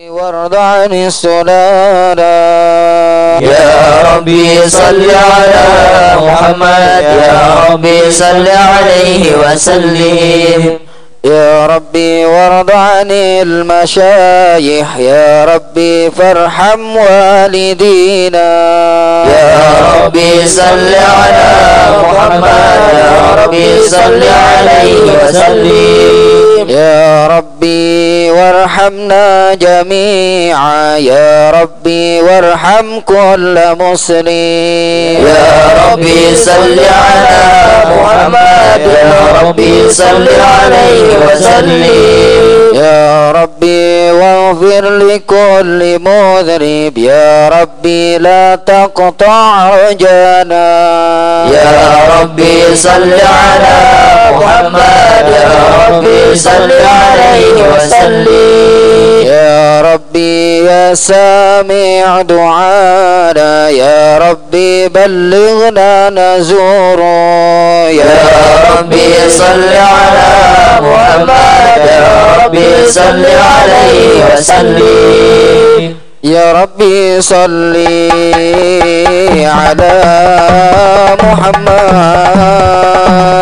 وارض عن الصلاة يا ربي صل على محمد. يا ربي صل عليه وسلم. يا ربي وارض عن المشايخ. يا ربي فارحم والدينا. يا ربي صل على محمد. يا ربي صل عليه وسلم. يا ربي وارحمنا جميعا. يا ربي وارحم كل مسلم. يا ربي صل على محمد. يا ربي صل عليه وسلم. يا ربي واغفر لكل مذنب. يا ربي لا تقطع رجانا يا ربي صل على محمد. يا ربي صل عليه وسلم. يا ربي يا سامع دعانا يا ربي بلغنا نزورا يا ربي صل على محمد يا ربي صل عليه وسلم. يا ربي صل على محمد.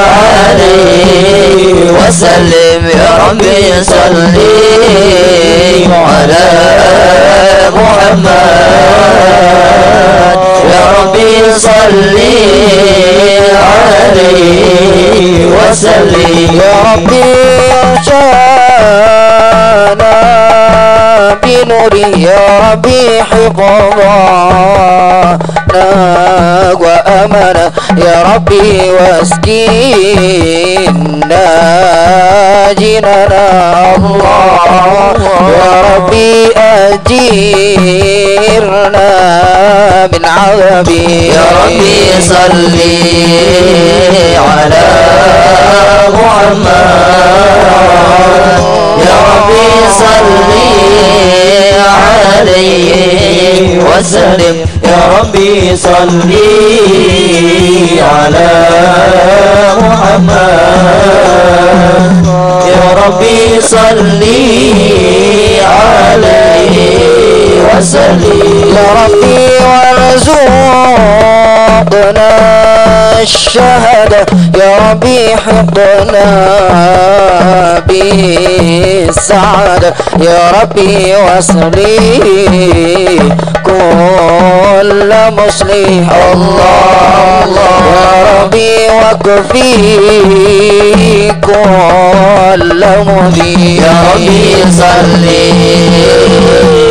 عليه وسلم يا ربي صل على محمد. يا ربي صل عليه وسلم. يا ربي شانا بنوري يا ربي حفظنا وأمنا يا ربي واسقينا جنانا الله. يا ربي أجيرنا من عذابي. يا ربي صل على محمد. يا ربي صل عليه وسلم. ربي صل على محمد. يا ربي صل عليه وسلم. يا ربي وارزقنا الشهادة. يا ربي حقنا بالسعادة. يا ربي واصلي كل مسلم الله يا ربي وكفي كل مذيع يا ربي صل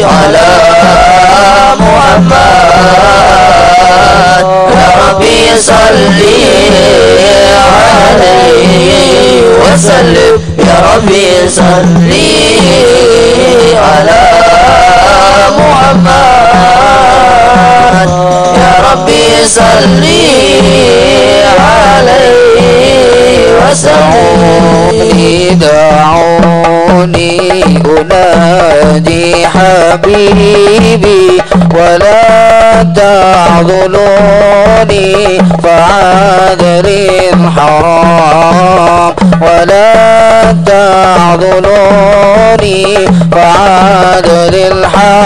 على محمد. يا ربي صل عليه وسلم. يا ربي صل على محمد. ربي صل عليه وسلم. دعوني أنادي حبيبي ولا تعذلوني فعاذر الحرام ولا تعذلوني فعاذر الحرام.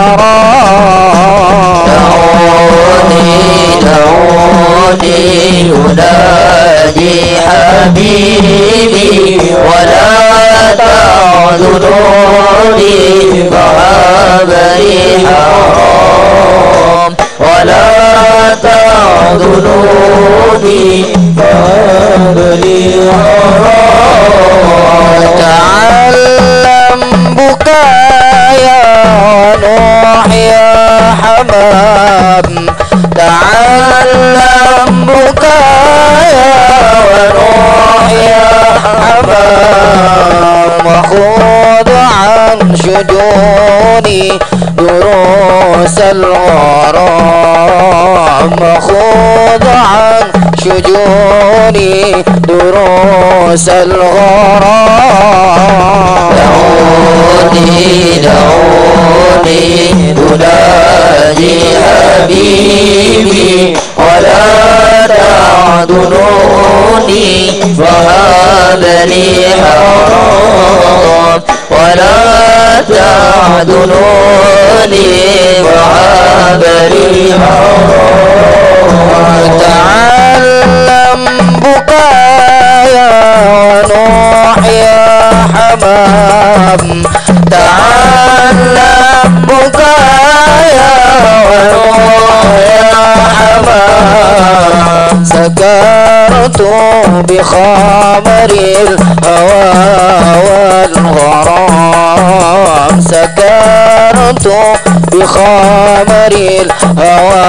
ينادي حبيبي ولا تعذروني فهذا حرام ولا تعذروني فهذا حرام تعلم بكايا ونوح يا حمام. تعلم بكايا يا حمام وخذ عن شجون شجوني دروس الغرام. خذ عن شجوني دروس الغرام. دعوني دعوني أناجي حبيبي ولا تعذروني فهذا لي حرام ولا تعذروني فهذا لي حرام تعلم بكايا ونوح يا حمام تعلم بكايا ونوح سكرت بخمر الهوى والغرام. سكرت بخمر الهوى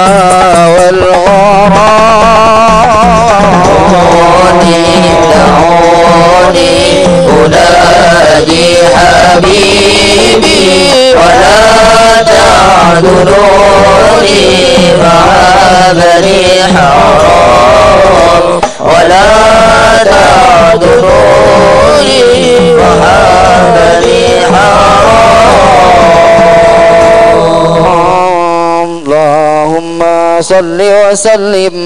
والغرام. دعوني أنادي حبيبي ولا تعذروني فهذا حرام. ولا تعذروني فهذا حرام. اللهم صل وسلم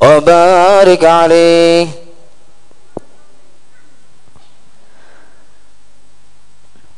وبارك عليه.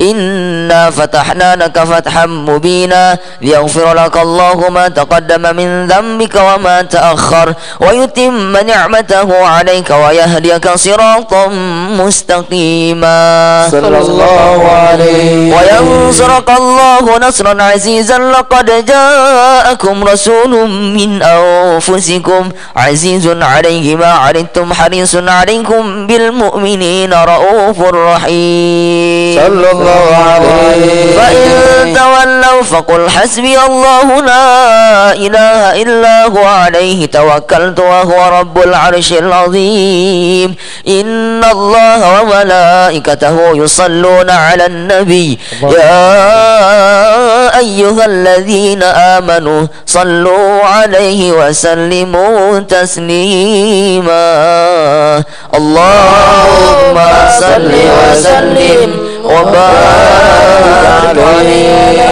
إنا فتحنا لك فتحا مبينا ليغفر لك الله ما تقدم من ذنبك وما تأخر ويتم نعمته عليك ويهديك صراطا مستقيما. صلى الله عليه وينصرك الله نصرا عزيزا لقد جاءكم رسول من أنفسكم عزيز عليه ما عنتم حريص عليكم بالمؤمنين رؤوف رحيم. صلى الله عليه. فإن تولوا فقل حسبي الله لا إله إلا هو عليه توكلت وهو رب العرش العظيم. إن الله وملائكته يصلون على النبي. يا أيها الذين آمنوا صلوا عليه وسلموا تسليما. اللهم صل وسلم وبارك عليه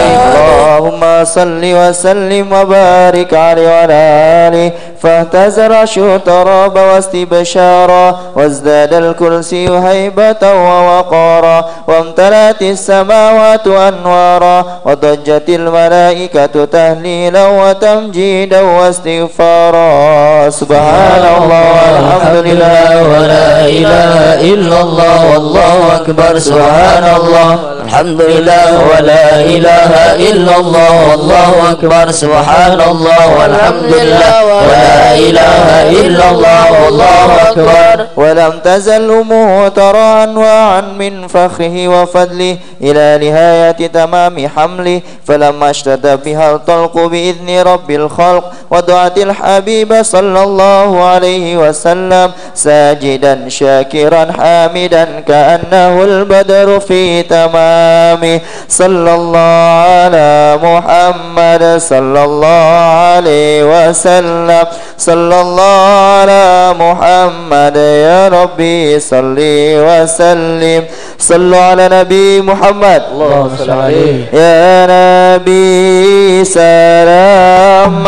اللهم صل وسلم وبارك عليه وعلى آله. فاهتز العرش تراب واستبشارا وازداد الكرسي هيبة ووقارا وامتلأت السماوات أنوارا وضجت الملائكة تهليلا وتمجيدا واستغفارا. سبحان الله والحمد لله ولا إله إلا الله والله أكبر. سبحان Allah الحمد لله ولا إله إلا الله والله أكبر سبحان الله والحمد لله ولا إله إلا الله والله أكبر ولم تزل أمه ترى أنواعا من فخره وفضله إلى نهاية تمام حمله فلما اشتد بها الطلق بإذن رب الخلق ودعت الحبيب صلى الله عليه وسلم ساجدا شاكرا حامدا كأنه البدر في تمامه صلى الله على محمد صلى الله عليه وسلم. صلى الله على محمد يا ربي صلي وسلم. صلوا على نبي محمد. اللهم صل عليه. يا نبي سلام.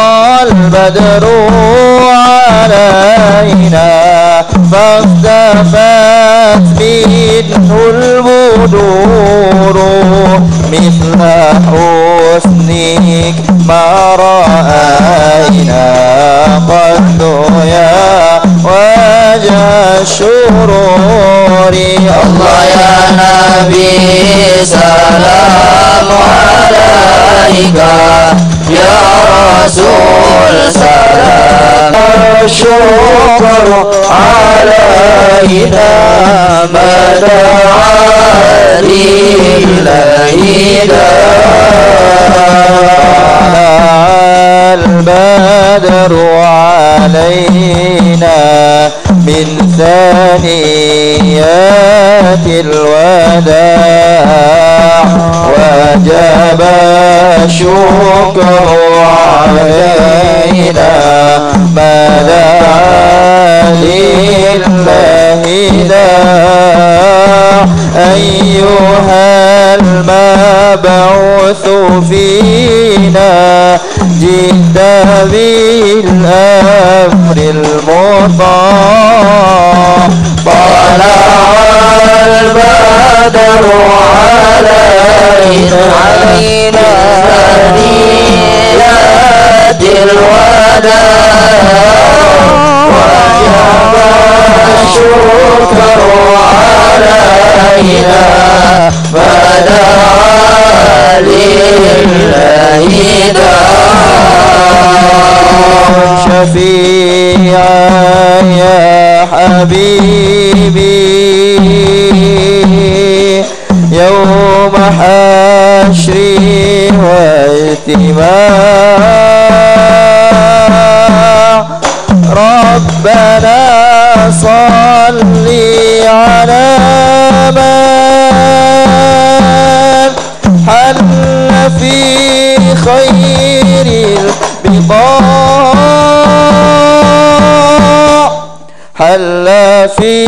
البدر علينا فاختفت منه البدور مثل حسنك ما رأينا قد يا وجه الشرور الله يا نبي سلام عليك. يا رسول سلام الشكر علينا ما دعا طلع البدر علينا. من ثنيات الوداع وجب الشكر علينا ما دعا لله داع أيها المبعوث فينا جئت بالأمر المطاع طلع البدر علينا ثنيات الوداع وجب الشكر علينا فدعا لله داع شفيعا يا حبيبي. يوم حشري واجتماع. ربنا صل على من حل في خير غير البقاء هل في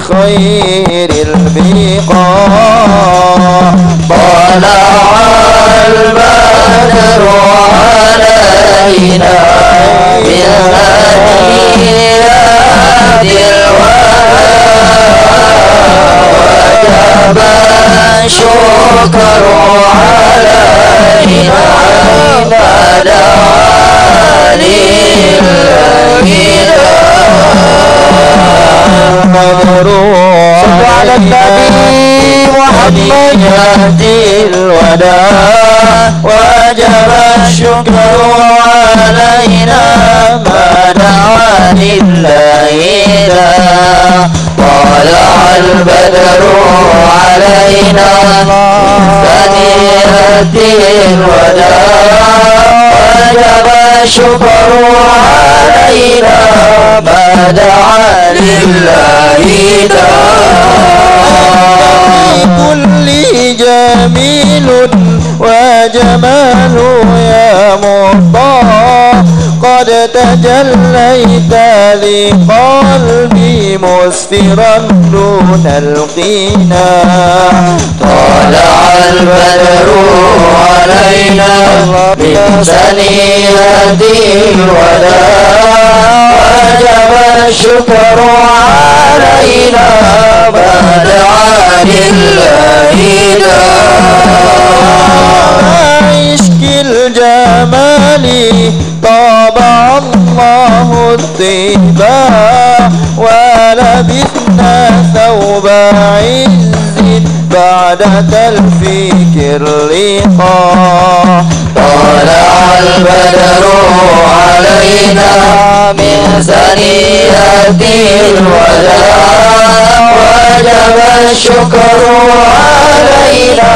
خير البقاء؟ طلع البدر علينا بالهديات الوهاب. وجب شكر علينا بدعا للإله مبروك صلوا على النبي. محمد يهدي الوداع وجب الشكر علينا ما دعا لله داع طلع البدر علينا ثنيات الوداع وجب الشكر علينا ما دعا لله داع كل جميل وجماله يا مطلع قد تجليت لقلبي مسفرا دون القناع طلع البدر علينا من ثنيات الوداع. وجب الشكر علينا ما دعا لله الطباع ولبثنا ثوب عز بعد تلفيك اللقاء. طلع البدر علينا من ثنيات الوداع وجب الشكر علينا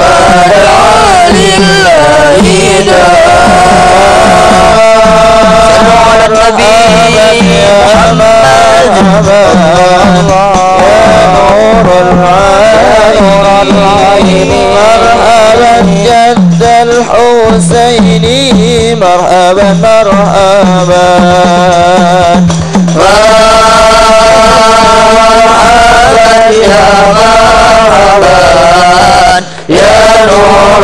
ما دعا لله داع النبي محمد مرحبا جد الحسين مرحبا مرحبا يا مرحبا يا نور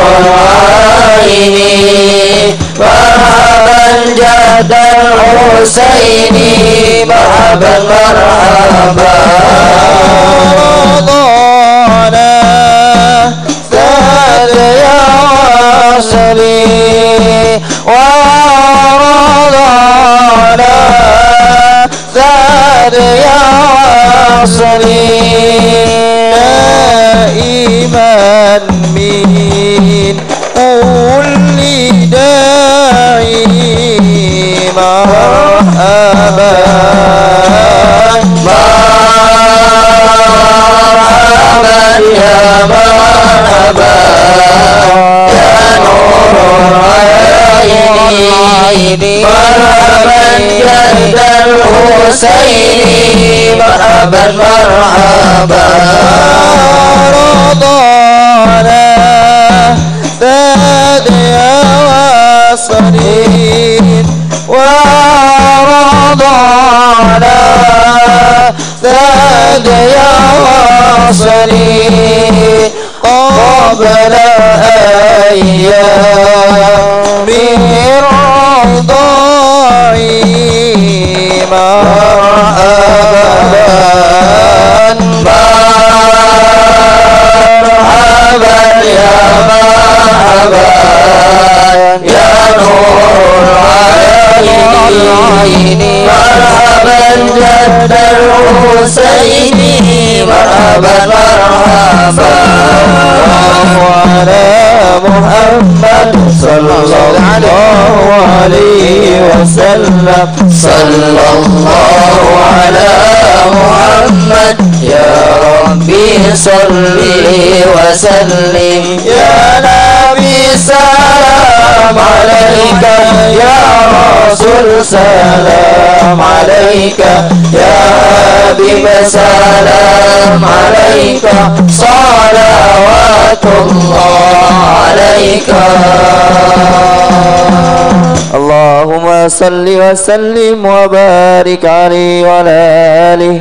العين. مرحبا جاد الحسين مرحبا مرحبا. رمضان ثاني عصري ورمضان يا عصري نائما مرحبا مرحبا يا مرحبا يا نور العين مرحبا جد الحسين مرحبا مرحبا رضانا ذات يا واصلين ذات يا واصلين قبل أيام رضاعي مرحبا مرحبا يا مرحبا يا نور العين مرحبا جد الحسين مرحبا مرحبا على محمد صلى الله عليه وسلم صلى الله على محمد يا ربي صل وسلم يا سلام عليك يا رسول سلام عليك يا حبيب سلام عليك صلوات الله عليك. اللهم صل وسلم وبارك عليه وعلى آله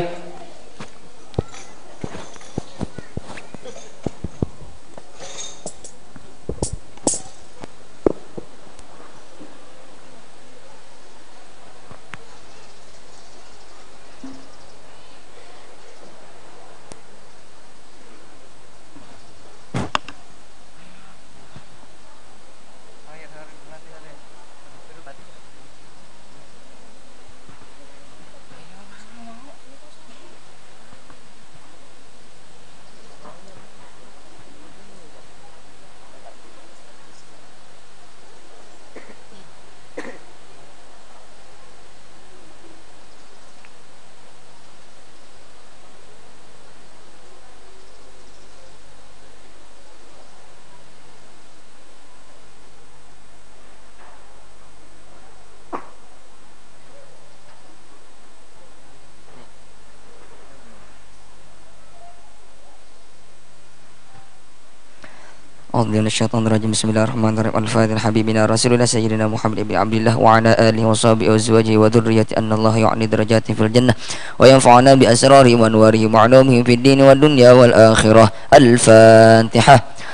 أعوذ بالله الشيطان الرجيم بسم الله الرحمن الرحيم الفاتح حبيبنا رسول الله سيدنا محمد بن عبد الله وعلى آله وصحبه وأزواجه وذريته أن الله يعني درجات في الجنة وينفعنا بأسرارهم وأنوارهم وعلومهم في الدين والدنيا والآخرة الفاتحة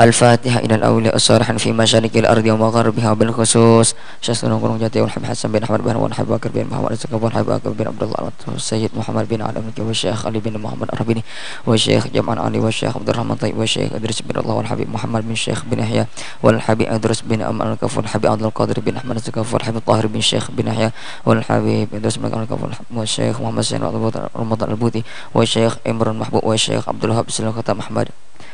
الفاتحة إلى الأولياء الصالحين في مشارق الأرض ومغاربها بالخصوص. شخصنا قرون جاتي والحب حسن بن أحمد بن والحب بكر بن محمد الزكاب والحب بكر بن عبد الله والسيد محمد بن علي بن والشيخ علي بن محمد الربيني والشيخ جمال علي والشيخ عبد الرحمن طيب والشيخ إدريس بن الله والحبيب محمد بن الشيخ بن يحيى والحبيب إدريس بن أمل الكف والحبيب عبد القادر بن أحمد الزكاف والحبيب طاهر بن الشيخ بن يحيى والحبيب إدريس بن أمل الكف والشيخ محمد سين رمضان البوذي والشيخ إمران محبوب والشيخ عبد الوهاب سلم ختام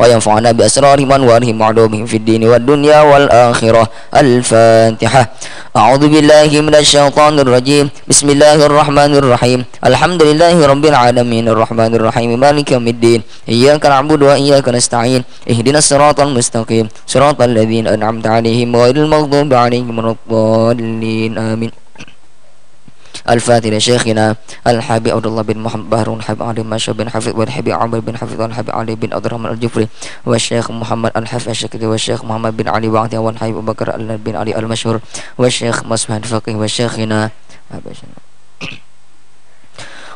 وينفعنا بأسرارهم وأنوارهم وعلومهم في الدين والدنيا والآخرة. الفاتحة. أعوذ بالله من الشيطان الرجيم. بسم الله الرحمن الرحيم. الحمد لله رب العالمين. الرحمن الرحيم. مالك يوم الدين. إياك نعبد وإياك نستعين. اهدنا الصراط المستقيم. صراط الذين أنعمت عليهم غير المغضوب عليهم ولا الضالين. آمين. الفاتح لشيخنا الحبيب عبد الله بن محمد بهر الحبيب علي ماشى بن حفظ والحبيب عمر بن حفظ والحبيب علي بن عبد الرحمن الجفري والشيخ محمد الحفظ الشكري والشيخ محمد بن علي وعدي والحبيب أبو بكر بن علي المشهور والشيخ مصبح الفقيه وشيخنا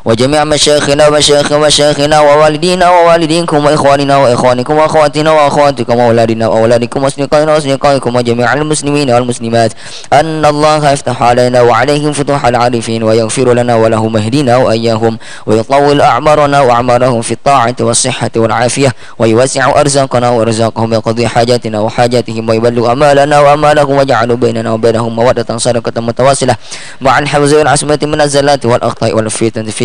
وجميع مشايخنا ومشايخ مشايخنا ووالدينا ووالدينكم وإخواننا وإخوانكم وأخواتنا وأخواتكم وأولادنا وأولادكم وأصدقائنا وأصدقائكم وجميع المسلمين والمسلمات أن الله يفتح علينا وعليهم فتوح العارفين ويغفر لنا وله مهدينا وإياهم ويطول أعمارنا وأعمارهم في الطاعة والصحة والعافية ويوسع أرزاقنا وأرزاقهم ويقضي حاجاتنا وحاجاتهم ويبلغ أمالنا وأمالهم ويجعل بيننا وبينهم مودة صادقة متواصلة مع الحفظ والعصمة من الزلات والأخطاء والفتن في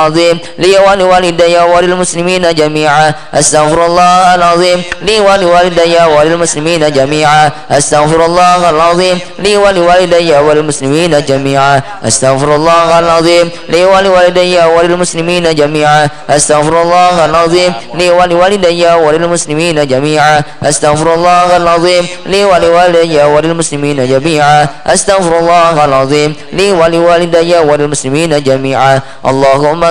لي ولوالدي وللمسلمين جميعا. أستغفر الله العظيم. لي ولوالدي وللمسلمين جميعا. أستغفر الله العظيم. لي ولوالدي وللمسلمين جميعا. أستغفر الله العظيم. لي ولوالدي وللمسلمين جميعا. أستغفر الله العظيم. لي ولوالدي وللمسلمين جميعا. أستغفر الله العظيم. لي ولوالدي وللمسلمين جميعا. أستغفر الله العظيم. لي ولوالدي وللمسلمين جميعا. اللهم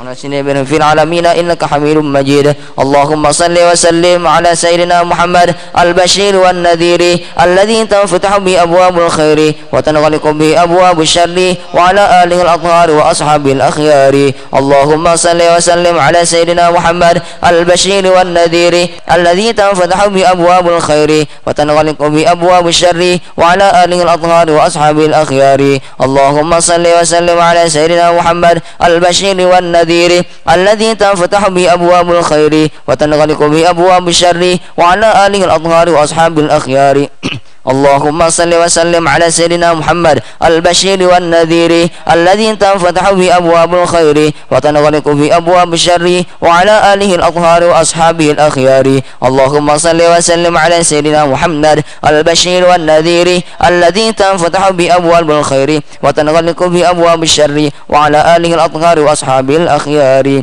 ونسينا في العالمين إنك حميد مجيد اللهم صل وسلم على سيدنا محمد البشير والنذير الذي تنفتح به أبواب الخير وتنغلق به أبواب الشر وعلى آله الأطهار وأصحاب الأخيار اللهم صل وسلم على سيدنا محمد البشير والنذير الذي تنفتح به أبواب الخير وتنغلق به أبواب الشر وعلى آله الأطهار وأصحاب الأخيار اللهم صل وسلم على سيدنا محمد البشير والنذير الذي تنفتح به أبواب الخير وتنغلق به أبواب الشر وعلى آله الأطهار وأصحاب الأخيار. اللهم صل وسلم على سيدنا محمد البشير والنذير الذي تنفتح به أبواب الخير وتنغلق به أبواب الشر وعلى آله الأطهار وأصحابه الأخيار. اللهم صل وسلم على سيدنا محمد البشير والنذير الذي تنفتح به أبواب الخير وتنغلق به أبواب الشر وعلى آله الأطهار وأصحابه الأخيار.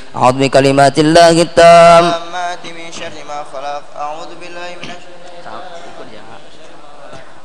أعوذ بكلمات الله التام من شر ما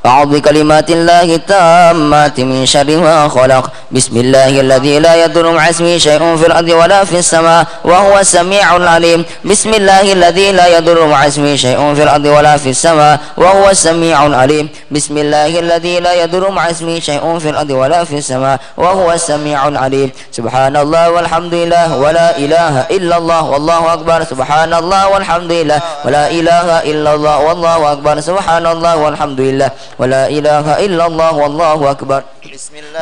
أعوذ بكلمات الله التامات من شر ما خلق. بسم الله الذي لا يضر مع اسمه شيء في الأرض ولا في السماء وهو السميع العليم. بسم الله الذي لا يضر مع اسمه شيء في الأرض ولا في السماء وهو السميع العليم. بسم الله الذي لا يضر مع اسمه شيء في الأرض ولا في السماء وهو السميع العليم. سبحان الله والحمد لله ولا إله إلا الله والله أكبر. سبحان الله والحمد لله ولا إله إلا الله والله أكبر. سبحان الله والحمد لله. ولا إله إلا الله والله أكبر.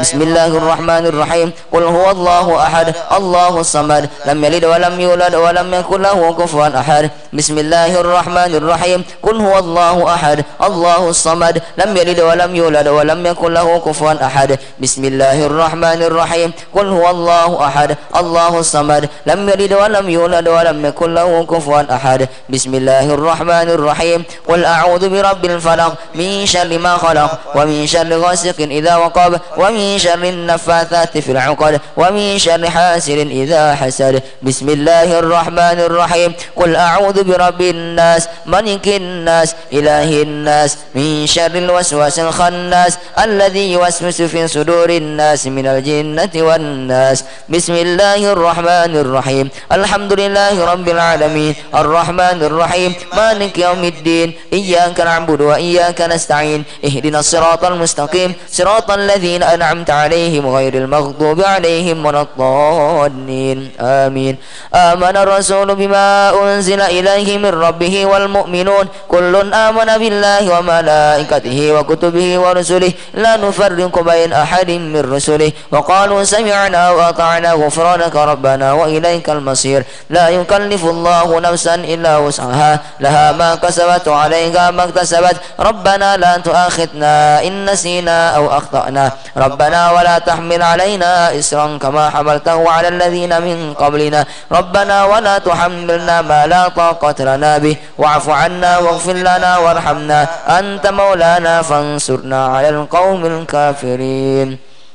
بسم الله, الرحمن الرحيم. قل هو الله أحد. الله الصمد. لم يلد ولم يولد ولم يكن له كفوا أحد. بسم الله الرحمن الرحيم. قل هو الله أحد. الله الصمد. لم يلد ولم يولد ولم يكن له كفوا أحد. بسم الله الرحمن الرحيم. قل هو الله أحد. الله الصمد. لم يلد ولم يولد ولم يكن له كفوا أحد. بسم الله الرحمن الرحيم. قل أعوذ برب الفلق من شر ما خلق ومن شر غاسق إذا وقب ومن شر النفاثات في العقد ومن شر حاسد إذا حسد. بسم الله الرحمن الرحيم. قل أعوذ برب الناس ملك الناس إله الناس من شر الوسواس الخناس الذي يوسوس في صدور الناس من الجنة والناس. بسم الله الرحمن الرحيم. الحمد لله رب العالمين. الرحمن الرحيم. مالك يوم الدين. إياك نعبد وإياك نستعين. اهدنا الصراط المستقيم. صراط الذين أنعمت عليهم غير المغضوب عليهم ولا الضالين. آمين. آمن الرسول بما أنزل إليه من ربه والمؤمنون. كل آمن بالله وملائكته وكتبه ورسله. لا نفرق بين أحد من رسله. وقالوا سمعنا وأطعنا غفرانك ربنا وإليك المصير. لا يكلف الله نفسا إلا وسعها. لها ما كسبت وعليها ما اكتسبت. ربنا لا تؤاخذنا إن نسينا أو أخطأنا ربنا ولا تحمل علينا إسرا كما حملته على الذين من قبلنا ربنا ولا تحملنا ما لا طاقة لنا به واعف عنا واغفر لنا وارحمنا أنت مولانا فانصرنا على القوم الكافرين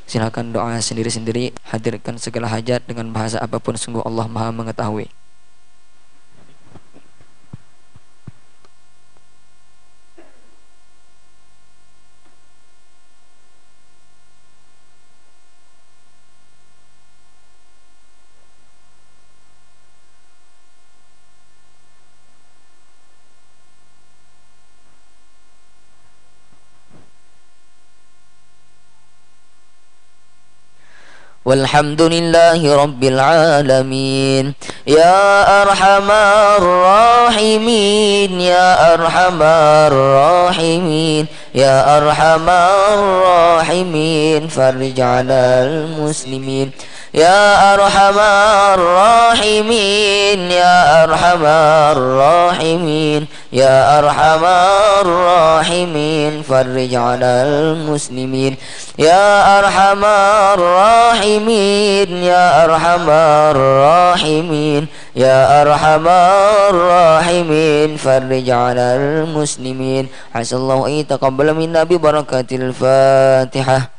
Silakan doa sendiri-sendiri Hadirkan segala hajat dengan bahasa apapun Sungguh Allah maha mengetahui والحمد لله رب العالمين. يا أرحم الراحمين يا أرحم الراحمين يا أرحم الراحمين فرج على المسلمين. يا أرحم الراحمين يا أرحم الراحمين. يا أرحم الراحمين فرج على المسلمين. يا أرحم الراحمين يا أرحم الراحمين. يا أرحم الراحمين فرج على المسلمين. عسى الله أن يتقبل منا ببركة الفاتحة.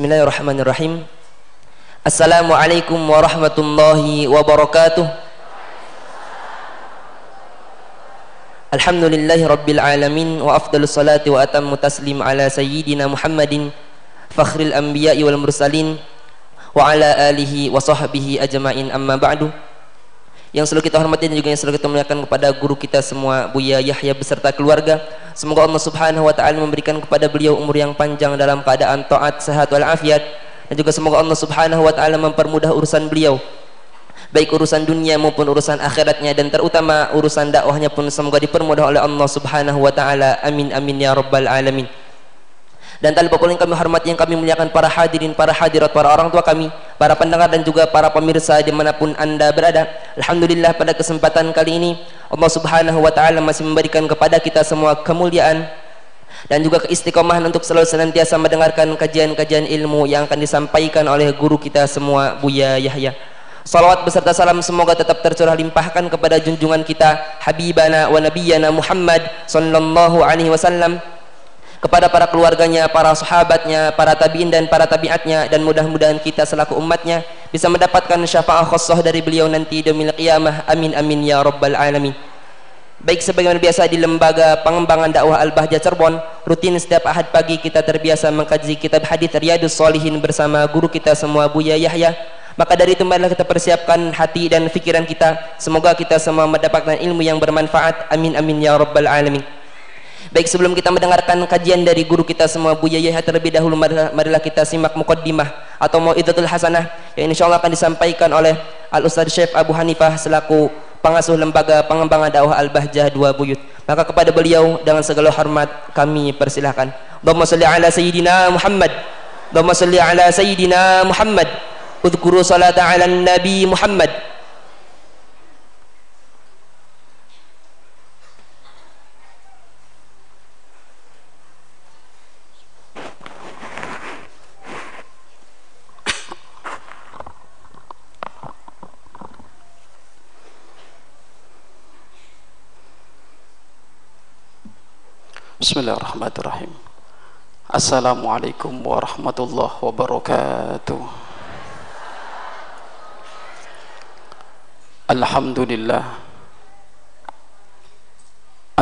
Bismillahirrahmanirrahim Assalamualaikum warahmatullahi wabarakatuh Alhamdulillahi rabbil alamin Wa afdalu salati wa atammu taslim ala sayyidina Muhammadin Fakhril anbiya'i wal mursalin Wa ala alihi wa sahbihi ajma'in amma ba'du yang selalu kita hormati dan juga yang selalu kita muliakan kepada guru kita semua Buya Yahya beserta keluarga. Semoga Allah subhanahu wa ta'ala memberikan kepada beliau umur yang panjang dalam keadaan taat, sehat walafiat. Dan juga semoga Allah subhanahu wa ta'ala mempermudah urusan beliau. Baik urusan dunia maupun urusan akhiratnya. Dan terutama urusan dakwahnya pun semoga dipermudah oleh Allah subhanahu wa ta'ala. Amin amin ya rabbal alamin dan tanpa pula yang kami hormati yang kami muliakan para hadirin, para hadirat, para orang tua kami, para pendengar dan juga para pemirsa di mana pun anda berada. Alhamdulillah pada kesempatan kali ini Allah subhanahu wa ta'ala masih memberikan kepada kita semua kemuliaan dan juga keistiqomahan untuk selalu senantiasa mendengarkan kajian-kajian ilmu yang akan disampaikan oleh guru kita semua Buya Yahya. Salawat beserta salam semoga tetap tercurah limpahkan kepada junjungan kita Habibana wa Nabiyana Muhammad sallallahu alaihi wasallam kepada para keluarganya, para sahabatnya, para tabiin dan para tabiatnya dan mudah-mudahan kita selaku umatnya bisa mendapatkan syafaat khusus dari beliau nanti di qiyamah. Amin amin ya rabbal alamin. Baik sebagaimana biasa di lembaga pengembangan dakwah Al-Bahjah Cirebon, rutin setiap Ahad pagi kita terbiasa mengkaji kitab hadis Riyadus Shalihin bersama guru kita semua Buya Yahya. Maka dari itu marilah kita persiapkan hati dan fikiran kita. Semoga kita semua mendapatkan ilmu yang bermanfaat. Amin amin ya rabbal alamin. Baik sebelum kita mendengarkan kajian dari guru kita semua Buya Yahya terlebih dahulu marilah kita simak mukaddimah atau mau'idatul hasanah yang insyaallah akan disampaikan oleh Al Ustaz Syekh Abu Hanifah selaku pengasuh lembaga pengembangan dakwah Al-Bahjah dua buyut. Maka kepada beliau dengan segala hormat kami persilahkan. Allahumma ala sayyidina Muhammad. Allahumma ala sayyidina Muhammad. Udhkuru salata ala nabi Muhammad. Bismillahirrahmanirrahim. Assalamualaikum warahmatullahi wabarakatuh. Alhamdulillah.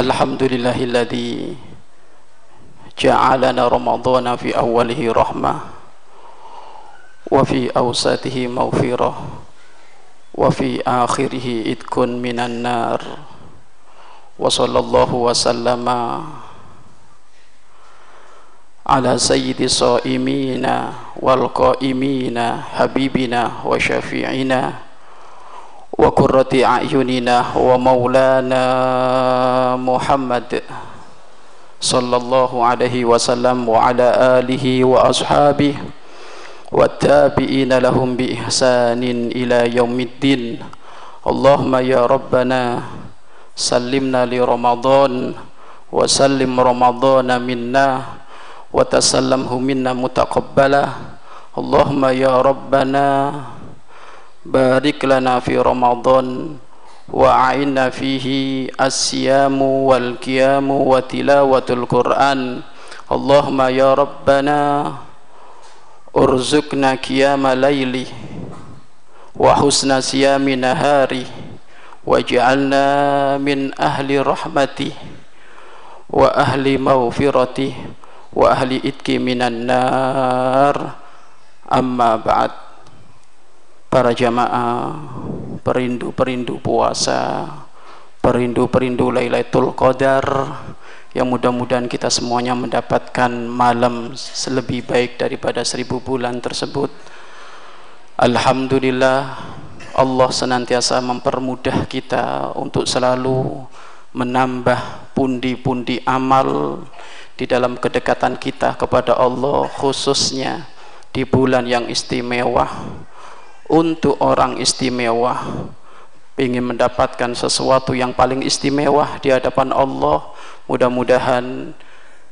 Alhamdulillahilladzi Ja'alana Ramadana fi awalihi rahmah Wa fi awsatihi mawfirah Wa fi akhirihi idkun minan nar. Wa sallallahu wa sallama على سيد الصائمين والقائمين حبيبنا وشفيعنا وقرة أعيننا ومولانا محمد صلى الله عليه وسلم وعلى آله وأصحابه والتابعين لهم بإحسان إلى يوم الدين. اللهم يا ربنا سلمنا لرمضان وسلم رمضان منا وتسلمه منا متقبلا اللهم يا ربنا بارك لنا في رمضان وأعنا فيه الصيام والقيام وتلاوة القرآن اللهم يا ربنا ارزقنا قيام ليلي وحسن صيام نهاري واجعلنا من أهل رحمتي وأهل wa ahli itki minan nar. Amma ba'd. Para jamaah perindu-perindu puasa perindu-perindu Lailatul Qadar yang mudah-mudahan kita semuanya mendapatkan malam lebih baik daripada seribu bulan tersebut. Alhamdulillah Allah senantiasa mempermudah kita untuk selalu menambah pundi-pundi amal di dalam kedekatan kita kepada Allah khususnya di bulan yang istimewa. Untuk orang istimewa ingin mendapatkan sesuatu yang paling istimewa di hadapan Allah mudah-mudahan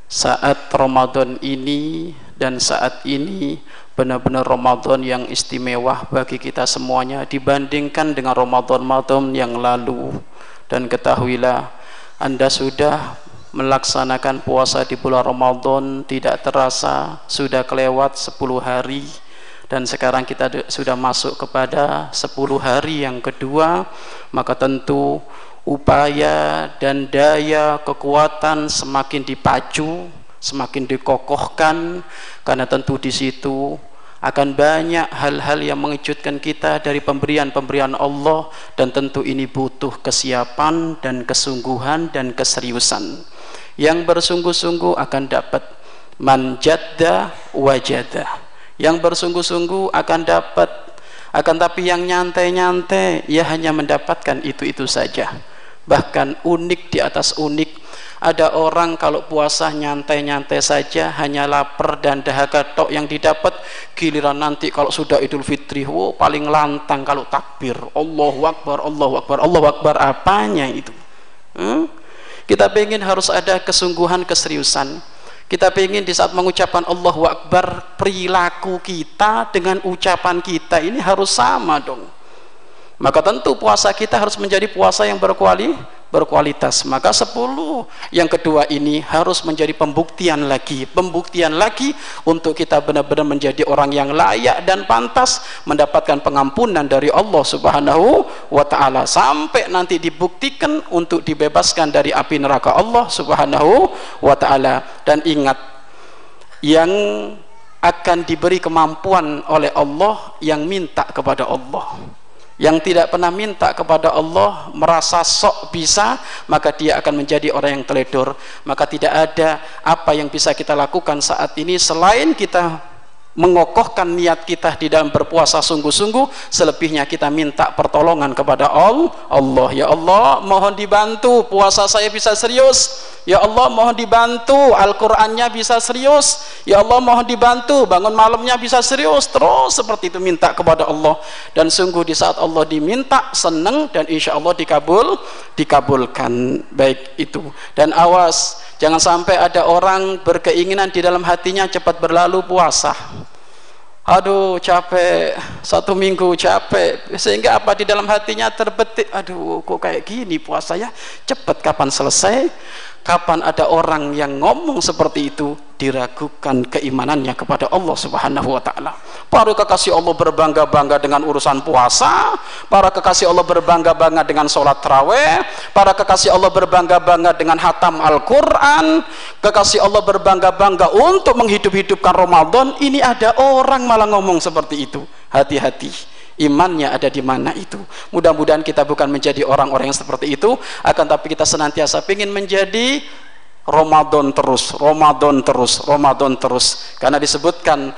saat Ramadan ini dan saat ini benar-benar Ramadan yang istimewa bagi kita semuanya dibandingkan dengan Ramadan-Ramadan yang lalu. Dan ketahuilah anda sudah melaksanakan puasa di bulan Ramadan tidak terasa sudah kelewat 10 hari. Dan sekarang kita sudah masuk kepada 10 hari yang kedua maka tentu upaya dan daya kekuatan semakin dipacu semakin dikokohkan. Karena tentu di situ akan banyak hal-hal yang mengejutkan kita dari pemberian-pemberian Allah. Dan tentu ini butuh kesiapan dan kesungguhan dan keseriusan yang bersungguh-sungguh akan dapat manjadda wajada yang bersungguh-sungguh akan dapat akan tapi yang nyantai-nyantai ia hanya mendapatkan itu-itu saja. Bahkan unik di atas unik. Ada orang kalau puasa nyantai-nyantai saja hanya lapar dan dahaga tok yang didapat giliran nanti kalau sudah idul fitri wow, paling lantang kalau takbir. Allahu Akbar Allahu Akbar Allahu Akbar apanya itu? Hmm? Kita ingin harus ada kesungguhan keseriusan. Kita ingin di saat mengucapkan Allahu Akbar perilaku kita dengan ucapan kita ini harus sama dong. Maka tentu puasa kita harus menjadi puasa yang berkuali berkualitas. Maka sepuluh. Yang kedua ini harus menjadi pembuktian lagi. Pembuktian lagi untuk kita benar-benar menjadi orang yang layak dan pantas mendapatkan pengampunan dari Allah subhanahu wa ta'ala. Sampai nanti dibuktikan untuk dibebaskan dari api neraka Allah subhanahu wa ta'ala. Dan ingat yang akan diberi kemampuan oleh Allah yang minta kepada Allah yang tidak pernah minta kepada Allah merasa sok bisa maka dia akan menjadi orang yang teledor. Maka tidak ada apa yang bisa kita lakukan saat ini selain kita mengokohkan niat kita di dalam berpuasa sungguh-sungguh selebihnya kita minta pertolongan kepada Allah. Ya Allah mohon dibantu puasa saya bisa serius. Ya Allah mohon dibantu Al-Qur'annya bisa serius. Ya Allah mohon dibantu bangun malamnya bisa serius. Terus seperti itu minta kepada Allah. Dan sungguh di saat Allah diminta senang dan insya Allah dikabul dikabulkan. Baik itu. Dan awas jangan sampai ada orang berkeinginan di dalam hatinya cepat berlalu puasa. Aduh capek. Satu minggu capek. Sehingga apa di dalam hatinya terbetik aduh kok kayak gini puasanya? Cepat kapan selesai kapan ada orang yang ngomong seperti itu diragukan keimanannya kepada Allah Subhanahu wa taala. Para kekasih Allah berbangga-bangga dengan urusan puasa, para kekasih Allah berbangga-bangga dengan sholat tarawih, para kekasih Allah berbangga-bangga dengan hatam Al-Qur'an, kekasih Allah berbangga-bangga untuk menghidup-hidupkan Ramadan. Ini ada orang malah ngomong seperti itu. Hati-hati imannya ada di mana itu mudah-mudahan kita bukan menjadi orang-orang yang seperti itu akan tapi kita senantiasa ingin menjadi Ramadan terus, Ramadan terus, Ramadan terus. Karena disebutkan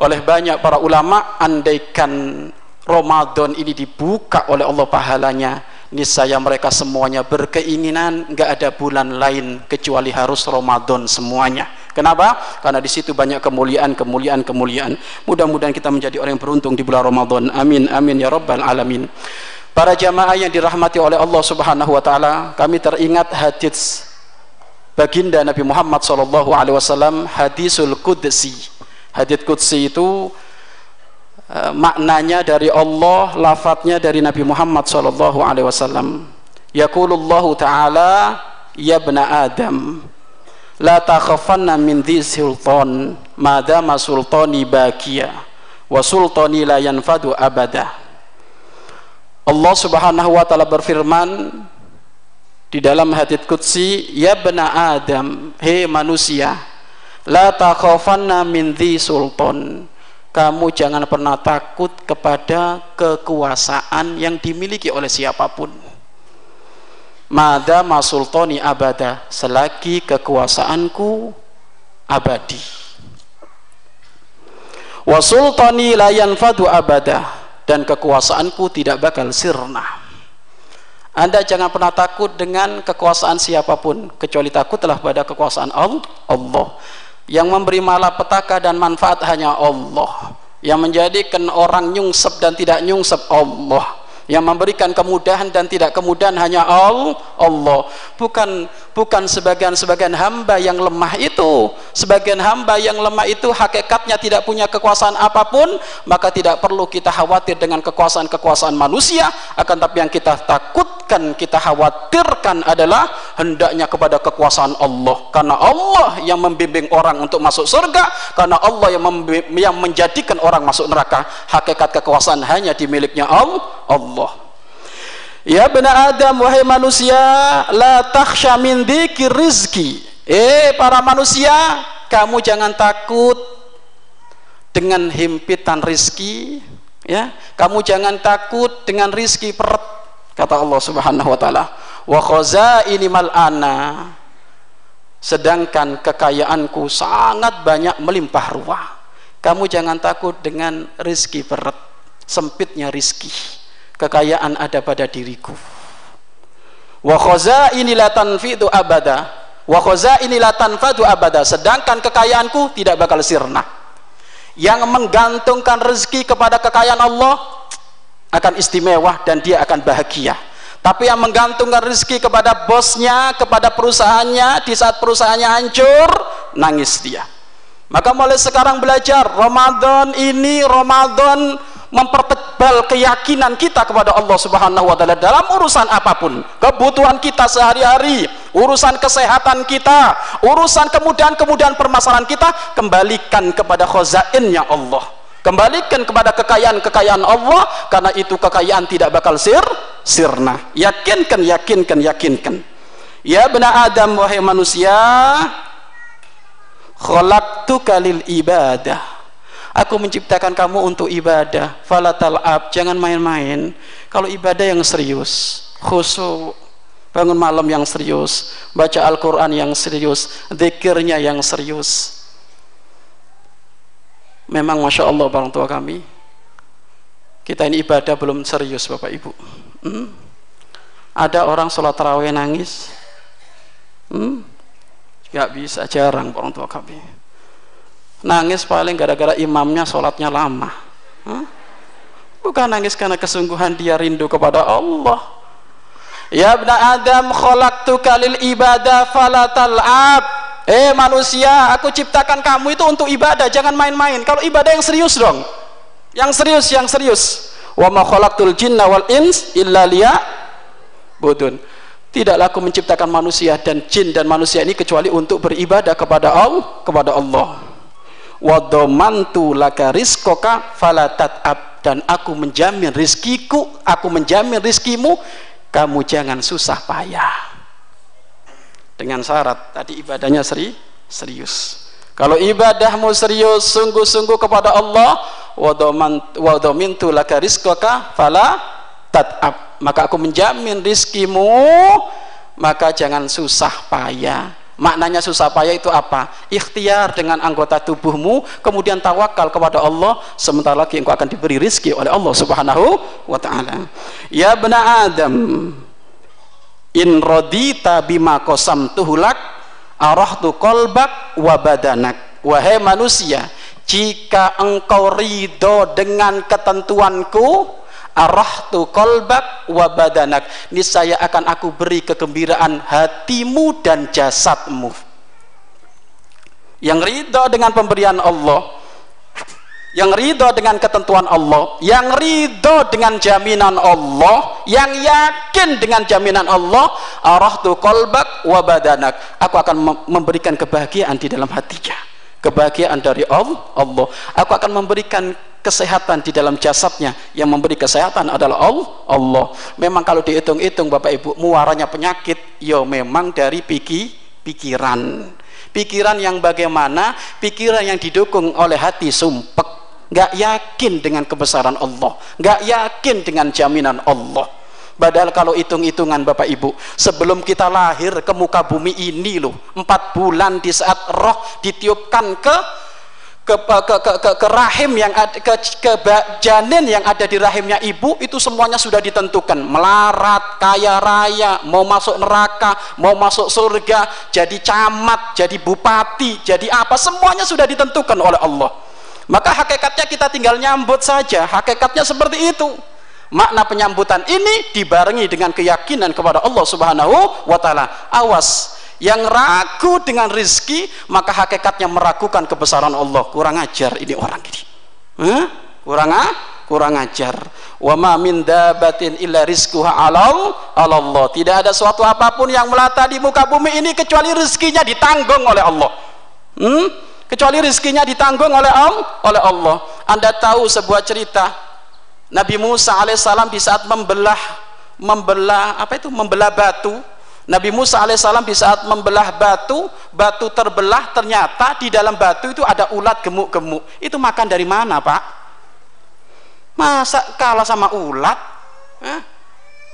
oleh banyak para ulama, andaikan Ramadan ini dibuka oleh Allah pahalanya, niscaya mereka semuanya berkeinginan nggak ada bulan lain kecuali harus Ramadan semuanya. Kenapa? Karena di situ banyak kemuliaan, kemuliaan, kemuliaan. Mudah-mudahan kita menjadi orang yang beruntung di bulan Ramadan. Amin, amin ya rabbal alamin. Para jamaah yang dirahmati oleh Allah Subhanahu wa taala, kami teringat hadis baginda Nabi Muhammad sallallahu alaihi wasallam hadisul qudsi hadis qudsi itu uh, maknanya dari Allah lafadznya dari Nabi Muhammad sallallahu alaihi wasallam yaqulullahu taala ya adam la takhafanna min dhi sultan madama sultani bakia wa sultani la yanfadu abada. Allah subhanahu wa ta'ala berfirman di dalam hadits qudsi ya bena adam hei manusia la takhafanna min dhi sultan kamu jangan pernah takut kepada kekuasaan yang dimiliki oleh siapa pun mada masultoni abada selagi kekuasaanku abadi. Wa sultani la yanfadu abada dan kekuasaanku tidak bakal sirna. Anda jangan pernah takut dengan kekuasaan siapa pun kecuali takutlah pada kekuasaan Allah. Yang memberi malapetaka dan manfaat hanya Allah. Yang menjadikan orang nyungsep dan tidak nyungsep Allah yang memberikan kemudahan dan tidak kemudahan hanya Allah. Bukan bukan sebagian-sebagian hamba yang lemah itu. Sebagian hamba yang lemah itu hakikatnya tidak punya kekuasaan apa pun maka tidak perlu kita khawatir dengan kekuasaan-kekuasaan manusia. Akan tapi yang kita takutkan kita khawatirkan adalah hendaknya kepada kekuasaan Allah. Karena Allah yang membimbing orang untuk masuk surga karena Allah yang, yang menjadikan orang masuk neraka. Hakikat kekuasaan hanya dimiliknya Allah Ya benar Adam wahai manusia la takhsha min dzikir rizki eh para manusia kamu jangan takut dengan himpitan rizki ya. Kamu jangan takut dengan rizki perut kata Allah subhanahu wa ta'ala. Wa khazaini ana sedangkan kekayaanku sangat banyak melimpah ruah. Kamu jangan takut dengan rizki perut sempitnya rizki kekayaan ada pada diriku. Wa la tanfidu abada. Wa la tanfadu abada. Sedangkan kekayaanku tidak bakal sirna. Yang menggantungkan rezeki kepada kekayaan Allah akan istimewa dan dia akan bahagia. Tapi yang menggantungkan rezeki kepada bosnya kepada perusahaannya di saat perusahaannya hancur nangis dia. Maka mulai sekarang belajar Ramadan ini Ramadan mempertebal keyakinan kita kepada Allah Subhanahu wa taala dalam urusan apa pun, kebutuhan kita sehari-hari, urusan kesehatan kita, urusan kemudahan-kemudahan permasalahan kita, kembalikan kepada khazainnya Allah. Kembalikan kepada kekayaan-kekayaan Allah karena itu kekayaan tidak bakal sir sirna. Yakinkan, yakinkan, yakinkan. Ya benar Adam wahai manusia, khalaqtuka lil ibadah Aku menciptakan kamu untuk ibadah. Falatal ab, jangan main-main. Kalau ibadah yang serius, khusyuk, bangun malam yang serius, baca Al-Quran yang serius, zikirnya yang serius. Memang masya Allah orang tua kami, kita ini ibadah belum serius Bapak Ibu. Hmm? Ada orang sholat tarawih nangis, hmm? Gak bisa jarang orang tua kami nangis paling gara-gara imamnya sholatnya lama. Bukan nangis karena kesungguhan dia rindu kepada Allah. Ya bna Adam khalaqtu kalil ibadah falatal'ab eh manusia aku ciptakan kamu itu untuk ibadah jangan main-main. Kalau ibadah yang serius dong. Yang serius yang serius. Wa ma khalaqtul jinna wal ins illa liya budun tidaklah aku menciptakan manusia dan jin dan manusia ini kecuali untuk beribadah kepada Allah kepada Allah wadomantu laka rizkoka falatat ab dan aku menjamin rizkiku aku menjamin rizkimu kamu jangan susah payah. Dengan syarat tadi ibadahnya seri serius. Kalau ibadahmu serius sungguh-sungguh kepada Allah wadomintu laka rizkoka fala tat'ab. Maka aku menjamin rizkimu maka jangan susah payah maknanya susah payah itu apa? Ikhtiar dengan anggota tubuhmu kemudian tawakal kepada Allah sementara lagi engkau akan diberi rizki oleh Allah subhanahu wa ta'ala. Ya bena Adam in rodita bima tuhulak arahtu kolbak wa badanak. Wahai manusia jika engkau ridho dengan ketentuanku arahtu kolbak wa badanak niscaya akan aku beri kegembiraan hatimu dan jasadmu yang ridho dengan pemberian Allah yang ridho dengan ketentuan Allah, yang ridho dengan jaminan Allah, yang yakin dengan jaminan Allah, arahtu kolbak wa badanak. Aku akan memberikan kebahagiaan di dalam hatinya. Kebahagiaan dari Allah. Aku akan memberikan kesehatan di dalam jasadnya. Yang memberi kesehatan adalah Allah. Memang kalau dihitung-hitung Bapak Ibu, muaranya penyakit, ya memang dari pikir, pikiran. Pikiran yang bagaimana? Pikiran yang didukung oleh hati sumpek nggak yakin dengan kebesaran Allah nggak yakin dengan jaminan Allah padahal kalau hitung-hitungan Bapak Ibu sebelum kita lahir ke muka bumi ini loh empat bulan di saat roh ditiupkan ke ke, ke, ke, ke, ke rahim yang ada ke, ke janin yang ada di rahimnya ibu itu semuanya sudah ditentukan. Melarat kaya raya mau masuk neraka mau masuk surga jadi camat jadi bupati jadi apa semuanya sudah ditentukan oleh Allah. Maka hakikatnya kita tinggal nyambut saja hakikatnya seperti itu. Makna penyambutan ini dibarengi dengan keyakinan kepada Allah subhanahu wa ta'ala. Awas yang ragu dengan rizki maka hakikatnya meragukan kebesaran Allah. Kurang ajar ini orang ini. Huh? kurang ah? kurang ajar. Wa ma min dabatin illa rizquha alal Allah tidak ada suatu apa pun yang melata di muka bumi ini kecuali rizkinya ditanggung oleh Allah. Hmm? kecuali rizkinya ditanggung oleh Allah oleh Allah. Anda tahu sebuah cerita. Nabi Musa alaihissalam di saat membelah membelah apa itu? Membelah batu Nabi Musa alaihissalam di saat membelah batu batu terbelah ternyata di dalam batu itu ada ulat gemuk-gemuk. Itu makan dari mana pak? Masa kalah sama ulat? Eh?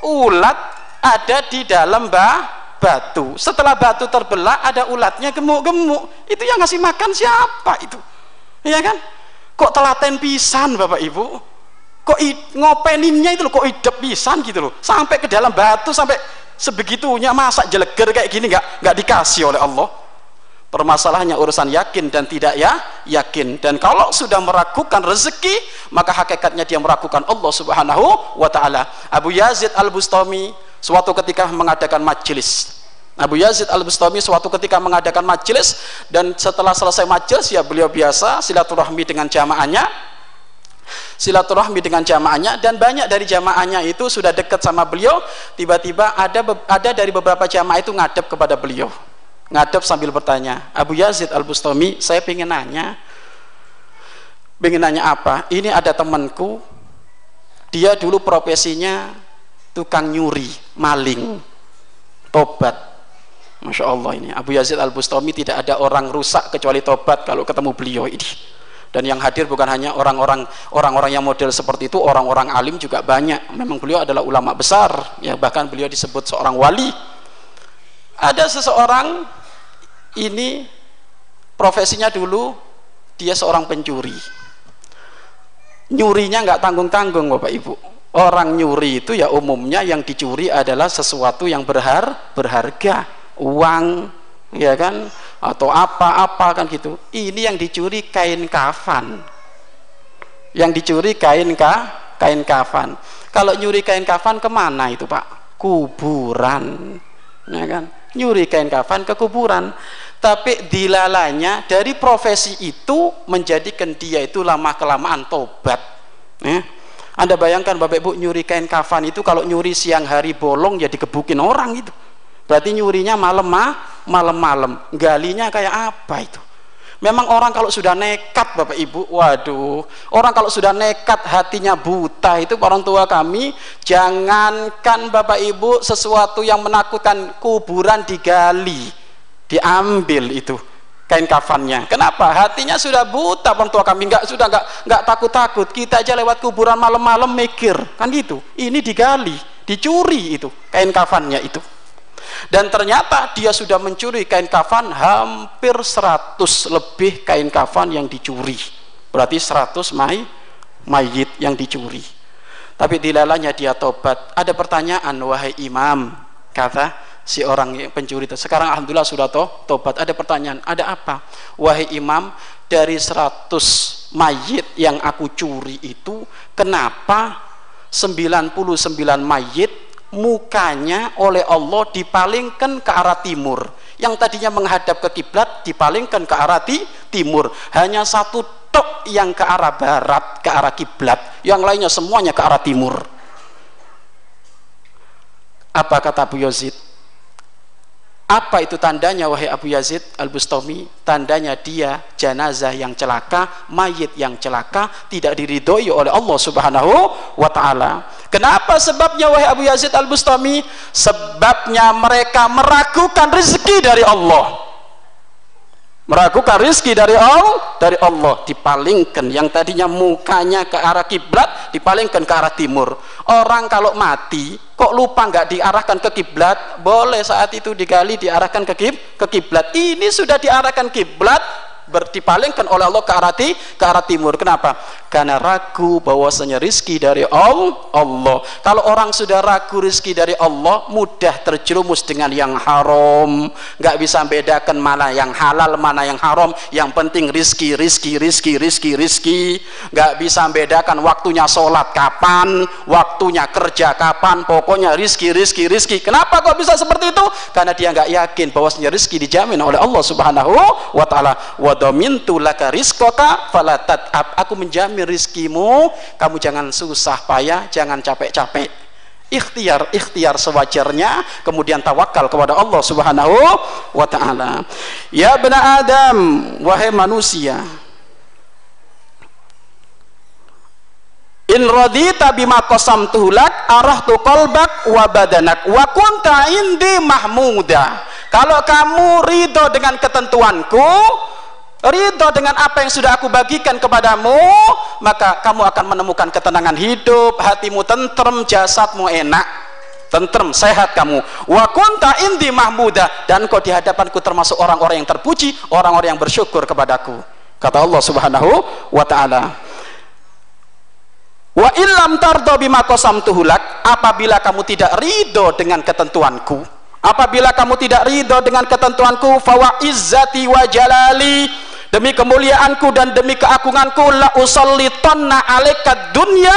ulat ada di dalam bah batu. Setelah batu terbelah ada ulatnya gemuk-gemuk. Itu yang ngasih makan siapa itu? Iya kan? Kok telaten pisan bapak ibu kok ngopeninnya itu loh kok hidup pisan gitu loh. Sampai ke dalam batu sampai sebegitunya masak jeleger kayak gini nggak nggak dikasih oleh Allah. Permasalahannya urusan yakin dan tidak ya yakin. Dan kalau sudah meragukan rezeki maka hakikatnya dia meragukan Allah subhanahu wa ta'ala. Abu Yazid al-Bustami suatu ketika mengadakan majelis Abu Yazid Al-Bustami suatu ketika mengadakan majelis dan setelah selesai majelis ya beliau biasa silaturahmi dengan jamaahnya silaturahmi dengan jamaahnya dan banyak dari jamaahnya itu sudah dekat sama beliau tiba-tiba ada ada dari beberapa jamaah itu ngadep kepada beliau ngadep sambil bertanya Abu Yazid Al-Bustami saya pengen nanya pengen nanya apa ini ada temanku dia dulu profesinya tukang nyuri, maling, tobat. Masya Allah ini Abu Yazid Al Bustami tidak ada orang rusak kecuali tobat kalau ketemu beliau ini. Dan yang hadir bukan hanya orang-orang orang-orang yang model seperti itu, orang-orang alim juga banyak. Memang beliau adalah ulama besar, ya bahkan beliau disebut seorang wali. Ada seseorang ini profesinya dulu dia seorang pencuri. Nyurinya nggak tanggung-tanggung Bapak Ibu orang nyuri itu ya umumnya yang dicuri adalah sesuatu yang berhar berharga uang ya kan atau apa-apa kan gitu. Ini yang dicuri kain kafan. Yang dicuri kain ka kain kafan. Kalau nyuri kain kafan ke mana itu pak? Kuburan ya kan? Nyuri kain kafan ke kuburan. Tapi dilalanya dari profesi itu menjadikan dia itu lama kelamaan tobat ya. Anda bayangkan Bapak Ibu nyuri kain kafan itu kalau nyuri siang hari bolong ya dikebukin orang itu. Berarti nyurinya malam mah, malam-malam. Galinya kayak apa itu? Memang orang kalau sudah nekat Bapak Ibu, waduh, orang kalau sudah nekat hatinya buta itu orang tua kami, jangankan Bapak Ibu sesuatu yang menakutkan kuburan digali, diambil itu kain kafannya. Kenapa? Hatinya sudah buta orang tua kami nggak sudah nggak nggak takut takut. Kita aja lewat kuburan malam-malam mikir kan gitu. Ini digali, dicuri itu kain kafannya itu. Dan ternyata dia sudah mencuri kain kafan hampir 100 lebih kain kafan yang dicuri. Berarti 100 mai mayit yang dicuri. Tapi dilalanya dia tobat. Ada pertanyaan wahai imam, kata si orang yang pencuri itu. Sekarang alhamdulillah sudah toh, tobat. Ada pertanyaan, ada apa? Wahai imam, dari 100 mayit yang aku curi itu, kenapa 99 mayit mukanya oleh Allah dipalingkan ke arah timur. Yang tadinya menghadap ke kiblat dipalingkan ke arah ti timur. Hanya satu tok yang ke arah barat ke arah kiblat. Yang lainnya semuanya ke arah timur. Apa kata Abu Yazid apa itu tandanya wahai Abu Yazid Al-Bustami? Tandanya dia jenazah yang celaka, mayit yang celaka, tidak diridhoi oleh Allah Subhanahu wa taala. Kenapa sebabnya wahai Abu Yazid Al-Bustami? Sebabnya mereka meragukan rezeki dari Allah meragukan rizki dari Allah dari Allah. Dipalingkan. Yang tadinya mukanya ke arah kiblat dipalingkan ke arah timur. Orang kalau mati kok lupa nggak diarahkan ke kiblat? Boleh saat itu digali diarahkan ke ke kiblat. Ini sudah diarahkan kiblat dipalingkan oleh Allah ke arah, ke arah timur. Kenapa? Karena ragu bahwasanya rizki dari Allah. Kalau orang sudah ragu rizki dari Allah, mudah terjerumus dengan yang haram. Nggak bisa bedakan mana yang halal, mana yang haram. Yang penting rizki, rizki, rizki, rizki, rizki. Nggak bisa bedakan waktunya sholat kapan, waktunya kerja kapan. Pokoknya rizki, rizki, rizki. Kenapa kok bisa seperti itu? Karena dia nggak yakin bahwasanya rizki dijamin oleh Allah Subhanahu wa taala. Domintu laka rizqaka falatat aku menjamin rizkimu. Kamu jangan susah payah jangan capek-capek. Ikhtiar ikhtiar sewajarnya. Kemudian tawakal kepada Allah Subhanahu wa taala. Ya bena Adam wahai manusia. In radita bima qasamtuhu lak arahtu qalbak wa badanak. Wa kunta indi mahmuda. Kalau kamu ridho dengan ketentuanku, ridho dengan apa yang sudah aku bagikan kepadamu maka kamu akan menemukan ketenangan hidup hatimu tentrem jasadmu enak tentrem sehat kamu. Wa kunta indi mahmuda dan kau di hadapanku termasuk orang-orang yang terpuji orang-orang yang bersyukur kepadaku kata Allah subhanahu wa ta'ala. Wa illam tardo bima qasamtuhulak apabila kamu tidak ridho dengan ketentuanku apabila kamu tidak ridho dengan ketentuanku fawa izzati wa jalali demi kemuliaanku dan demi keagunganku la usallitanna alaika dunya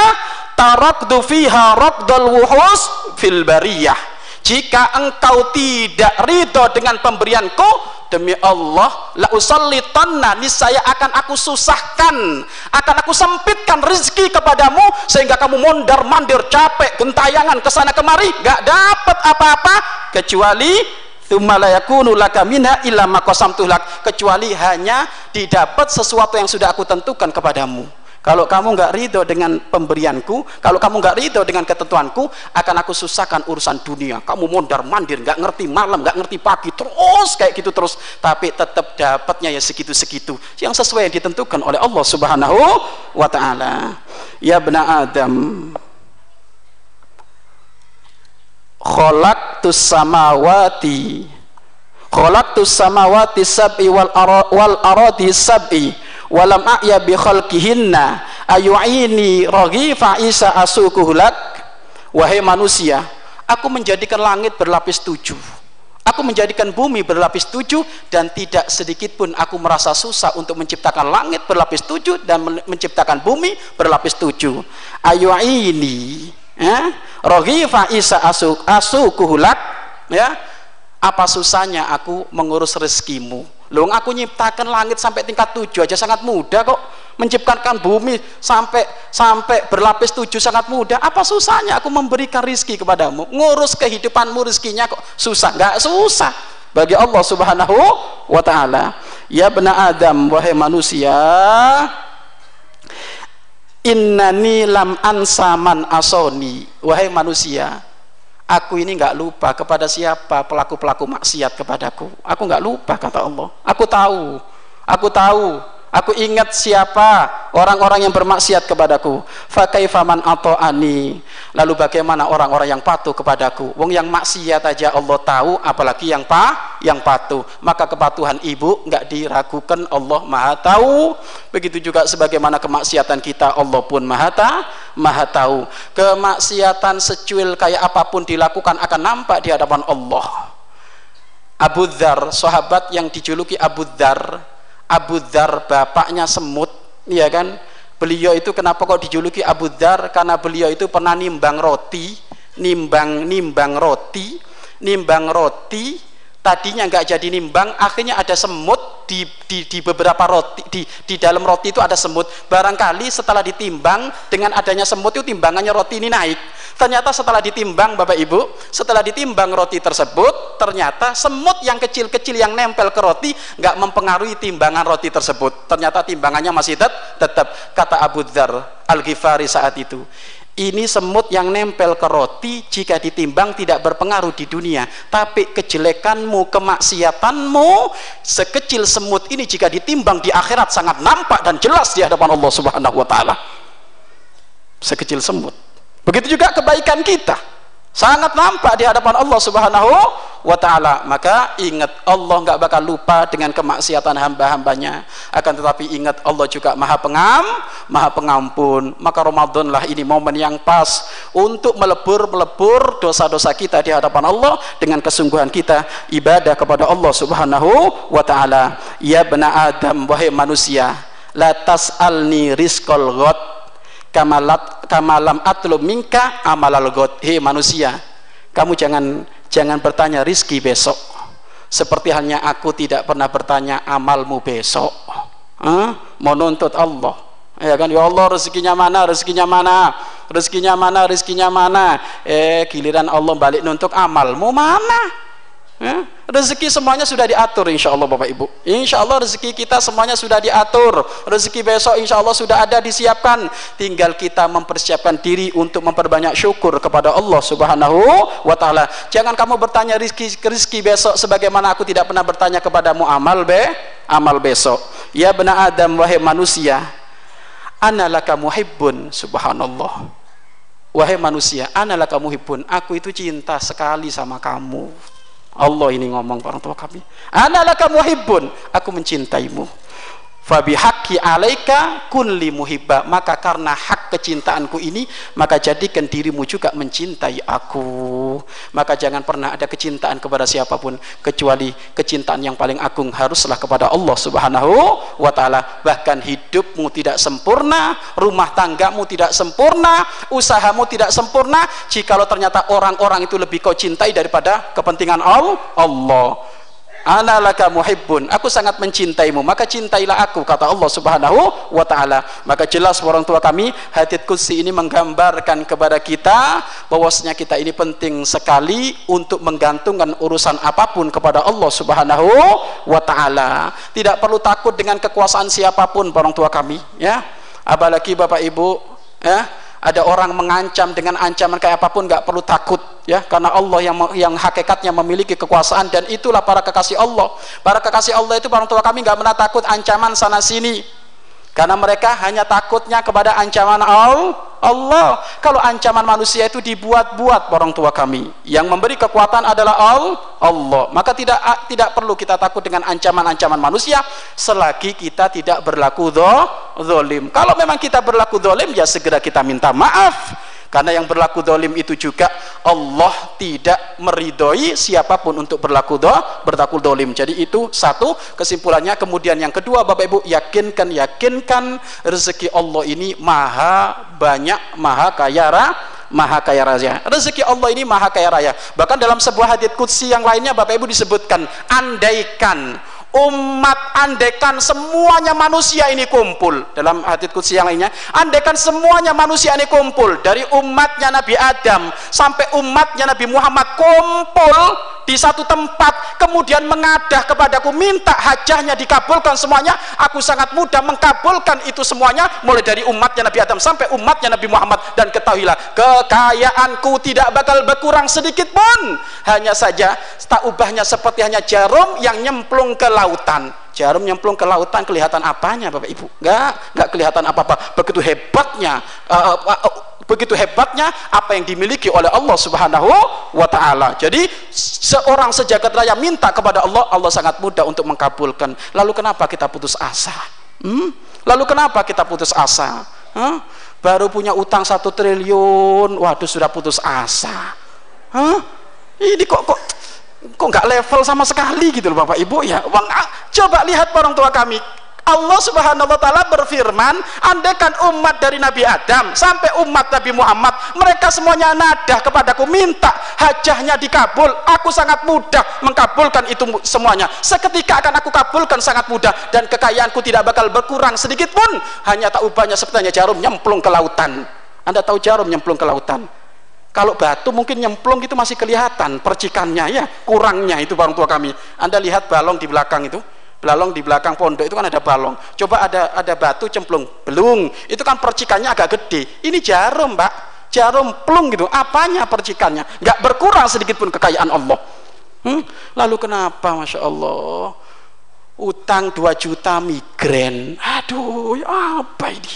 tarakdu fiha rabdul wuhus fil bariyah. Jika engkau tidak ridho dengan pemberianku demi Allah la usallitanna niscaya akan aku susahkan akan aku sempitkan rezeki kepadamu sehingga kamu mondar mandir capek gentayangan ke sana kemari gak dapat apa-apa kecuali Tsumma laka minha illa ma lak kecuali hanya didapat sesuatu yang sudah aku tentukan kepadamu. Kalau kamu nggak ridho dengan pemberianku, kalau kamu nggak ridho dengan ketentuanku, akan aku susahkan urusan dunia. Kamu mondar mandir, nggak ngerti malam, nggak ngerti pagi, terus kayak gitu terus. Tapi tetap dapatnya ya segitu-segitu, yang sesuai yang ditentukan oleh Allah Subhanahu wa Ta'ala. Ya bena Adam, khalaqtus samawati. Khalaqtus samawati sab'i wal ara, wal aradi sab'i. Walam a'ya bi khalqihinna. Ayu'ini raghifa isa asukuhulak wahai manusia aku menjadikan langit berlapis tujuh. Aku menjadikan bumi berlapis tujuh dan tidak sedikit pun aku merasa susah untuk menciptakan langit berlapis tujuh dan menciptakan bumi berlapis tujuh. Ayu'ini ya rohifa isa asuk asukuhulak ya. Apa susahnya aku mengurus rezekimu? Loh aku nyiptakan langit sampai tingkat tujuh aja sangat mudah kok. Menciptakan bumi sampai sampai berlapis tujuh sangat mudah. Apa susahnya aku memberikan rizki kepadamu? Ngurus kehidupanmu rizkinya kok susah? Nggak susah. Bagi Allah subhanahu wa ta'ala. Ya benar Adam wahai manusia innani lam ansaman asoni. Wahai manusia aku ini nggak lupa kepada siapa pelaku-pelaku maksiat kepadaku. Aku nggak lupa kata Allah. Aku tahu aku tahu Aku ingat siapa orang-orang yang bermaksiat kepadaku. Fakaifaman ani. Lalu bagaimana orang-orang yang patuh kepadaku? Wong yang maksiat aja Allah tahu, apalagi yang pa, yang patuh. Maka kepatuhan ibu nggak diragukan Allah Maha tahu. Begitu juga sebagaimana kemaksiatan kita Allah pun Maha ta, Maha tahu. Kemaksiatan secuil kayak apa pun dilakukan akan nampak di hadapan Allah. Abu Dhar, sahabat yang dijuluki Abu Dhar, Abu Dhar bapaknya semut ya kan? Beliau itu kenapa kok dijuluki Abu Dhar? Karena beliau itu pernah nimbang roti nimbang nimbang roti nimbang roti. Tadinya nggak jadi nimbang akhirnya ada semut di, di, di beberapa roti di, di dalam roti itu ada semut. Barangkali setelah ditimbang dengan adanya semut itu timbangannya roti ini naik ternyata setelah ditimbang Bapak Ibu setelah ditimbang roti tersebut ternyata semut yang kecil-kecil yang nempel ke roti nggak mempengaruhi timbangan roti tersebut. Ternyata timbangannya masih tetap, tetap kata Abu Dhar Al-Ghifari saat itu. Ini semut yang nempel ke roti jika ditimbang tidak berpengaruh di dunia tapi kejelekanmu, kemaksiatanmu sekecil semut ini jika ditimbang di akhirat sangat nampak dan jelas di hadapan Allah subhanahu wa ta'ala. Sekecil semut begitu juga kebaikan kita. Sangat nampak di hadapan Allah subhanahu wa ta'ala. Maka ingat Allah nggak bakal lupa dengan kemaksiatan hamba-hambanya. Akan tetapi ingat Allah juga maha pengam maha pengampun. Maka Ramadan lah ini momen yang pas untuk melebur-melebur dosa-dosa kita di hadapan Allah dengan kesungguhan kita ibadah kepada Allah subhanahu wa ta'ala. Ya bena Adam wahai manusia la tas'alni rizqal ghad kamalat kamalam atlu minka amalal god hei manusia kamu jangan jangan bertanya rizki besok. Seperti halnya aku tidak pernah bertanya amalmu besok. Huh? nuntut Allah. Ya kan? Ya Allah rezekinya mana? Rezekinya mana? Rezekinya mana? Rezekinya mana? Eh giliran Allah balik nuntut amalmu mana Ya? Rezeki semuanya sudah diatur insya Allah Bapak Ibu. Insya Allah rezeki kita semuanya sudah diatur. Rezeki besok insya Allah sudah ada disiapkan. Tinggal kita mempersiapkan diri untuk memperbanyak syukur kepada Allah Subhanahu wa taala. Jangan kamu bertanya rezeki rezeki besok sebagaimana aku tidak pernah bertanya kepadamu amal be amal besok. Ya benar Adam wahai manusia, analaka muhibbun subhanallah. Wahai manusia, analaka muhibbun, aku itu cinta sekali sama kamu. Allah ini ngomong orang tua kami analaka muhibbun aku mencintaimu fabi haqqi alaika kun li muhibba. Maka karena hak kecintaanku ini maka jadikan dirimu juga mencintai aku. Maka jangan pernah ada kecintaan kepada siapa pun kecuali kecintaan yang paling agung haruslah kepada Allah subhanahu wa ta'ala. Bahkan hidupmu tidak sempurna rumah tanggamu tidak sempurna usahamu tidak sempurna jikalau ternyata orang-orang itu lebih kau cintai daripada kepentingan Allah ana laka muhibbun. Aku sangat mencintaimu. Maka cintailah aku kata Allah subhanahu wa ta'ala. Maka jelas orang tua kami hadith kursi ini menggambarkan kepada kita bahwasanya kita ini penting sekali untuk menggantungkan urusan apa pun kepada Allah subhanahu wa ta'ala. Tidak perlu takut dengan kekuasaan siapa pun orang tua kami ya. Apalagi bapak ibu ya ada orang mengancam dengan ancaman kayak apa pun nggak perlu takut ya. Karena Allah yang yang hakikatnya memiliki kekuasaan dan itulah para kekasih Allah. Para kekasih Allah itu orang tua kami nggak pernah takut ancaman sana sini karena mereka hanya takutnya kepada ancaman Allah kalau ancaman manusia itu dibuat-buat orang tua kami. Yang memberi kekuatan adalah Allah. Maka tidak tidak perlu kita takut dengan ancaman-ancaman manusia selagi kita tidak berlaku zolim kalau memang kita berlaku zolim ya segera kita minta maaf karena yang berlaku dolim itu juga Allah tidak meridhoi siapa pun untuk berlaku do, berlaku dolim. Jadi itu satu kesimpulannya. Kemudian yang kedua Bapak Ibu yakinkan yakinkan rezeki Allah ini maha banyak maha kaya raya maha kaya raya. Rezeki Allah ini maha kaya raya. Bahkan dalam sebuah hadits kutsi yang lainnya Bapak Ibu disebutkan andaikan umat andekan semuanya manusia ini kumpul. Dalam hadits kudsi yang lainnya andekan semuanya manusia ini kumpul. Dari umatnya Nabi Adam sampai umatnya Nabi Muhammad kumpul di satu tempat kemudian mengadah kepadaku minta hajahnya dikabulkan semuanya aku sangat mudah mengkabulkan itu semuanya mulai dari umatnya Nabi Adam sampai umatnya Nabi Muhammad. Dan ketahuilah kekayaanku tidak bakal berkurang sedikit pun. Hanya saja tak ubahnya seperti hanya jarum yang nyemplung ke lautan. Jarum nyemplung ke lautan kelihatan apanya Bapak Ibu? Enggak enggak kelihatan apa-apa. Begitu hebatnya uh, uh, uh, begitu hebatnya apa yang dimiliki oleh Allah Subhanahu wa taala. Jadi seorang sejagat raya minta kepada Allah, Allah sangat mudah untuk mengkabulkan. Lalu kenapa kita putus asa? Hmm? Lalu kenapa kita putus asa? Huh? Baru punya utang satu triliun, waduh sudah putus asa. Huh? Ini kok kok kok nggak level sama sekali gitu loh Bapak Ibu ya. Coba lihat orang tua kami Allah Subhanahu wa taala berfirman, andaikan umat dari Nabi Adam sampai umat Nabi Muhammad, mereka semuanya nadah kepadaku minta hajahnya dikabul, aku sangat mudah mengkabulkan itu semuanya. Seketika akan aku kabulkan sangat mudah dan kekayaanku tidak bakal berkurang sedikit pun. Hanya tak ubahnya seperti jarum nyemplung ke lautan. Anda tahu jarum nyemplung ke lautan? Kalau batu mungkin nyemplung itu masih kelihatan percikannya ya, kurangnya itu orang tua kami. Anda lihat balong di belakang itu, belalong di belakang pondok itu kan ada balong. Coba ada ada batu cemplung belum itu kan percikannya agak gede. Ini jarum mbak. Jarum plung gitu. Apanya percikannya? Nggak berkurang sedikit pun kekayaan Allah. Hmm? lalu kenapa? Masya Allah. Utang 2 juta migren aduh ya apa ini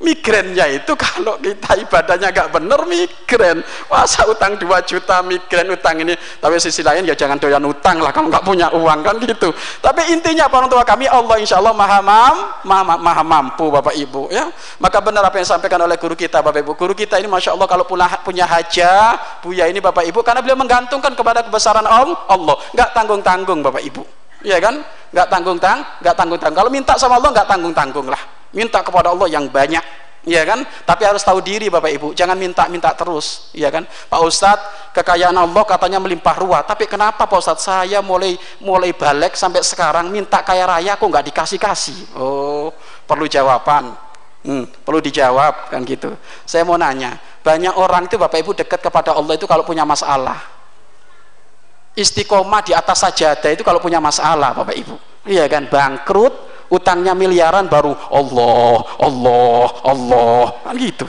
migrennya itu kalau kita ibadahnya gak bener migren. Masa utang 2 juta migren utang ini? Tapi sisi lain ya jangan doyan utang lah kalau nggak punya uang kan gitu. Tapi intinya orang tua kami? Allah insya Allah maha, mam, maha, maha mampu Bapak Ibu ya. Maka benar apa yang disampaikan oleh guru kita Bapak Ibu. Guru kita ini Masya Allah kalau punya, punya hajah Buya ini Bapak Ibu karena beliau menggantungkan kepada kebesaran Allah. Nggak tanggung-tanggung Bapak Ibu. Ya kan? Nggak tanggung tang nggak tanggung tanggung kalau minta sama Allah nggak tanggung tanggung lah minta kepada Allah yang banyak ya kan? Tapi harus tahu diri Bapak Ibu. Jangan minta-minta terus ya kan? Pak Ustadz kekayaan Allah katanya melimpah ruah. Tapi kenapa Pak Ustadz? Saya mulai mulai balik sampai sekarang minta kaya raya kok nggak dikasih-kasih. Oh perlu jawaban. Hmm, perlu dijawab kan gitu. Saya mau nanya banyak orang itu Bapak Ibu dekat kepada Allah itu kalau punya masalah. Istiqomah di atas sajadah itu kalau punya masalah Bapak Ibu. Iya kan? Bangkrut utangnya miliaran baru Allah Allah Allah. Kan gitu.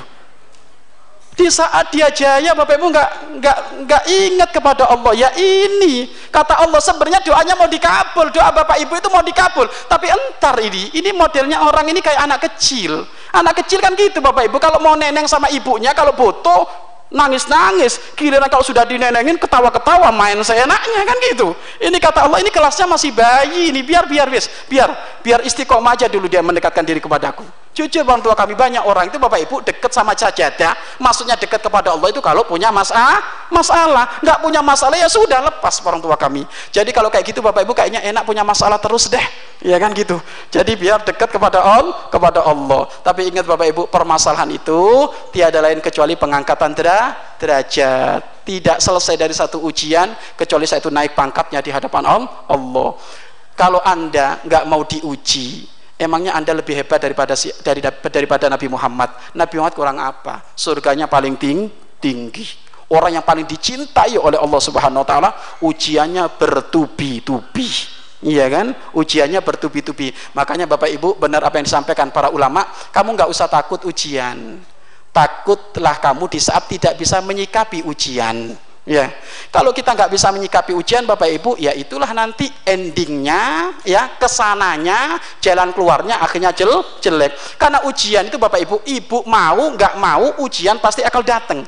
Di saat dia jaya Bapak Ibu nggak nggak nggak ingat kepada Allah. Ya ini kata Allah sebenarnya doanya mau dikabul. Doa Bapak Ibu itu mau dikabul. Tapi entar ini ini modelnya orang ini kayak anak kecil. Anak kecil kan gitu Bapak Ibu. Kalau mau neneng sama ibunya kalau butuh nangis-nangis. Giliran kalau sudah dinenengin ketawa-ketawa main seenaknya kan gitu. Ini kata Allah ini kelasnya masih bayi ini. Biar biar biar biar istiqomah aja dulu dia mendekatkan diri kepadaku jujur orang tua kami banyak orang itu bapak ibu dekat sama sajadah maksudnya dekat kepada Allah itu kalau punya masalah masalah. Nggak punya masalah ya sudah lepas orang tua kami. Jadi kalau kayak gitu bapak ibu kayaknya enak punya masalah terus deh. Ya kan gitu? Jadi biar dekat kepada Allah kepada Allah. Tapi ingat bapak ibu permasalahan itu tiada lain kecuali pengangkatan derajat. Tidak selesai dari satu ujian kecuali saya itu naik pangkatnya di hadapan Allah. Kalau anda nggak mau diuji Emangnya Anda lebih hebat daripada dari, daripada Nabi Muhammad? Nabi Muhammad kurang apa? Surganya paling ting, tinggi. Orang yang paling dicintai oleh Allah Subhanahu wa taala, ujiannya bertubi-tubi. Iya kan? Ujiannya bertubi-tubi. Makanya Bapak Ibu benar apa yang disampaikan para ulama, kamu nggak usah takut ujian. Takutlah kamu di saat tidak bisa menyikapi ujian ya. Kalau kita nggak bisa menyikapi ujian bapak ibu ya itulah nanti endingnya ya ke sananya jalan keluarnya akhirnya jel jelek. Karena ujian itu bapak ibu ibu mau nggak mau ujian pasti akan datang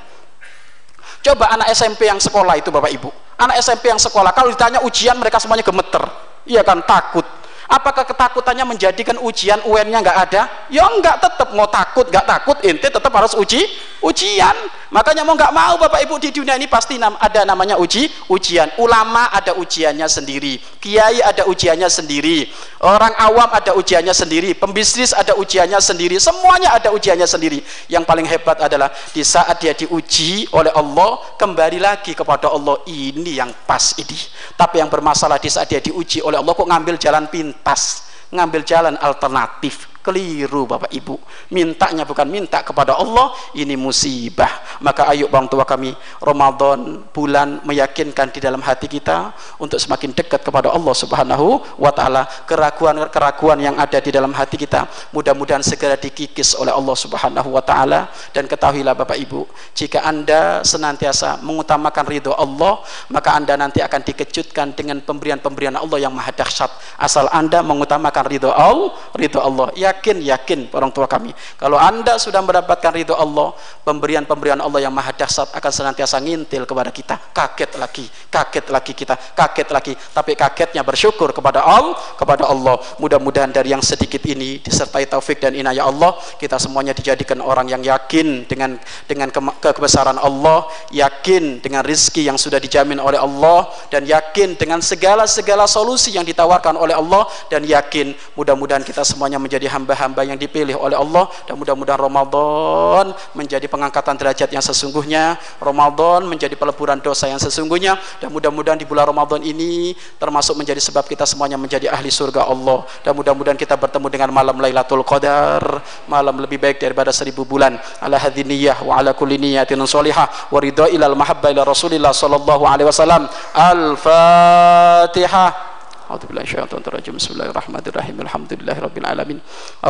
coba anak SMP yang sekolah itu bapak ibu. Anak SMP yang sekolah kalau ditanya ujian mereka semuanya gemeter. Iya kan? Takut. Apakah ketakutannya menjadikan ujian UN-nya nggak ada? Ya nggak tetap mau takut nggak takut inti tetap harus uji ujian. Makanya mau nggak mau bapak ibu di dunia ini pasti ada namanya uji ujian. Ulama ada ujiannya sendiri. Kiai ada ujiannya sendiri. Orang awam ada ujiannya sendiri. Pembisnis ada ujiannya sendiri. Semuanya ada ujiannya sendiri. Yang paling hebat adalah di saat dia diuji oleh Allah kembali lagi kepada Allah ini yang pas ini. Tapi yang bermasalah di saat dia diuji oleh Allah kok ngambil jalan pintas ngambil jalan alternatif keliru Bapak Ibu. Mintanya bukan minta kepada Allah ini musibah. Maka ayo bang tua kami Ramadan bulan meyakinkan di dalam hati kita untuk semakin dekat kepada Allah subhanahu wa ta'ala. Keraguan-keraguan yang ada di dalam hati kita mudah-mudahan segera dikikis oleh Allah subhanahu wa ta'ala. Dan ketahuilah Bapak Ibu jika anda senantiasa mengutamakan ridho Allah maka anda nanti akan dikejutkan dengan pemberian-pemberian Allah yang maha dahsyat. Asal anda mengutamakan ridho Allah ridho Allah. Ya yakin yakin orang tua kami. Kalau anda sudah mendapatkan ridho Allah pemberian-pemberian Allah yang maha dahsyat akan senantiasa ngintil kepada kita. Kaget lagi kaget lagi kita kaget lagi. Tapi kagetnya bersyukur kepada Allah kepada Allah. Mudah-mudahan dari yang sedikit ini disertai taufik dan inayah Allah kita semuanya dijadikan orang yang yakin dengan dengan ke kebesaran Allah yakin dengan rizki yang sudah dijamin oleh Allah dan yakin dengan segala-segala solusi yang ditawarkan oleh Allah dan yakin mudah-mudahan kita semuanya menjadi hamba-hamba yang dipilih oleh Allah dan mudah-mudahan Ramadan menjadi pengangkatan derajat yang sesungguhnya Ramadan menjadi peleburan dosa yang sesungguhnya dan mudah-mudahan di bulan Ramadan ini termasuk menjadi sebab kita semuanya menjadi ahli surga Allah. Dan mudah-mudahan kita bertemu dengan malam Lailatul Qadar malam lebih baik daripada seribu bulan. Ala hadiniyah wa ala kulli niyatin salihah wa ridha ilal mahabba ila Rasulillah sallallahu alaihi wasallam. al-Fatihah أعوذ بالله من الشيطان الرجيم بسم الله الرحمن الرحيم الحمد لله رب العالمين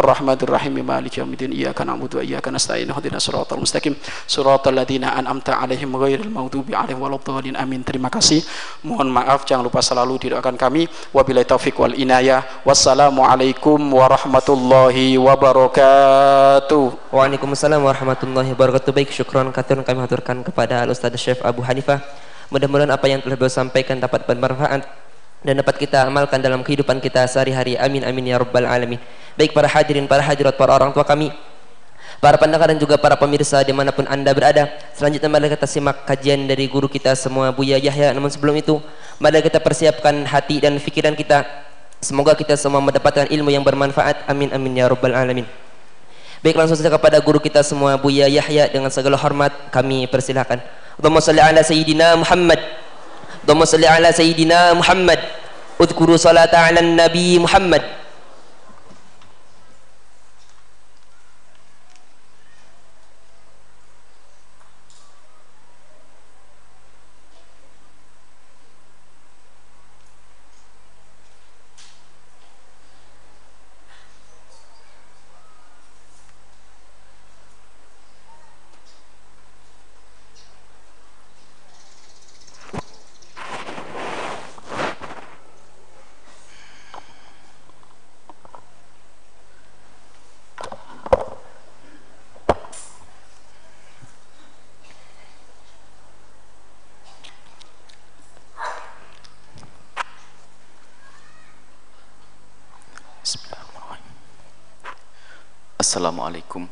الرحمن الرحيم مالك يوم الدين إياك نعبد وإياك نستعين اهدنا الصراط المستقيم صراط الذين أنعمت عليهم غير المغضوب عليهم ولا الضالين آمين terima kasih mohon maaf jangan lupa selalu didoakan kami wabillahi taufik wal inayah wassalamualaikum warahmatullahi wabarakatuh Waalaikumsalam warahmatullahi wabarakatuh baik syukron kathir kami haturkan kepada Al Ustaz Syekh Abu Hanifah mudah-mudahan apa yang telah beliau sampaikan dapat bermanfaat dan dapat kita amalkan dalam kehidupan kita sehari-hari. Amin amin ya rabbal alamin. Baik para hadirin para hadirat para orang tua kami para pendengar dan juga para pemirsa di mana pun anda berada selanjutnya mari kita simak kajian dari guru kita semua Buya Yahya. Namun sebelum itu mari kita persiapkan hati dan fikiran kita. Semoga kita semua mendapatkan ilmu yang bermanfaat. Amin amin ya rabbal alamin. Baik langsung saja kepada guru kita semua Buya Yahya dengan segala hormat kami persilahkan. Allahumma salli ala sayyidina Muhammad اللهم صل على سيدنا محمد. اذكروا صلاة على النبي محمد. السلام عليكم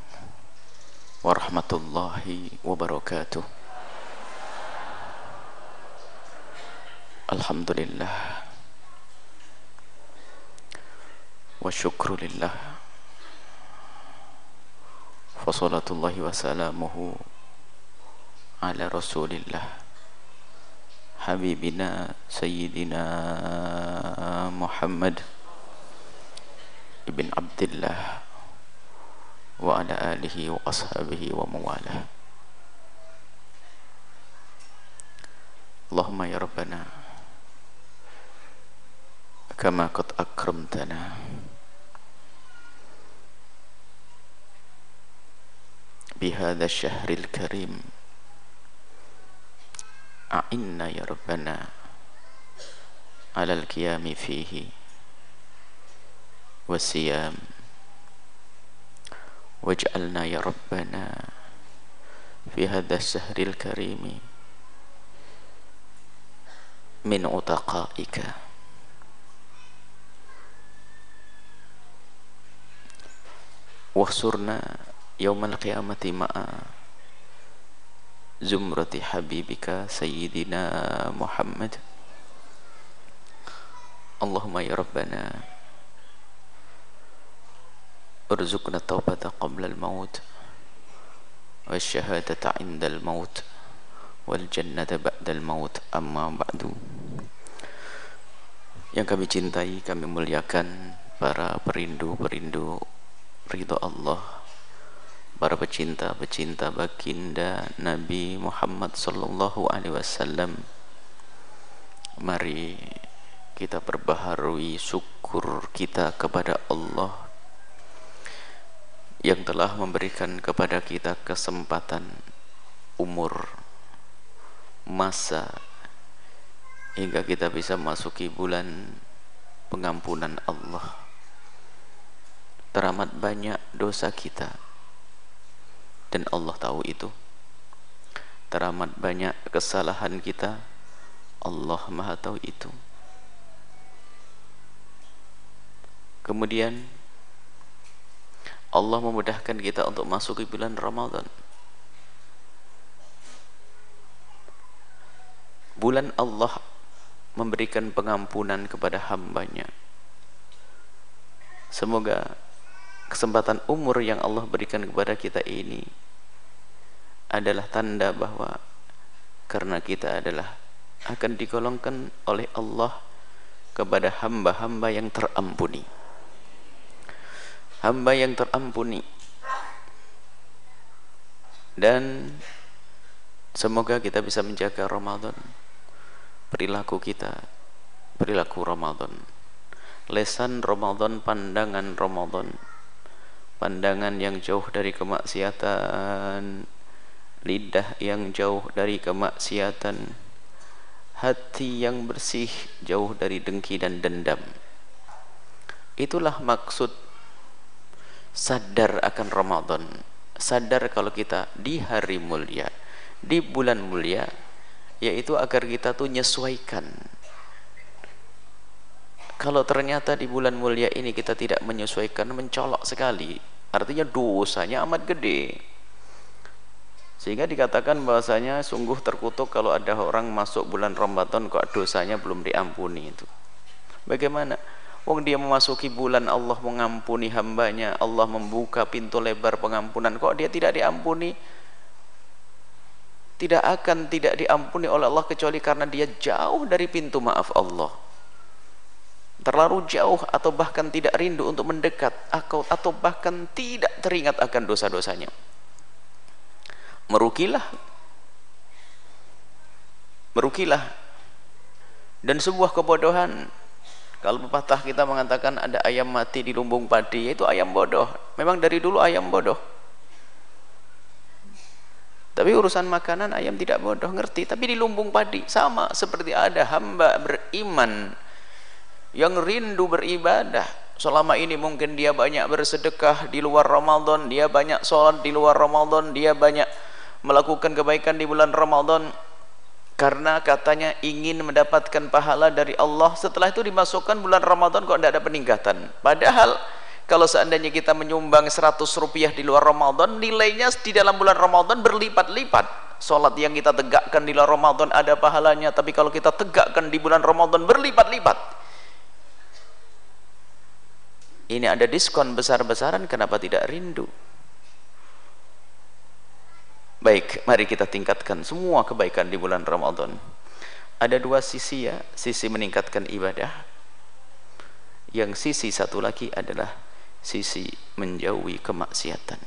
ورحمة الله وبركاته الحمد لله والشكر لله فصلاة الله وسلامه على رسول الله حبيبنا سيدنا محمد ابن عبد الله وعلى آله وأصحابه ومواله. اللهم يا ربنا كما قد أكرمتنا بهذا الشهر الكريم أعنا يا ربنا على القيام فيه والصيام واجعلنا يا ربنا في هذا الشهر الكريم من عتقائك واخسرنا يوم القيامة مع زمرة حبيبك سيدنا محمد. اللهم يا ربنا ارزقنا التوبة قبل الموت والشهادة عند الموت والجنة بعد الموت أما بعد yang kami cintai, kami muliakan para perindu-perindu ridho Allah para pecinta-pecinta baginda Nabi Muhammad sallallahu alaihi wasallam mari kita perbaharui syukur kita kepada Allah yang telah memberikan kepada kita kesempatan umur masa hingga kita bisa masuki bulan pengampunan Allah. Teramat banyak dosa kita dan Allah tahu itu. Teramat banyak kesalahan kita Allah maha tahu itu. Kemudian Allah memudahkan kita untuk masuk ke bulan Ramadan. Bulan Allah memberikan pengampunan kepada hambanya. Semoga kesempatan umur yang Allah berikan kepada kita ini adalah tanda bahwa karena kita adalah akan digolongkan oleh Allah kepada hamba-hamba yang terampuni hamba yang terampuni. Dan semoga kita bisa menjaga Ramadan. Perilaku kita perilaku Ramadan. Lesan Ramadan pandangan Ramadan. Pandangan yang jauh dari kemaksiatan. Lidah yang jauh dari kemaksiatan. Hati yang bersih jauh dari dengki dan dendam. Itulah maksud sadar akan Ramadan sadar kalau kita di hari mulia di bulan mulia yaitu agar kita tuh menyesuaikan kalau ternyata di bulan mulia ini kita tidak menyesuaikan mencolok sekali artinya dosanya amat gede sehingga dikatakan bahwasanya sungguh terkutuk kalau ada orang masuk bulan Ramadan kok dosanya belum diampuni itu. Bagaimana? Wong dia memasuki bulan Allah mengampuni hambanya, Allah membuka pintu lebar pengampunan, kok dia tidak diampuni? Tidak akan tidak diampuni oleh Allah kecuali karena dia jauh dari pintu maaf Allah. Terlalu jauh atau bahkan tidak rindu untuk mendekat atau bahkan tidak teringat akan dosa-dosanya. Merugilah. Merugilah. Dan sebuah kebodohan kalau pepatah kita mengatakan ada ayam mati di lumbung padi itu ayam bodoh. Memang dari dulu ayam bodoh. Tapi urusan makanan ayam tidak bodoh ngerti? Tapi di lumbung padi sama seperti ada hamba beriman yang rindu beribadah. Selama ini mungkin dia banyak bersedekah di luar Ramadan dia banyak sholat di luar Ramadan dia banyak melakukan kebaikan di bulan Ramadan karena katanya ingin mendapatkan pahala dari Allah. Setelah itu dimasukkan bulan Ramadan kok tidak ada peningkatan? Padahal kalau seandainya kita menyumbang 100 rupiah di luar Ramadan nilainya di dalam bulan Ramadan berlipat-lipat. Sholat yang kita tegakkan di luar Ramadan ada pahalanya tapi kalau kita tegakkan di bulan Ramadan berlipat-lipat. Ini ada diskon besar-besaran kenapa tidak rindu Baik, mari kita tingkatkan semua kebaikan di bulan Ramadan. Ada dua sisi ya, sisi meningkatkan ibadah. Yang sisi satu lagi adalah sisi menjauhi kemaksiatan.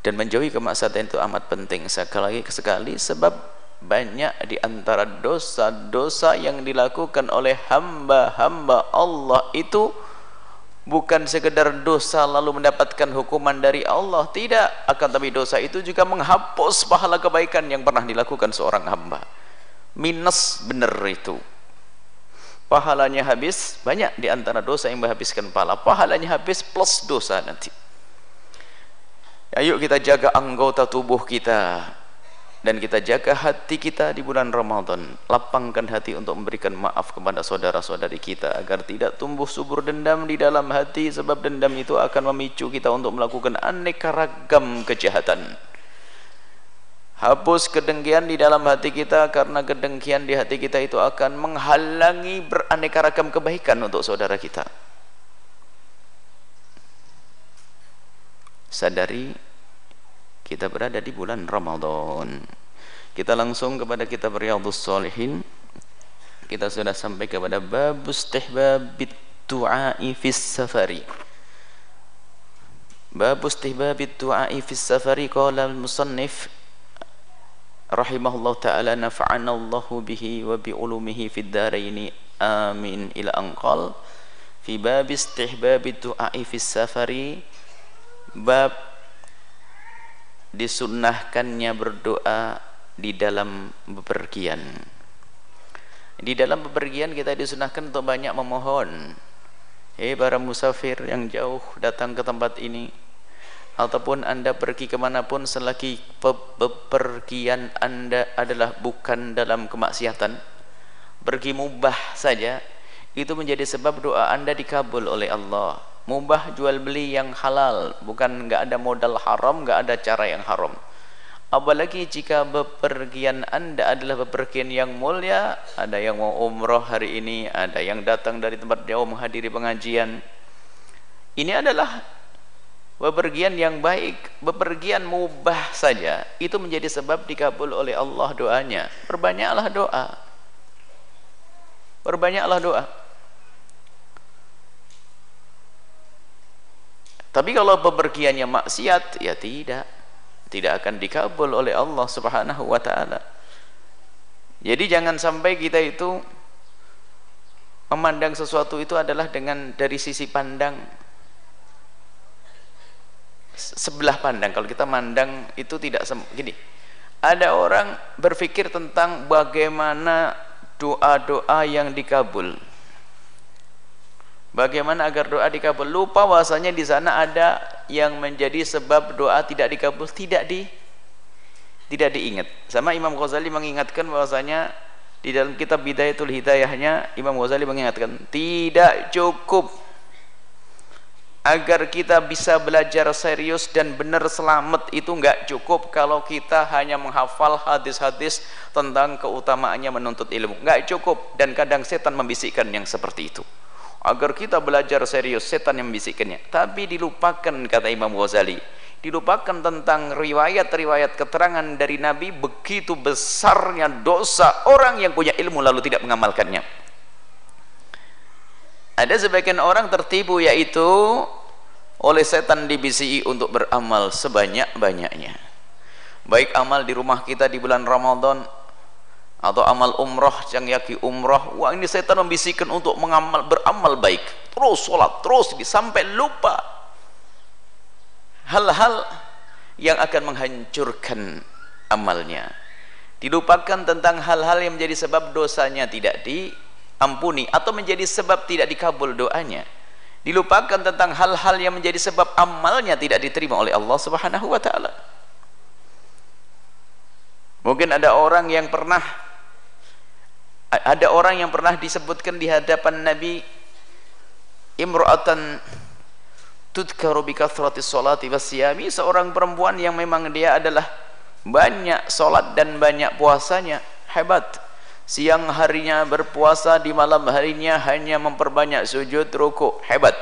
Dan menjauhi kemaksiatan itu amat penting sekali sekali sebab banyak di antara dosa-dosa yang dilakukan oleh hamba-hamba Allah itu bukan sekedar dosa lalu mendapatkan hukuman dari Allah tidak. Akan tapi dosa itu juga menghapus pahala kebaikan yang pernah dilakukan seorang hamba. Minus benar itu. Pahalanya habis banyak di antara dosa yang menghabiskan pahala. Pahalanya habis plus dosa nanti. Ayo kita jaga anggota tubuh kita dan kita jaga hati kita di bulan Ramadan. Lapangkan hati untuk memberikan maaf kepada saudara-saudari kita agar tidak tumbuh subur dendam di dalam hati sebab dendam itu akan memicu kita untuk melakukan aneka ragam kejahatan. Hapus kedengkian di dalam hati kita karena kedengkian di hati kita itu akan menghalangi beraneka ragam kebaikan untuk saudara kita. Sadari kita berada di bulan Ramadan. Kita langsung kepada kitab Riyadhus Shalihin. Kita sudah sampai kepada bab istihbabit du'a'i fis safari. Bab istihbabit du'a'i fis safari qala al-musannif rahimahullah ta'ala nafa'ana Allah bihi wa bi ulumihi fid darain amin ila anqal. Fi bab istihbabit du'a'i fis safari bab disunnahkannya berdoa di dalam bepergian. Di dalam bepergian kita disunahkan untuk banyak memohon. Hei para musafir yang jauh datang ke tempat ini Ataupun anda pergi ke mana pun selagi pepergian anda adalah bukan dalam kemaksiatan Pergi mubah saja Itu menjadi sebab doa anda dikabul oleh Allah Mubah jual beli yang halal Bukan enggak ada modal haram, enggak ada cara yang haram. Apalagi jika bepergian anda adalah bepergian yang mulia Ada yang mau umroh hari ini Ada yang datang dari tempat jauh menghadiri pengajian. Ini adalah bepergian yang baik Bepergian mubah saja. Itu menjadi sebab dikabul oleh Allah doanya. Perbanyaklah doa. Perbanyaklah doa Tapi kalau bepergiannya maksiat Ya tidak tidak akan dikabul oleh Allah Subhanahu wa taala. Jadi jangan sampai kita itu memandang sesuatu itu adalah dengan dari sisi pandang sebelah pandang. Kalau kita mandang itu tidak gini. Ada orang berpikir tentang bagaimana doa-doa yang dikabul. Bagaimana agar doa dikabul? Lupa bahwasanya di sana ada yang menjadi sebab doa tidak dikabul tidak di tidak diingat. Sama Imam Ghazali mengingatkan bahwasanya di dalam kitab Bidayatul Hidayahnya Imam Ghazali mengingatkan tidak cukup agar kita bisa belajar serius dan benar selamat itu enggak cukup kalau kita hanya menghafal hadis-hadis tentang keutamaannya menuntut ilmu enggak cukup dan kadang setan membisikkan yang seperti itu agar kita belajar serius setan yang membisikkannya. Tapi dilupakan kata Imam Ghazali. Dilupakan tentang riwayat-riwayat keterangan dari Nabi begitu besarnya dosa orang yang punya ilmu lalu tidak mengamalkannya. Ada sebagian orang tertipu yaitu oleh setan dibisiki untuk beramal sebanyak-banyaknya. Baik amal di rumah kita di bulan Ramadan atau amal umrah yang yaki umrah. Wah ini setan membisikkan untuk mengamal beramal baik. Terus sholat terus sampai lupa. Hal-hal yang akan menghancurkan amalnya. Dilupakan tentang hal-hal yang menjadi sebab dosanya tidak diampuni atau menjadi sebab tidak dikabul doanya. Dilupakan tentang hal-hal yang menjadi sebab amalnya tidak diterima oleh Allah subhanahu wa ta'ala. Mungkin ada orang yang pernah ada orang yang pernah disebutkan di hadapan Nabi imra'atan tudkaru bi kathrati wasyami seorang perempuan yang memang dia adalah banyak solat dan banyak puasanya. Hebat. Siang harinya berpuasa di malam harinya hanya memperbanyak sujud rukuk hebat.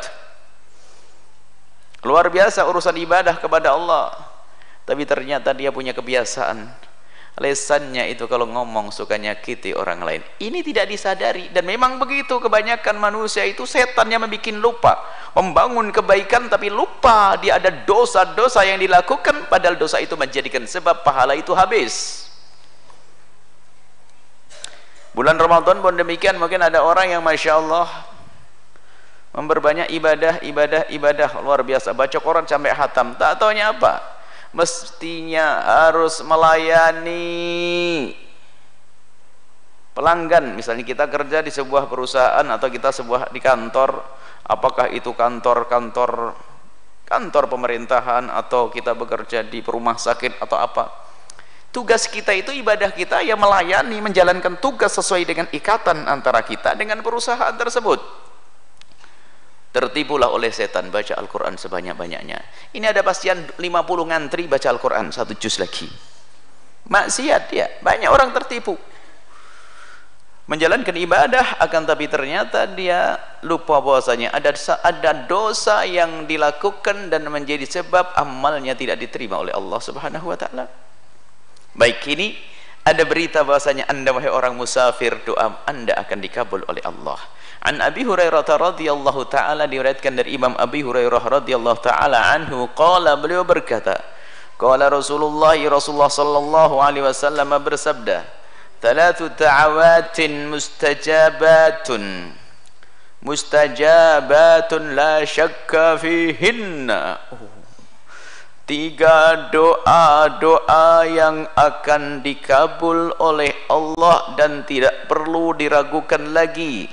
Luar biasa urusan ibadah kepada Allah. Tapi ternyata dia punya kebiasaan lesannya itu kalau ngomong suka nyakiti orang lain. Ini tidak disadari. Dan memang begitu kebanyakan manusia itu setan yang membuat lupa. Membangun kebaikan tapi lupa dia ada dosa-dosa yang dilakukan padahal dosa itu menjadikan sebab pahala itu habis. Bulan Ramadan pun demikian mungkin ada orang yang Masya Allah memperbanyak ibadah ibadah ibadah. Luar biasa. Baca Quran sampai hatam. Tak taunya apa mestinya harus melayani pelanggan. Misalnya kita kerja di sebuah perusahaan atau kita sebuah di kantor apakah itu kantor-kantor kantor pemerintahan atau kita bekerja di rumah sakit atau apa? Tugas kita itu ibadah kita ya melayani menjalankan tugas sesuai dengan ikatan antara kita dengan perusahaan tersebut tertipulah oleh setan baca Al-Quran sebanyak-banyaknya ini ada pastian 50 ngantri baca Al-Quran satu juz lagi maksiat ya banyak orang tertipu menjalankan ibadah akan tapi ternyata dia lupa bahwasanya ada ada dosa yang dilakukan dan menjadi sebab amalnya tidak diterima oleh Allah Subhanahu wa taala. Baik ini ada berita bahwasanya Anda wahai orang musafir doa Anda akan dikabul oleh Allah. An Abi Hurairah radhiyallahu taala diriwayatkan dari Imam Abi Hurairah radhiyallahu taala anhu qala beliau berkata qala Rasulullah Rasulullah sallallahu alaihi wasallam bersabda Thalathu ta'awatin mustajabatun mustajabatun la syakka fihinna. Tiga doa-doa yang akan dikabul oleh Allah dan tidak perlu diragukan lagi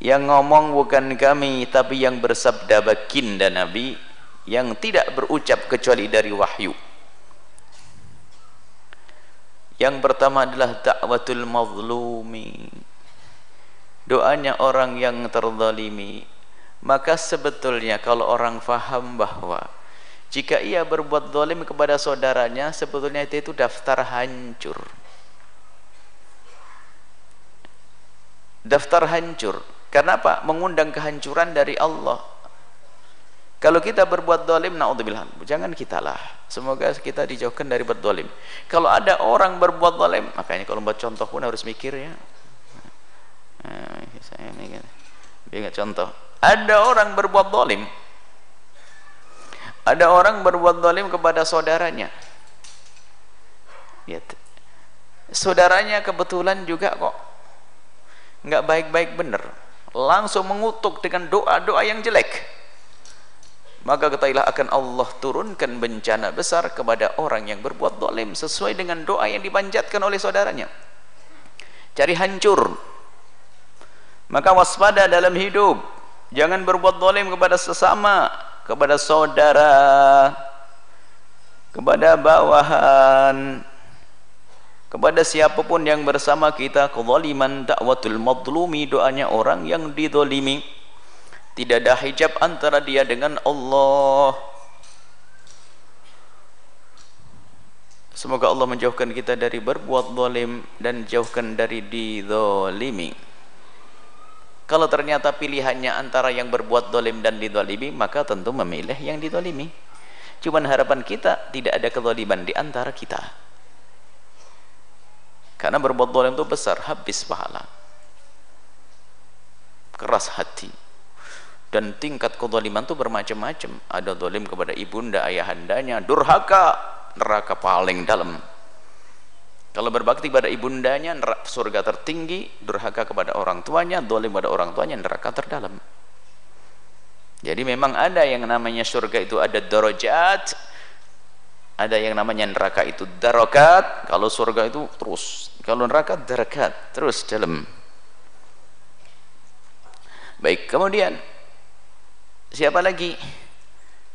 yang ngomong bukan kami tapi yang bersabda baginda Nabi yang tidak berucap kecuali dari wahyu. Yang pertama adalah da'watul mazlumi. Doanya orang yang terzalimi. Maka sebetulnya kalau orang faham bahwa jika ia berbuat zalim kepada saudaranya sebetulnya itu, itu daftar hancur. Daftar hancur karena apa? Mengundang kehancuran dari Allah. Kalau kita berbuat dolim, naudzubillah, jangan kita lah. Semoga kita dijauhkan dari berdolim. Kalau ada orang berbuat dolim, makanya kalau buat contoh pun harus mikir ya. Nah, saya mikir. Biar contoh. Ada orang berbuat dolim. Ada orang berbuat dolim kepada saudaranya. Lihat. Saudaranya kebetulan juga kok nggak baik-baik bener langsung mengutuk dengan doa-doa yang jelek. Maka ketahuilah akan Allah turunkan bencana besar kepada orang yang berbuat dolim sesuai dengan doa yang dipanjatkan oleh saudaranya. Cari hancur. Maka waspada dalam hidup. Jangan berbuat dolim kepada sesama kepada saudara kepada bawahan kepada siapa pun yang bersama kita kezaliman dakwatul madlumi doanya orang yang didolimi tidak ada hijab antara dia dengan Allah. Semoga Allah menjauhkan kita dari berbuat zalim dan jauhkan dari didolimi kalau ternyata pilihannya antara yang berbuat zalim dan didolimi maka tentu memilih yang didolimi cuman harapan kita tidak ada kezaliman di antara kita karena berbuat dolim itu besar habis pahala. Keras hati. Dan tingkat kedoliman itu bermacam-macam. Ada dolim kepada ibunda ayahandanya durhaka neraka paling dalam. Kalau berbakti pada ibundanya neraka surga tertinggi durhaka kepada orang tuanya dolim pada orang tuanya neraka terdalam. Jadi memang ada yang namanya surga itu ada darajat ada yang namanya neraka itu darokat. Kalau surga itu terus. Kalau neraka darakat terus dalam. Baik kemudian. Siapa lagi?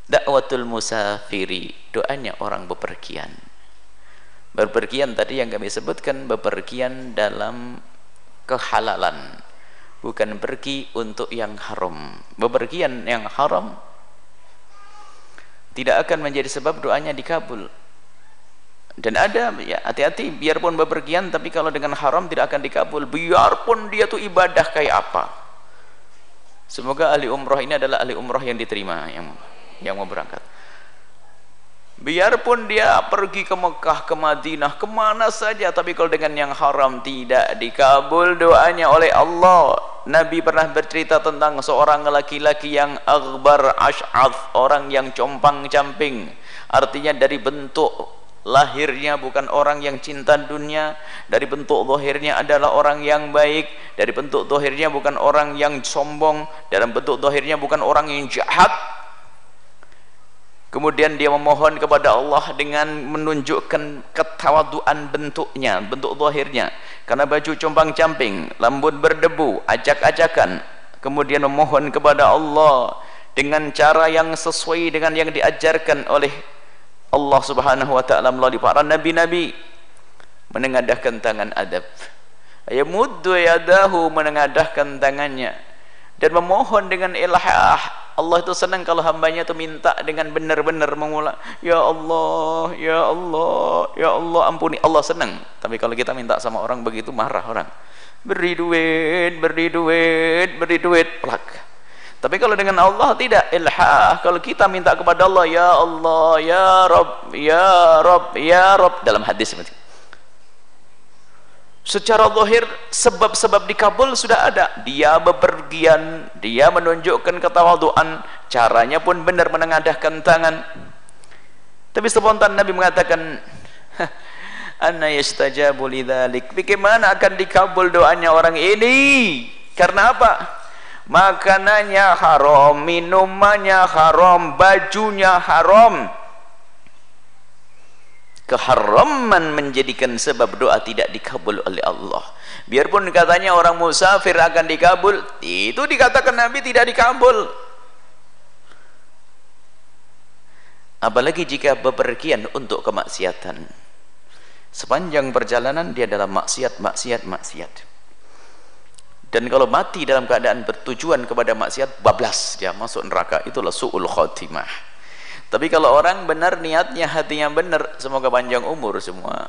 Dakwatul musafiri. Doanya orang bepergian. Bepergian tadi yang kami sebutkan bepergian dalam kehalalan. Bukan pergi untuk yang haram. Bepergian yang haram tidak akan menjadi sebab doanya dikabul. Dan ada ya hati-hati biarpun bepergian tapi kalau dengan haram tidak akan dikabul. Biarpun dia tuh ibadah kayak apa. Semoga ahli umroh ini adalah ahli umroh yang diterima yang yang mau berangkat biarpun dia pergi ke Mekah ke Madinah ke mana saja tapi kalau dengan yang haram tidak dikabul doanya oleh Allah. Nabi pernah bercerita tentang seorang laki-laki yang akbar ash'ath orang yang compang-camping. Artinya dari bentuk lahirnya bukan orang yang cinta dunia. Dari bentuk zahirnya adalah orang yang baik. Dari bentuk zahirnya bukan orang yang sombong. Dalam bentuk zahirnya bukan orang yang jahat kemudian dia memohon kepada Allah dengan menunjukkan ketawaduan bentuknya bentuk zahirnya. Karena baju compang-camping lambut berdebu acak-acakan kemudian memohon kepada Allah dengan cara yang sesuai dengan yang diajarkan oleh Allah subhanahu wa ta'ala melalui para nabi-nabi. Menengadahkan tangan adab. Ayamuddu yadahu menengadahkan tangannya. Dan memohon dengan ilhah Allah itu senang kalau hambanya itu minta dengan benar-benar mengulang ya Allah ya Allah ya Allah ampuni. Allah senang. Tapi kalau kita minta sama orang begitu marah orang. Beri duit beri duit beri duit plak. Tapi kalau dengan Allah tidak ilhah kalau kita minta kepada Allah ya Allah ya Rob ya Rob ya Rob dalam hadis seperti secara zahir sebab-sebab dikabul sudah ada. Dia bepergian dia menunjukkan ketawaduan. Caranya pun benar menengadahkan tangan. Tapi spontan Nabi mengatakan anna yastajabu lidzalik bagaimana akan dikabul doanya orang ini? Karena apa? Makanannya haram minumannya haram bajunya haram keharaman menjadikan sebab doa tidak dikabul oleh Allah. Biarpun katanya orang musafir akan dikabul itu dikatakan Nabi tidak dikabul. Apalagi jika bepergian untuk kemaksiatan. Sepanjang perjalanan dia dalam maksiat maksiat maksiat. Dan kalau mati dalam keadaan bertujuan kepada maksiat bablas dia masuk neraka. Itulah su'ul khatimah tapi kalau orang benar niatnya hatinya benar semoga panjang umur semua.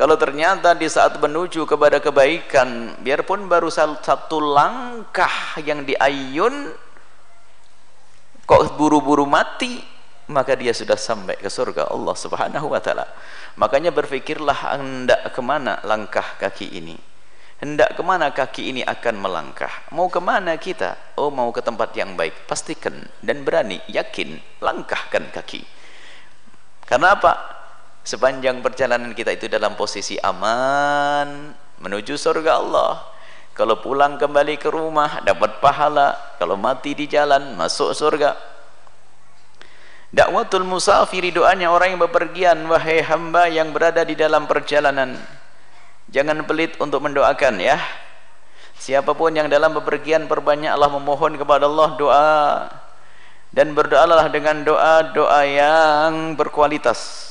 Kalau ternyata di saat menuju kepada kebaikan biarpun baru satu langkah yang diayun kok buru-buru mati maka dia sudah sampai ke surga Allah subhanahu wa ta'ala. Makanya berfikirlah anda ke mana langkah kaki ini hendak ke mana kaki ini akan melangkah? Mau ke mana kita? Oh mau ke tempat yang baik. Pastikan dan berani yakin langkahkan kaki. Karena apa? Sepanjang perjalanan kita itu dalam posisi aman menuju surga Allah. Kalau pulang kembali ke rumah dapat pahala. Kalau mati di jalan masuk surga. Dakwatul musafiri doanya orang yang bepergian. Wahai hamba yang berada di dalam perjalanan jangan pelit untuk mendoakan ya. Siapa pun yang dalam bepergian perbanyak Allah memohon kepada Allah doa. Dan berdoalah dengan doa-doa yang berkualitas.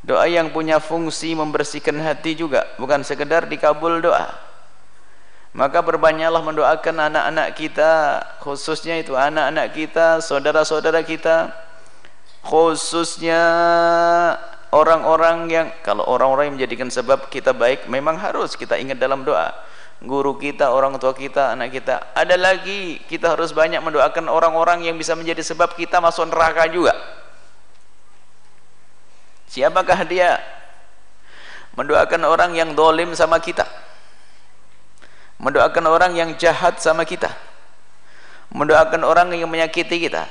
Doa yang punya fungsi membersihkan hati juga bukan sekedar dikabul doa. Maka berbanyaklah mendoakan anak-anak kita khususnya itu anak-anak kita saudara-saudara kita khususnya orang-orang yang kalau orang-orang yang menjadikan sebab kita baik memang harus kita ingat dalam doa. Guru kita, orang tua kita, anak kita. Ada lagi kita harus banyak mendoakan orang-orang yang bisa menjadi sebab kita masuk neraka juga. Siapakah dia? Mendoakan orang yang dolim sama kita. Mendoakan orang yang jahat sama kita. Mendoakan orang yang menyakiti kita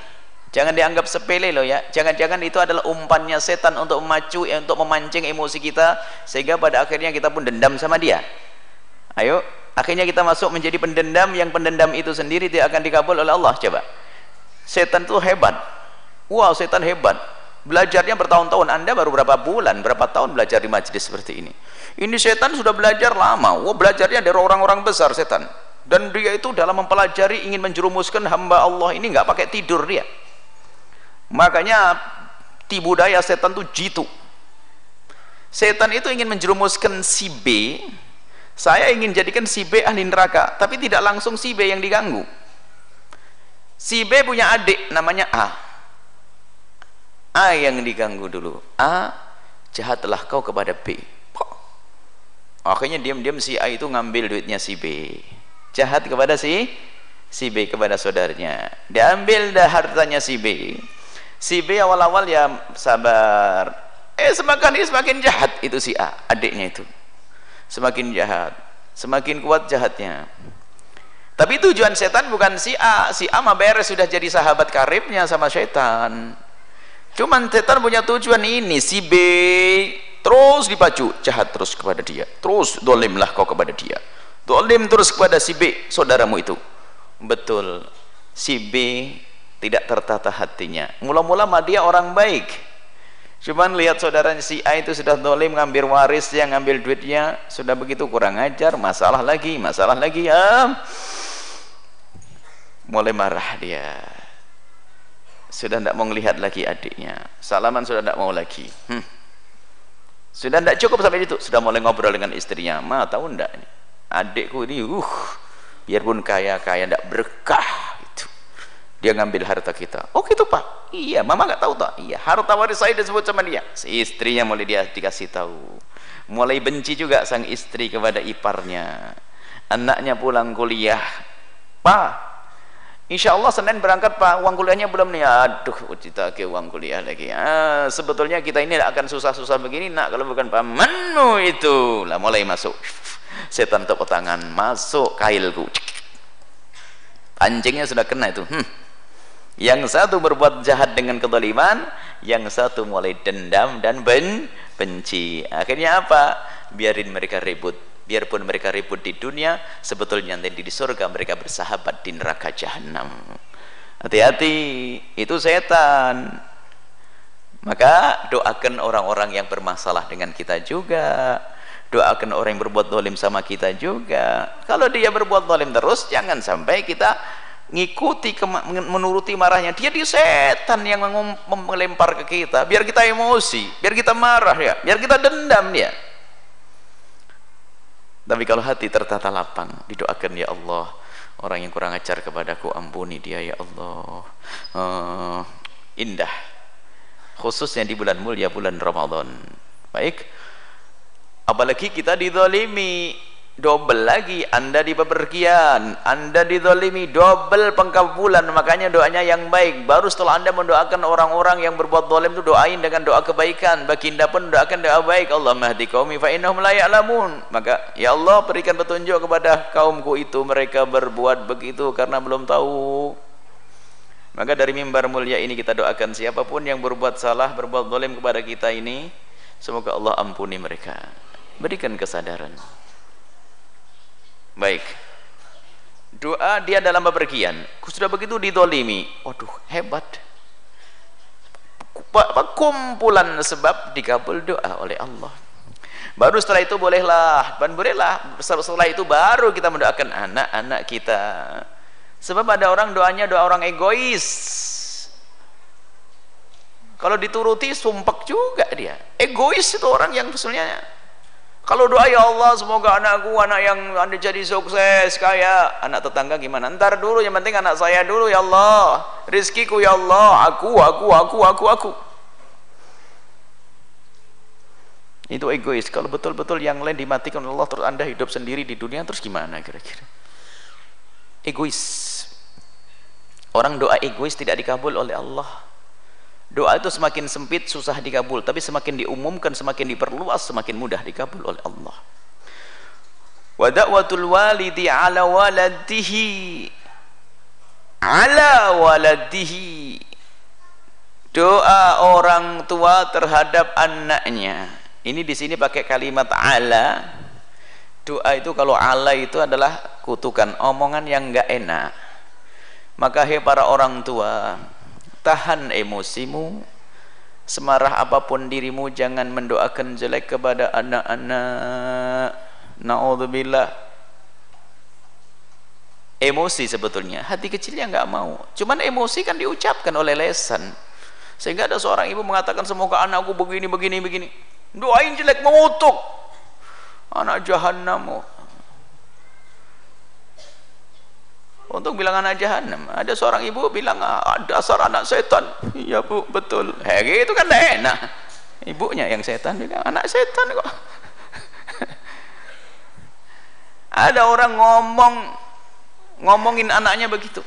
Jangan dianggap sepele loh ya. Jangan-jangan itu adalah umpannya setan untuk memacu, eh, untuk memancing emosi kita sehingga pada akhirnya kita pun dendam sama dia. Ayo, akhirnya kita masuk menjadi pendendam yang pendendam itu sendiri tidak akan dikabul oleh Allah. Coba. Setan itu hebat. Wow, setan hebat. Belajarnya bertahun-tahun. Anda baru berapa bulan, berapa tahun belajar di majlis seperti ini. Ini setan sudah belajar lama. Wow, belajarnya dari orang-orang besar setan. Dan dia itu dalam mempelajari ingin menjerumuskan hamba Allah ini nggak pakai tidur dia makanya tibu daya setan itu jitu. Setan itu ingin menjerumuskan si B. Saya ingin jadikan si B ahli neraka tapi tidak langsung si B yang diganggu. Si B punya adik namanya A. A yang diganggu dulu. A jahatlah kau kepada B. Akhirnya diam-diam si A itu ngambil duitnya si B. Jahat kepada si si B kepada saudaranya. Diambil dah hartanya si B si B awal-awal ya sabar. Eh semakin ini semakin jahat. Itu si A adiknya itu. Semakin jahat. Semakin kuat jahatnya. Tapi tujuan setan bukan si A. Si A mah beres sudah jadi sahabat karibnya sama setan. Cuman setan punya tujuan ini. Si B terus dipacu. Jahat terus kepada dia. Terus dolimlah kau kepada dia. Dolim terus kepada si B saudaramu itu. Betul. Si B tidak tertata hatinya. Mula-mula dia orang baik. Cuman lihat saudaranya si A itu sudah dolim ngambil waris yang ngambil duitnya sudah begitu kurang ajar masalah lagi masalah lagi ya mulai marah dia. Sudah tidak mau melihat lagi adiknya. Salaman sudah tidak mau lagi. Hmm. sudah tidak cukup sampai itu sudah mulai ngobrol dengan istrinya. Ma tahu tidak adikku ini uh biarpun kaya kaya tidak berkah dia ngambil harta kita. Oh gitu pak? Iya mama nggak tahu tak iya harta waris saya disebut sama dia. Si istrinya mulai dia dikasih tahu. Mulai benci juga sang istri kepada iparnya. Anaknya pulang kuliah. Pak Insya Allah Senin berangkat pak. Uang kuliahnya belum nih. Aduh kita ke uang kuliah lagi. Ah, sebetulnya kita ini akan susah-susah begini nak kalau bukan pamanmu itu. Lah mulai masuk. Setan tepuk tangan. Masuk kailku. Pancingnya sudah kena itu. Hmm yang satu berbuat jahat dengan kedoliman yang satu mulai dendam dan ben benci. Akhirnya apa? Biarin mereka ribut. Biarpun mereka ribut di dunia sebetulnya nanti di surga mereka bersahabat di neraka jahanam hati-hati itu setan. Maka doakan orang-orang yang bermasalah dengan kita juga. Doakan orang yang berbuat dolim sama kita juga. Kalau dia berbuat dolim terus jangan sampai kita ngikuti menuruti marahnya. Dia di setan yang melempar ke kita. Biar kita emosi biar kita marah ya. Biar kita dendam dia. Tapi kalau hati tertata lapang didoakan ya Allah orang yang kurang ajar kepadaku ampuni dia ya Allah. Uh, indah. Khususnya di bulan mulia bulan Ramadan. Baik. Apalagi kita didolimi double lagi anda di bepergian anda didolimi double pengkabulan. Makanya doanya yang baik. Baru setelah anda mendoakan orang-orang yang berbuat dolim itu doain dengan doa kebaikan. Baginda pun doakan doa baik. Allah mahdi qaumi fa innahum maka ya Allah berikan petunjuk kepada kaumku itu mereka berbuat begitu karena belum tahu. Maka dari mimbar mulia ini kita doakan siapa pun yang berbuat salah berbuat dolim kepada kita ini semoga Allah ampuni mereka. Berikan kesadaran baik. Doa dia dalam bepergian. Sudah begitu didolimi. Waduh hebat. Kumpulan sebab dikabul doa oleh Allah. Baru setelah itu bolehlah. Dan bolehlah setelah itu baru kita mendoakan anak-anak kita. Sebab ada orang doanya doa orang egois. Kalau dituruti sumpek juga dia. Egois itu orang yang sebenarnya kalau doa ya Allah semoga anakku anak yang anda jadi sukses kaya. Anak tetangga gimana? Ntar dulu yang penting anak saya dulu ya Allah. Rizkiku ya Allah. Aku aku aku aku aku. Itu egois. Kalau betul-betul yang lain dimatikan Allah terus anda hidup sendiri di dunia terus gimana kira-kira? Egois. Orang doa egois tidak dikabul oleh Allah doa itu semakin sempit susah dikabul. Tapi semakin diumumkan semakin diperluas semakin mudah dikabul oleh Allah. Wa da'watul walidi ala waladihi. Ala waladihi. Doa orang tua terhadap anaknya. Ini di sini pakai kalimat ala. Doa itu kalau ala itu adalah kutukan omongan yang enggak enak. Maka hai para orang tua tahan emosimu. Semarah apa pun dirimu jangan mendoakan jelek kepada anak-anak. Naudzubillah. Emosi sebetulnya. Hati kecilnya nggak mau. Cuman emosi kan diucapkan oleh lesan. Sehingga ada seorang ibu mengatakan semoga anakku begini begini begini. Doain jelek mengutuk. Anak jahanam untuk bilang anak jahanam. Ada seorang ibu bilang ah, dasar anak setan. Iya bu betul. Hei itu kan enak. Ibunya yang setan bilang anak setan kok. Ada orang ngomong ngomongin anaknya begitu.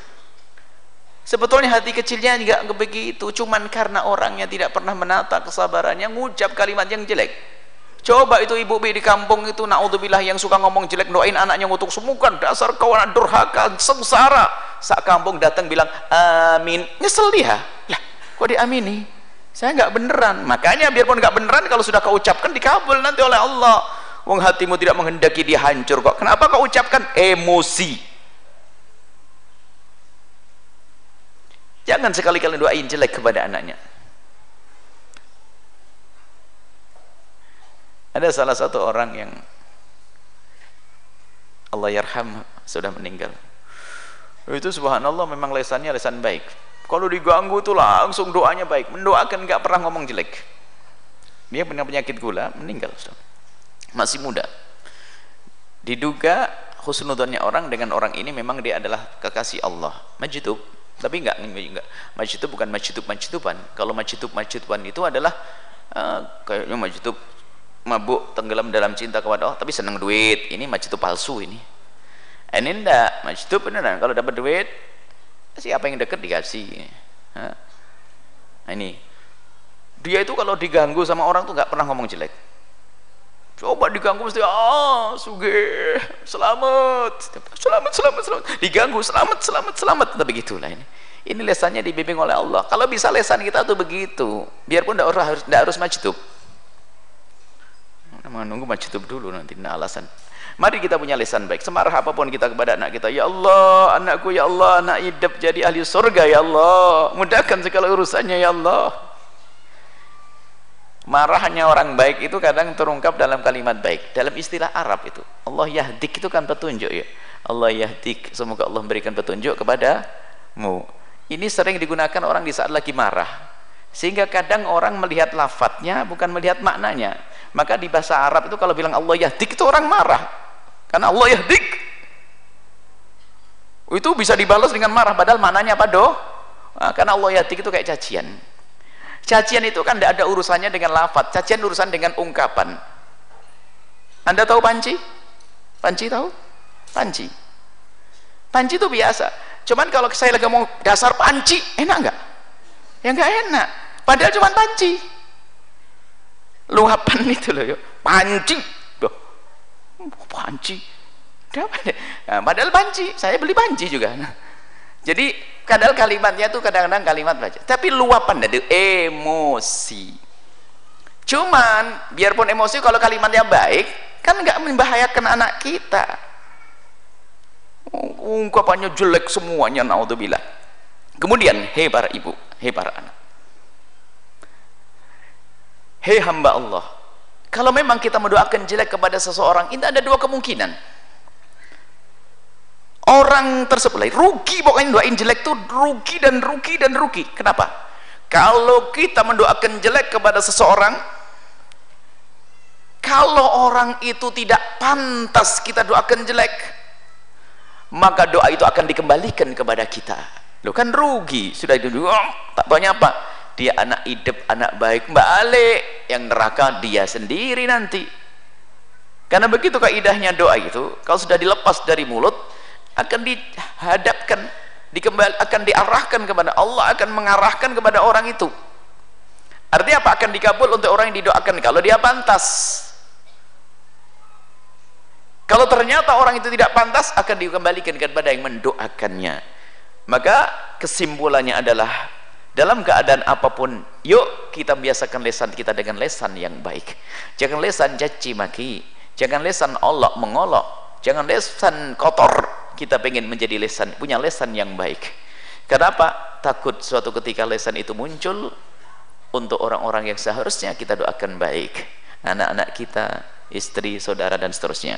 Sebetulnya hati kecilnya juga begitu. Cuman karena orangnya tidak pernah menata kesabarannya ngucap kalimat yang jelek Coba itu ibu bi di kampung itu naudzubillah yang suka ngomong jelek doain anaknya ngutuk semukan dasar kau anak durhaka sengsara. Sak kampung datang bilang amin. Nyesel dia. Lah, kok diamini? Saya nggak beneran. Makanya biarpun nggak beneran kalau sudah kau ucapkan dikabul nanti oleh Allah. Wong hatimu tidak menghendaki dia hancur kok. Kenapa kau ucapkan emosi? Jangan sekali-kali doain jelek kepada anaknya. Ada salah satu orang yang Allah yarham sudah meninggal. Itu subhanallah memang lesannya lesan baik. Kalau diganggu itu langsung doanya baik. Mendoakan nggak pernah ngomong jelek. Dia punya penyakit gula meninggal masih muda. Diduga husnudonnya orang dengan orang ini memang dia adalah kekasih Allah. Majitub tapi enggak enggak majitub bukan majitub majituban kalau majitub majituban itu adalah uh, kayaknya majitub mabuk tenggelam dalam cinta kepada Allah tapi senang duit. Ini itu palsu ini. Ini enggak itu beneran. Kalau dapat duit siapa yang deket dikasih. Nah, ini. Dia itu kalau diganggu sama orang tuh nggak pernah ngomong jelek. Coba diganggu mesti ah suge selamat. Selamat selamat selamat. Diganggu selamat selamat selamat. Tapi gitulah ini. Ini lesannya dibimbing oleh Allah. Kalau bisa lesan kita tuh begitu. Biarpun tidak harus harus majdub menunggu majtub dulu nanti nah alasan. Mari kita punya lisan baik. Semarah apa pun kita kepada anak kita. Ya Allah anakku ya Allah anak hidup jadi ahli surga ya Allah. Mudahkan segala urusannya ya Allah. Marahnya orang baik itu kadang terungkap dalam kalimat baik. Dalam istilah Arab itu. Allah yahdik itu kan petunjuk ya. Allah yahdik semoga Allah memberikan petunjuk kepadamu. Ini sering digunakan orang di saat lagi marah sehingga kadang orang melihat lafadznya bukan melihat maknanya. Maka di bahasa Arab itu kalau bilang Allah yahdik itu orang marah. Karena Allah yahdik. Itu bisa dibalas dengan marah padahal maknanya apa doh? Nah, karena Allah yahdik itu kayak cacian. Cacian itu kan tidak ada urusannya dengan lafad cacian urusan dengan ungkapan. Anda tahu panci? panci tahu? panci. Panci itu biasa. Cuman kalau saya lagi mau dasar panci enak nggak? Ya nggak enak. Padahal cuma panci. Luapan itu loh yuk. panci. Loh panci? Nah, padahal panci. Saya beli panci juga. Nah. jadi kadang kalimatnya tuh kadang-kadang kalimat baca tapi luapan dari emosi. Cuman biarpun emosi kalau kalimatnya baik kan nggak membahayakan anak kita. Ungkapannya jelek semuanya naudzubillah kemudian hei para ibu hei para anak. Hei hamba Allah kalau memang kita mendoakan jelek kepada seseorang ini ada dua kemungkinan. Orang tersebut rugi pokoknya doain jelek tuh rugi dan rugi dan rugi. Kenapa? Kalau kita mendoakan jelek kepada seseorang kalau orang itu tidak pantas kita doakan jelek maka doa itu akan dikembalikan kepada kita lo kan rugi. Sudah itu oh, tak banyak apa dia anak hidup anak baik balik. Yang neraka dia sendiri nanti. Karena begitu kaidahnya doa itu kalau sudah dilepas dari mulut akan dihadapkan dikembali akan diarahkan kepada Allah akan mengarahkan kepada orang itu. Artinya apa? Akan dikabul untuk orang yang didoakan. Kalau dia pantas. Kalau ternyata orang itu tidak pantas akan dikembalikan kepada yang mendoakannya maka kesimpulannya adalah dalam keadaan apa pun yuk kita biasakan lesan kita dengan lesan yang baik. Jangan lesan caci maki jangan lesan Allah mengolok jangan lesan kotor. Kita pengen menjadi lesan punya lesan yang baik. Kenapa? Takut suatu ketika lesan itu muncul untuk orang-orang yang seharusnya kita doakan baik. Anak-anak kita istri, saudara dan seterusnya.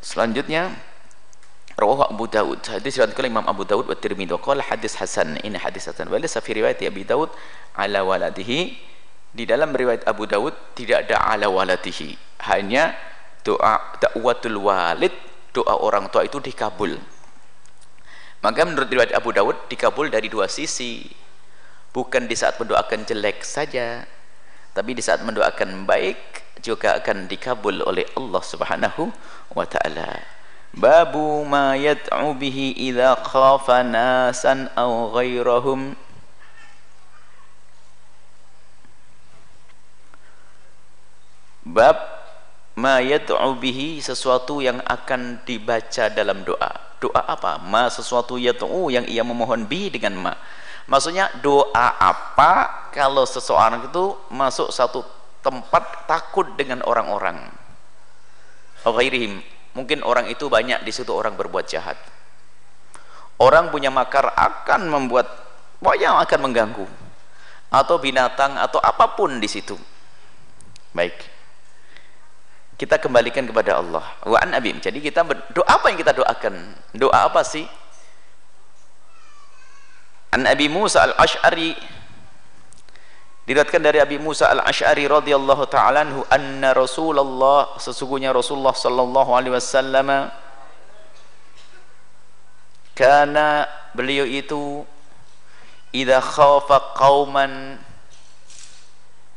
Selanjutnya rawahu Abu Dawud. Hadis riwayat Imam Abu Dawud wa Tirmidzi qala hadis hasan. Ini hadis hasan. Wa laysa fi riwayat Abi Dawud ala waladihi. Di dalam riwayat Abu Dawud tidak ada ala waladihi. Hanya doa dakwatul walid doa orang tua itu dikabul. Maka menurut riwayat Abu Dawud dikabul dari dua sisi. Bukan di saat mendoakan jelek saja tapi di saat mendoakan baik juga akan dikabul oleh Allah Subhanahu wa taala babu ma yad'u bihi idza khafa nasan aw ghairahum bab ma yad'u bihi sesuatu yang akan dibaca dalam doa. Doa apa? Ma sesuatu yad'u yang ia memohon bi dengan ma. Maksudnya doa apa kalau seseorang itu masuk satu tempat takut dengan orang-orang? Ghairihim mungkin orang itu banyak di situ orang berbuat jahat. Orang punya makar akan membuat banyak akan mengganggu. Atau binatang atau apa pun di situ. Baik. Kita kembalikan kepada Allah. Wa an abim. Jadi kita doa apa yang kita doakan? Doa apa sih? An Abi Musa al-Ash'ari diriwayatkan dari Abi Musa al-Ash'ari radhiyallahu ta'ala anhu anna Rasulullah sesungguhnya Rasulullah sallallahu alaihi wasallam karena beliau itu idza khafa qauman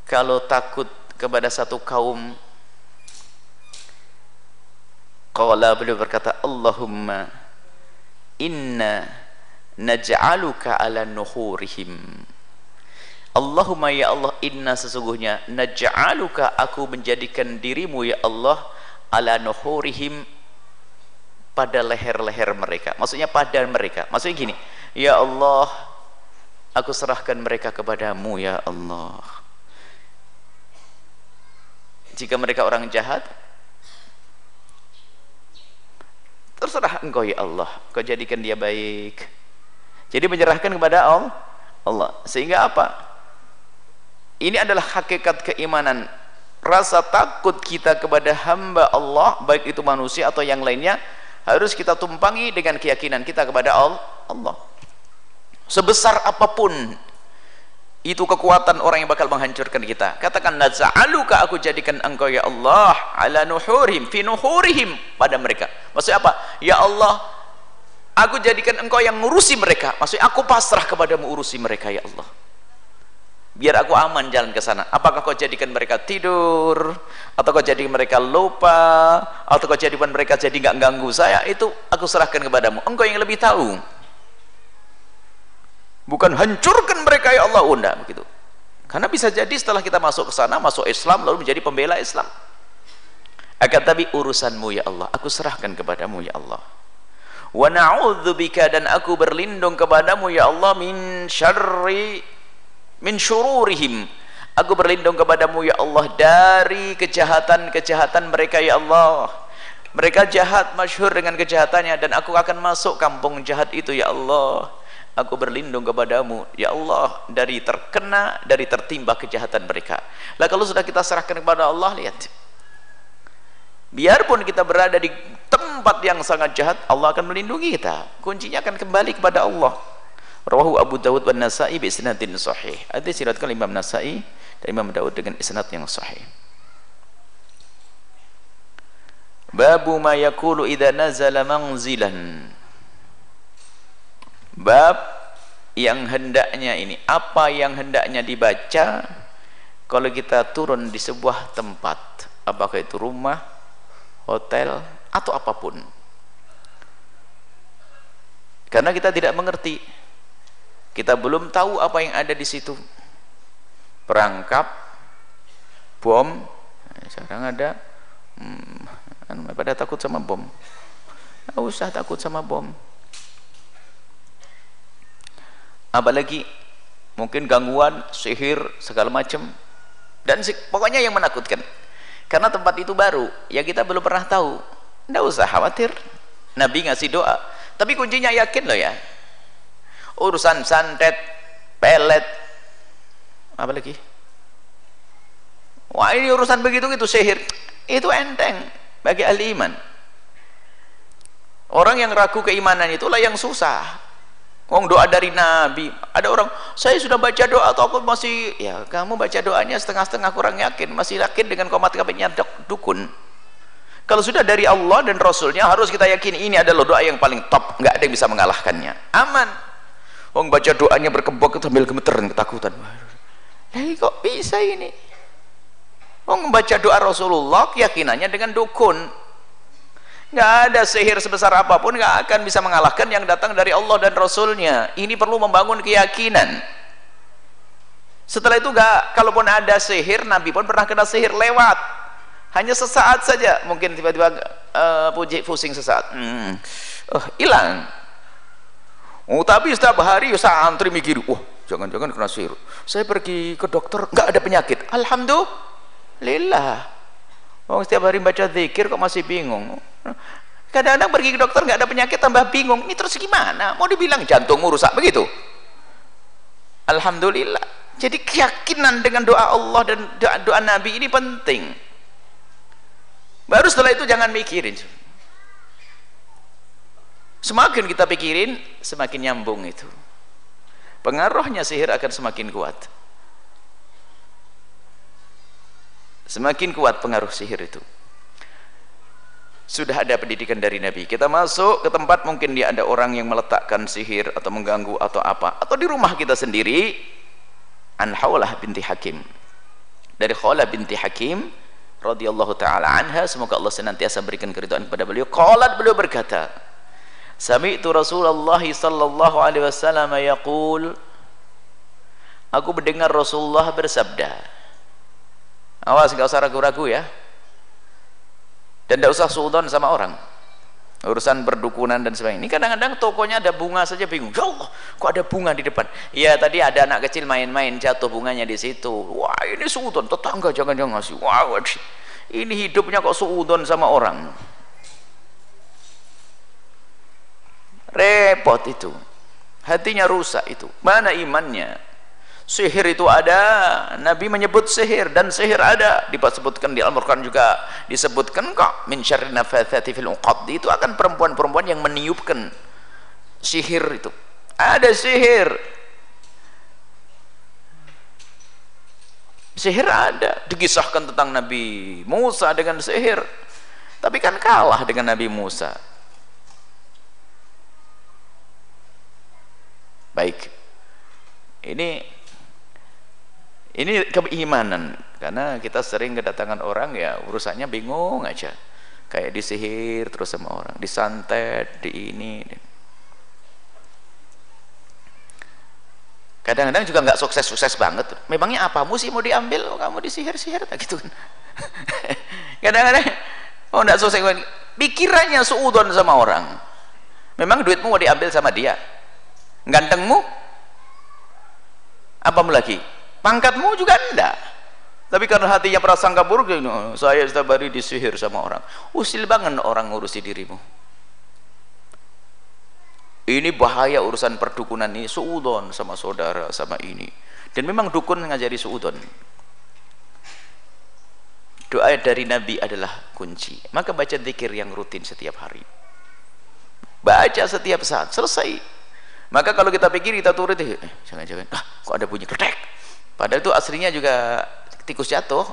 kalau takut kepada satu kaum Qala beliau berkata Allahumma inna naj'aluka ala nuhurihim Allahumma ya Allah inna sesungguhnya naj'aluka aku menjadikan dirimu ya Allah ala nuhurihim pada leher-leher mereka. Maksudnya pada mereka. Maksudnya gini ya Allah aku serahkan mereka kepadamu ya Allah. Jika mereka orang jahat terserah engkau ya Allah. Kau jadikan dia baik. Jadi menyerahkan kepada Allah Allah. Sehingga apa ini adalah hakikat keimanan. Rasa takut kita kepada hamba Allah baik itu manusia atau yang lainnya harus kita tumpangi dengan keyakinan kita kepada Allah. Sebesar apa pun itu kekuatan orang yang bakal menghancurkan kita. Katakan naz'aluka aku jadikan engkau ya Allah ala nuhurihim fi nuhurihim pada mereka. Maksudnya apa? Ya Allah aku jadikan engkau yang ngurusi mereka. Maksudnya aku pasrah kepadamu urusi mereka ya Allah biar aku aman jalan ke sana. Apakah kau jadikan mereka tidur? Atau kau jadikan mereka lupa? Atau kau jadikan mereka jadi nggak ganggu saya? Itu aku serahkan kepadamu. Engkau yang lebih tahu. Bukan hancurkan mereka ya Allah. Unda begitu. Karena bisa jadi setelah kita masuk ke sana masuk Islam lalu menjadi pembela Islam. Akan tapi urusanmu ya Allah. Aku serahkan kepadamu ya Allah. Wa na'udzubika dan aku berlindung kepadamu ya Allah min syarri min syururihim. Aku berlindung kepadamu ya Allah dari kejahatan-kejahatan mereka ya Allah. Mereka jahat masyhur dengan kejahatannya dan aku akan masuk kampung jahat itu ya Allah. Aku berlindung kepadamu ya Allah dari terkena dari tertimpa kejahatan mereka. Lah kalau sudah kita serahkan kepada Allah lihat. Biarpun kita berada di tempat yang sangat jahat Allah akan melindungi kita. Kuncinya akan kembali kepada Allah rawahu Abu Dawud dan Nasai bi isnadin sahih. Ada siratkan Imam Nasai dan Imam Dawud dengan isnad yang sahih. Babu ma yakulu idza nazala manzilan. Bab yang hendaknya ini apa yang hendaknya dibaca kalau kita turun di sebuah tempat apakah itu rumah hotel atau apa pun. Karena kita tidak mengerti kita belum tahu apa yang ada di situ. Perangkap bom sekarang ada hmm, pada takut sama bom? Tidak usah takut sama bom. Apalagi mungkin gangguan sihir segala macam. Dan pokoknya yang menakutkan karena tempat itu baru ya kita belum pernah tahu. Tidak usah khawatir. Nabi ngasih doa. Tapi kuncinya yakin loh ya urusan santet pelet apalagi wah ini urusan begitu gitu sihir itu enteng bagi ahli iman orang yang ragu keimanan itulah yang susah Wong doa dari Nabi. Ada orang, saya sudah baca doa atau aku masih ya kamu baca doanya setengah-setengah kurang yakin, masih yakin dengan komat kabinnya dukun. Kalau sudah dari Allah dan Rasulnya harus kita yakin ini adalah doa yang paling top, nggak ada yang bisa mengalahkannya. Aman. Wong baca doanya berkebok sambil gemeteran ketakutan. Lah kok bisa ini? Wong membaca doa Rasulullah keyakinannya dengan dukun. Nggak ada sihir sebesar apa pun nggak akan bisa mengalahkan yang datang dari Allah dan Rasulnya. Ini perlu membangun keyakinan. Setelah itu nggak kalaupun ada sihir Nabi pun pernah kena sihir lewat. Hanya sesaat saja. Mungkin tiba-tiba uh, pusing sesaat. Hmm. oh hilang oh tapi setiap hari santri mikir wah jangan-jangan kena sihir saya pergi ke dokter nggak ada penyakit alhamdulillah Oh, setiap hari baca zikir kok masih bingung. Kadang-kadang pergi ke dokter nggak ada penyakit tambah bingung. Ini terus gimana? Mau dibilang jantungmu rusak begitu? Alhamdulillah. Jadi keyakinan dengan doa Allah dan doa, doa Nabi ini penting. Baru setelah itu jangan mikirin. Semakin kita pikirin, semakin nyambung itu. Pengaruhnya sihir akan semakin kuat. semakin kuat pengaruh sihir itu. Sudah ada pendidikan dari Nabi. Kita masuk ke tempat mungkin dia ada orang yang meletakkan sihir atau mengganggu atau apa. Atau di rumah kita sendiri. An Hawlah binti Hakim. Dari Khawlah binti Hakim radhiyallahu taala anha semoga Allah senantiasa berikan keridhaan kepada beliau. Qalat beliau berkata sami'tu Rasulullah sallallahu alaihi wasallam yaqul aku mendengar Rasulullah bersabda. Awas nggak usah ragu-ragu ya. Dan tidak usah suudon sama orang. Urusan berdukunan dan sebagainya. Ini kadang-kadang tokonya ada bunga saja bingung. Ya Allah kok ada bunga di depan? Ya tadi ada anak kecil main-main jatuh bunganya di situ. Wah ini suudon tetangga jangan-jangan ngasih wah ini hidupnya kok suudon sama orang repot itu. Hatinya rusak itu. Mana imannya? Sihir itu ada. Nabi menyebut sihir dan sihir ada. Disebutkan di Al-Quran juga. Disebutkan kok min syarri nafathati fil itu akan perempuan-perempuan yang meniupkan sihir itu. Ada sihir. Sihir ada. Dikisahkan tentang Nabi Musa dengan sihir. Tapi kan kalah dengan Nabi Musa baik. Ini ini keimanan. Karena kita sering kedatangan orang ya urusannya bingung aja. Kayak disihir terus sama orang. Disantet di ini kadang-kadang juga nggak sukses-sukses banget. Memangnya apamu sih mau diambil? Kamu disihir-sihir tak gitu kan? Kadang-kadang oh nggak sukses. Pikirannya suudon sama orang. Memang duitmu mau diambil sama dia gantengmu? Apamu lagi. Pangkatmu juga enggak. Tapi karena hatinya prasangka buruk oh, saya setiap hari disihir sama orang. Usil banget orang ngurusi dirimu. Ini bahaya urusan perdukunan ini suudon sama saudara sama ini. Dan memang dukun ngajari suudon. Doa dari Nabi adalah kunci. Maka baca zikir yang rutin setiap hari. Baca setiap saat selesai maka kalau kita pikir kita turut eh, jangan-jangan ah kok ada bunyi ketek? Padahal itu aslinya juga tikus jatuh.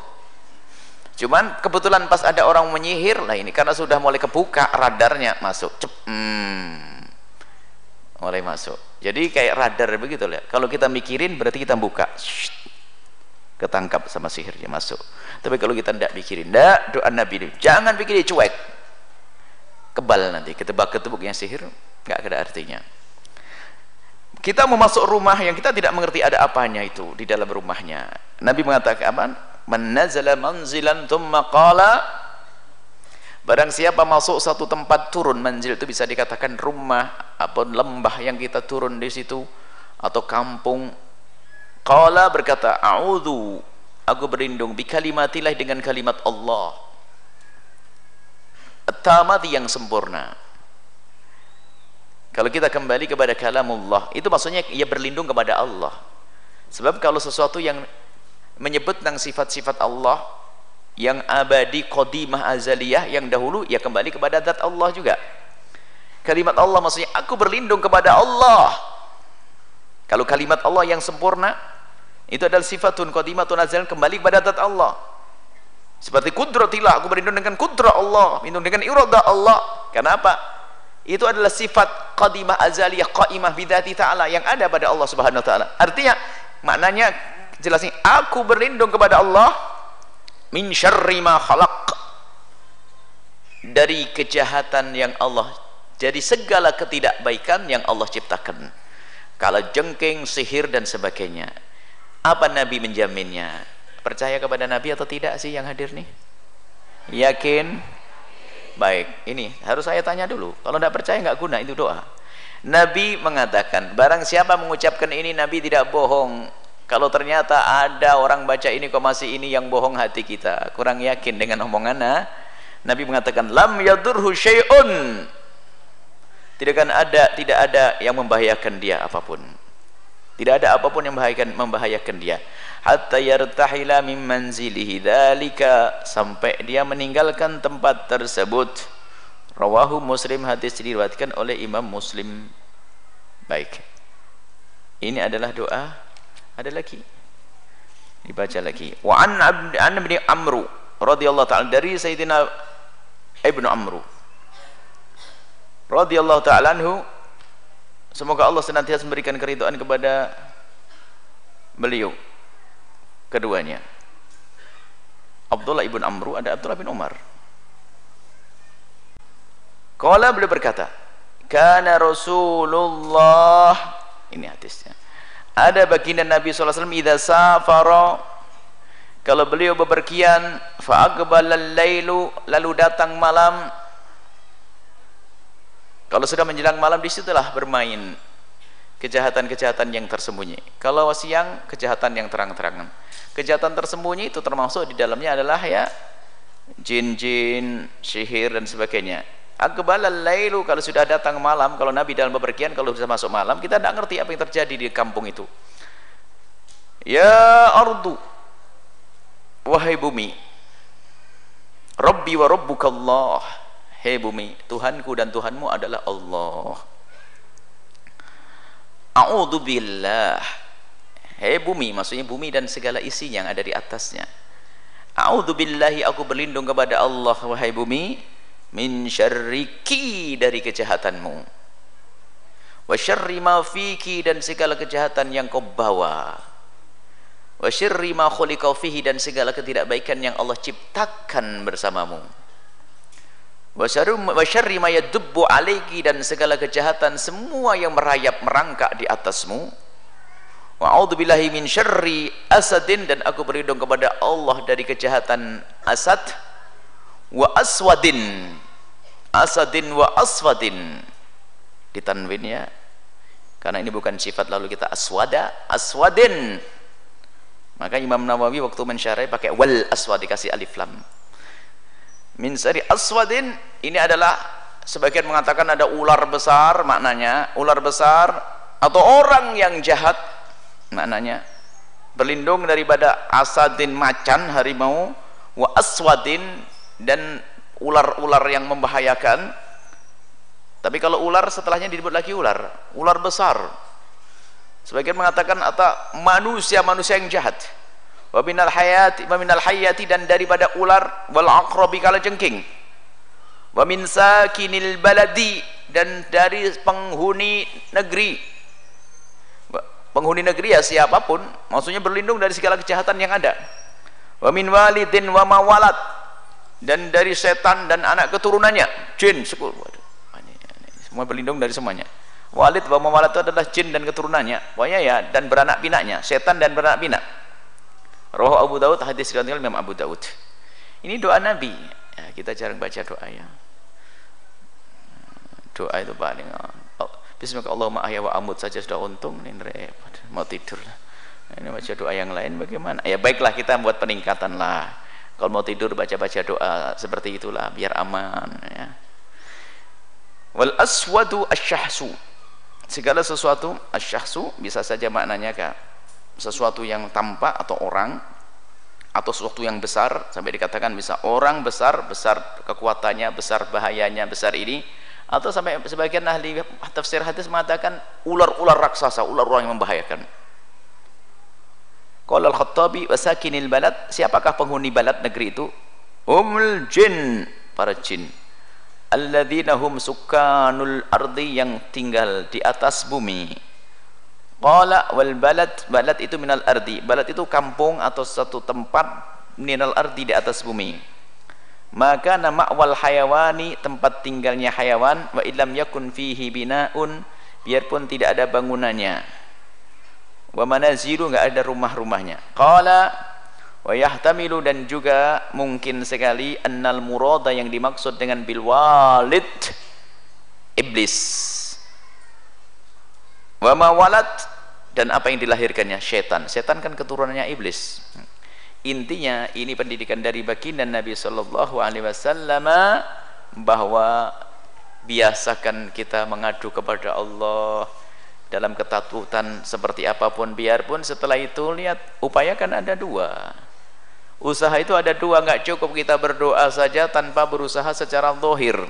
Cuman kebetulan pas ada orang menyihir lah ini karena sudah mulai kebuka radarnya masuk cep hmm, mulai masuk. Jadi kayak radar begitu ya kalau kita mikirin berarti kita buka Shhh, ketangkap sama sihirnya masuk. Tapi kalau kita tidak mikirin tidak doa Nabi ini jangan pikirin cuek. Kebal nanti ketebak ketebuknya sihir nggak ada artinya kita mau masuk rumah yang kita tidak mengerti ada apanya itu di dalam rumahnya. Nabi mengatakan apa? Man nazala manzilan thumma qala. Barang siapa masuk satu tempat turun manzil itu bisa dikatakan rumah atau lembah yang kita turun di situ atau kampung. Qala berkata a'udzu aku berlindung bi kalimatilah dengan kalimat Allah. At yang sempurna kalau kita kembali kepada kalamullah itu maksudnya ia berlindung kepada Allah. Sebab kalau sesuatu yang menyebut tentang sifat-sifat Allah yang abadi qadimah azaliyah yang dahulu ya kembali kepada zat Allah juga. Kalimat Allah maksudnya aku berlindung kepada Allah. Kalau kalimat Allah yang sempurna itu adalah sifatun qadimatun azal kembali kepada zat Allah. Seperti kudratillah aku berlindung dengan kudrat Allah berlindung dengan iradah Allah. Kenapa itu adalah sifat qadimah azaliyah qaimah bidati ta'ala yang ada pada Allah subhanahu wa ta'ala. Artinya maknanya jelasnya aku berlindung kepada Allah min syarri ma khalaq. Dari kejahatan yang Allah jadi segala ketidakbaikan yang Allah ciptakan. Kalau jengking, sihir dan sebagainya. Apa Nabi menjaminnya? Percaya kepada Nabi atau tidak sih yang hadir nih yakin baik ini harus saya tanya dulu. Kalau tidak percaya nggak guna itu doa. Nabi mengatakan barang siapa mengucapkan ini Nabi tidak bohong. Kalau ternyata ada orang baca ini kok masih ini yang bohong hati kita. Kurang yakin dengan omongannya Nabi mengatakan lam yadurhu syai'un. Tidak akan ada tidak ada yang membahayakan dia apa pun? Tidak ada apa pun yang membahayakan membahayakan dia hatta yartahila min manzilihi. Dzalika sampai dia meninggalkan tempat tersebut. Rawahu muslim hadis diriwayatkan oleh imam muslim. Baik. Ini adalah doa. Ada lagi? Dibaca lagi. Wa an an bin amru radhiyallahu ta'ala dari sayyidina ibnu amru. Radhiyallahu ta'ala anhu semoga Allah senantiasa memberikan keridhaan kepada beliau keduanya. Abdullah ibn Amru ada Abdullah bin Umar. Kala beliau berkata Kana Rasulullah. Ini hadisnya. Ada baginda Nabi SAW Iza safara. Kalau beliau bepergian Fa'aqbalal laylu Lalu datang malam. Kalau sudah menjelang malam Di situlah bermain Kejahatan-kejahatan yang tersembunyi Kalau siang Kejahatan yang terang-terangan kejahatan tersembunyi itu termasuk di dalamnya adalah ya jin-jin, sihir dan sebagainya Akbalal lailu kalau sudah datang malam, kalau Nabi dalam bepergian kalau sudah masuk malam, kita tidak ngerti apa yang terjadi di kampung itu. Ya ardu wahai bumi. Rabbi wa rabbukallah. Hei bumi, Tuhanku dan Tuhanmu adalah Allah. A'udzu billah. Hei bumi, maksudnya bumi dan segala isinya yang ada di atasnya. A'udzu billahi aku berlindung kepada Allah wahai bumi min syarriki dari kejahatanmu wa syarri ma fiki dan segala kejahatan yang kau bawa wa syarri ma khuliqa fihi dan segala ketidakbaikan yang Allah ciptakan bersamamu wa syarri ma yadubbu alaiki dan segala kejahatan semua yang merayap merangkak di atasmu. Wa a'udzubillahi min syarri asadin dan aku berlindung kepada Allah dari kejahatan asad. Wa aswadin. Asadin wa aswadin. Ditanwin ya. Karena ini bukan sifat lalu kita aswada aswadin. Maka Imam Nawawi waktu mensyarah pakai wal aswad dikasih alif lam min sari aswadin ini adalah sebagian mengatakan ada ular besar maknanya ular besar atau orang yang jahat maknanya. Berlindung daripada asadin macan harimau wa aswadin dan ular-ular yang membahayakan. Tapi kalau ular setelahnya disebut lagi ular ular besar. Sebagian mengatakan atau manusia-manusia yang jahat wa minal hayati wa minal hayati dan daripada ular wal aqrabi kala jengking wa min sakinil baladi dan dari penghuni negeri. Penghuni negeri ya siapa pun maksudnya berlindung dari segala kejahatan yang ada. Wa min walidin wa mawalat dan dari setan dan anak keturunannya. Jin semua berlindung dari semuanya. Walid wa mawalat itu adalah jin dan keturunannya. Pokoknya ya dan beranak pinaknya setan dan beranak pinak roh Abu Daud hadis riwayat Imam Abu Daud. Ini doa Nabi. Ya, kita jarang baca doa ya. Doa itu paling oh, Bismillah Allahumma ahya wa amut saja sudah untung. Ini repot mau tidur. Ini baca doa yang lain bagaimana? Ya baiklah kita buat peningkatan lah. Kalau mau tidur baca-baca doa seperti itulah biar aman ya. Wal aswadu asyahsu. Segala sesuatu asyahsu bisa saja maknanya kak sesuatu yang tampak atau orang atau sesuatu yang besar sampai dikatakan bisa orang besar besar kekuatannya besar bahayanya besar ini atau sampai sebagian ahli tafsir hadis mengatakan ular-ular raksasa ular-ular yang membahayakan Qala al-Khattabi wasakinil balad, siapakah penghuni balad negeri itu? Umul jin, para jin. Alladzina hum sukanul ardi yang tinggal di atas bumi. Qala wal balad, balad itu minal ardi. Balad itu kampung atau satu tempat minal ardi di atas bumi. Maka nama wal hayawani tempat tinggalnya hayawan wa illam yakun fihi binaun biarpun tidak ada bangunannya wa manazilu enggak ada rumah-rumahnya qala wa yahtamilu dan juga mungkin sekali annal murada yang dimaksud dengan bil walid iblis wa ma walad. Dan apa yang dilahirkannya? Setan setan kan keturunannya iblis. Intinya ini pendidikan dari baginda Nabi sallallahu alaihi wasallam bahwa biasakan kita mengadu kepada Allah dalam ketakutan seperti apa pun biarpun setelah itu lihat upayakan ada dua. Usaha itu ada dua nggak cukup kita berdoa saja tanpa berusaha secara zahir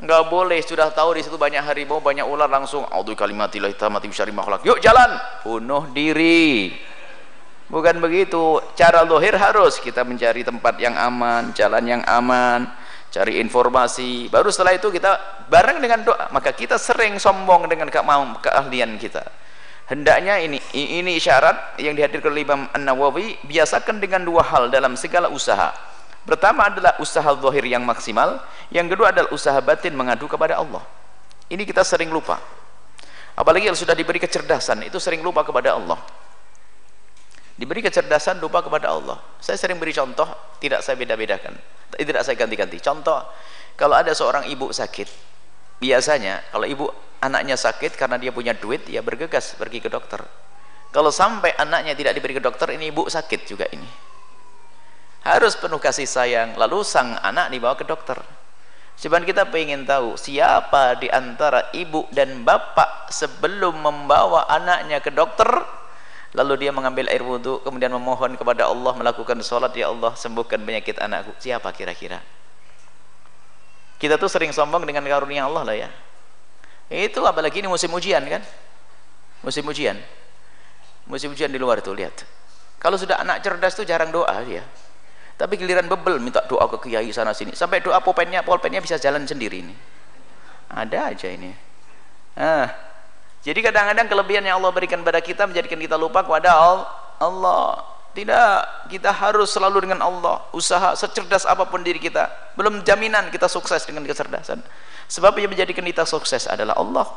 nggak boleh sudah tahu di situ banyak harimau banyak ular langsung audu kalimatillahi tamati syari makhluk yuk jalan. Bunuh diri. Bukan begitu. Cara zahir harus kita mencari tempat yang aman jalan yang aman cari informasi. Baru setelah itu kita bareng dengan doa. Maka kita sering sombong dengan keahlian kita. Hendaknya ini ini isyarat yang dihadirkan oleh Imam An-Nawawi biasakan dengan dua hal dalam segala usaha pertama adalah usaha zahir yang maksimal yang kedua adalah usaha batin mengadu kepada Allah. Ini kita sering lupa. Apalagi kalau sudah diberi kecerdasan itu sering lupa kepada Allah. Diberi kecerdasan lupa kepada Allah. Saya sering beri contoh tidak saya beda-bedakan. Tidak saya ganti-ganti. Contoh kalau ada seorang ibu sakit biasanya kalau ibu anaknya sakit karena dia punya duit ya bergegas pergi ke dokter. Kalau sampai anaknya tidak diberi ke dokter ini ibu sakit juga ini harus penuh kasih sayang. Lalu sang anak dibawa ke dokter. Sebab kita ingin tahu siapa di antara ibu dan bapak sebelum membawa anaknya ke dokter? Lalu dia mengambil air wudhu kemudian memohon kepada Allah melakukan sholat ya Allah sembuhkan penyakit anakku. Siapa kira-kira? Kita tuh sering sombong dengan karunia Allah lah ya. Itu apalagi ini musim ujian kan? Musim ujian. Musim ujian di luar tuh lihat. Kalau sudah anak cerdas tuh jarang doa dia tapi giliran bebel minta doa ke kiai sana sini sampai doa pulpennya pulpennya bisa jalan sendiri ini ada aja ini ah jadi kadang-kadang kelebihan yang Allah berikan pada kita menjadikan kita lupa kepada Allah. Tidak, kita harus selalu dengan Allah. Usaha secerdas apa pun diri kita. Belum jaminan kita sukses dengan kecerdasan. Sebab yang menjadikan kita sukses adalah Allah.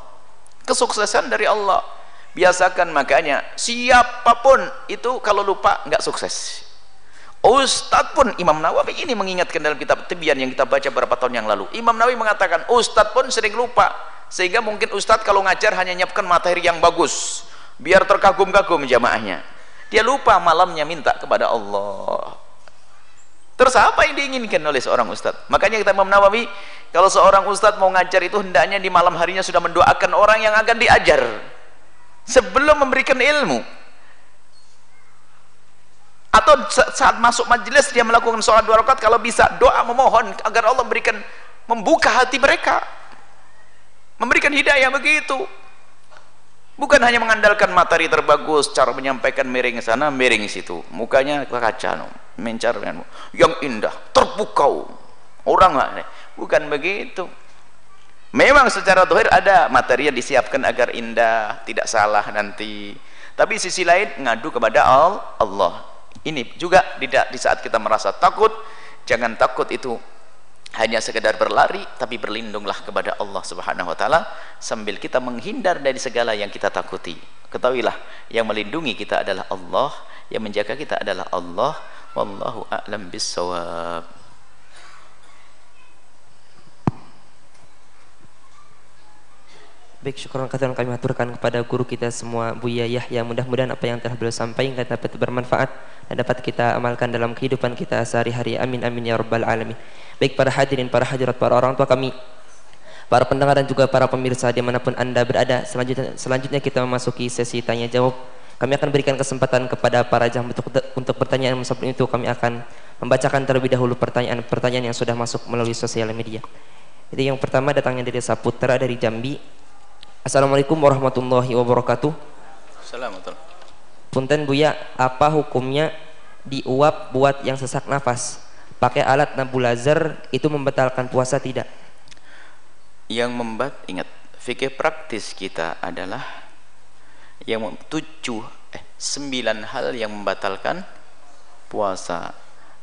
Kesuksesan dari Allah. Biasakan makanya siapa pun itu kalau lupa nggak sukses. Ustadz pun Imam Nawawi ini mengingatkan dalam kitab Tibian yang kita baca beberapa tahun yang lalu. Imam Nawawi mengatakan Ustadz pun sering lupa sehingga mungkin ustadz kalau ngajar hanya nyiapkan materi yang bagus biar terkagum-kagum jamaahnya. Dia lupa malamnya minta kepada Allah. Terus apa yang diinginkan oleh seorang ustadz? Makanya kita Imam Nawawi kalau seorang ustadz mau ngajar itu hendaknya di malam harinya sudah mendoakan orang yang akan diajar sebelum memberikan ilmu atau saat masuk majelis dia melakukan sholat dua rakaat kalau bisa doa memohon agar Allah berikan membuka hati mereka. Memberikan hidayah begitu. Bukan hanya mengandalkan materi terbagus cara menyampaikan miring sana miring situ. Mukanya kaca no. mencar yang indah terpukau. Orang bukan begitu. Memang secara dohir ada materi yang disiapkan agar indah tidak salah nanti. Tapi sisi lain ngadu kepada Allah ini juga tidak di saat kita merasa takut jangan takut itu hanya sekedar berlari tapi berlindunglah kepada Allah Subhanahu wa taala sambil kita menghindar dari segala yang kita takuti. Ketahuilah yang melindungi kita adalah Allah, yang menjaga kita adalah Allah. Wallahu a'lam bissawab. Baik, syukur kata kami aturkan kepada guru kita semua Buya Yahya. Mudah-mudahan apa yang telah beliau sampaikan dapat bermanfaat dan dapat kita amalkan dalam kehidupan kita sehari-hari. Amin amin ya rabbal alamin. Baik para hadirin, para hadirat, para orang tua kami, para pendengar dan juga para pemirsa di mana pun anda berada. Selanjutnya, selanjutnya kita memasuki sesi tanya jawab. Kami akan berikan kesempatan kepada para jam untuk untuk pertanyaan sebelum itu kami akan membacakan terlebih dahulu pertanyaan-pertanyaan yang sudah masuk melalui sosial media. Jadi yang pertama datangnya dari Saputra dari Jambi. Assalamualaikum warahmatullahi wabarakatuh. Assalamualaikum. Punten Buya, apa hukumnya diuap buat yang sesak nafas? Pakai alat nebulizer itu membatalkan puasa tidak? Yang membat ingat fikih praktis kita adalah yang tujuh eh sembilan hal yang membatalkan puasa.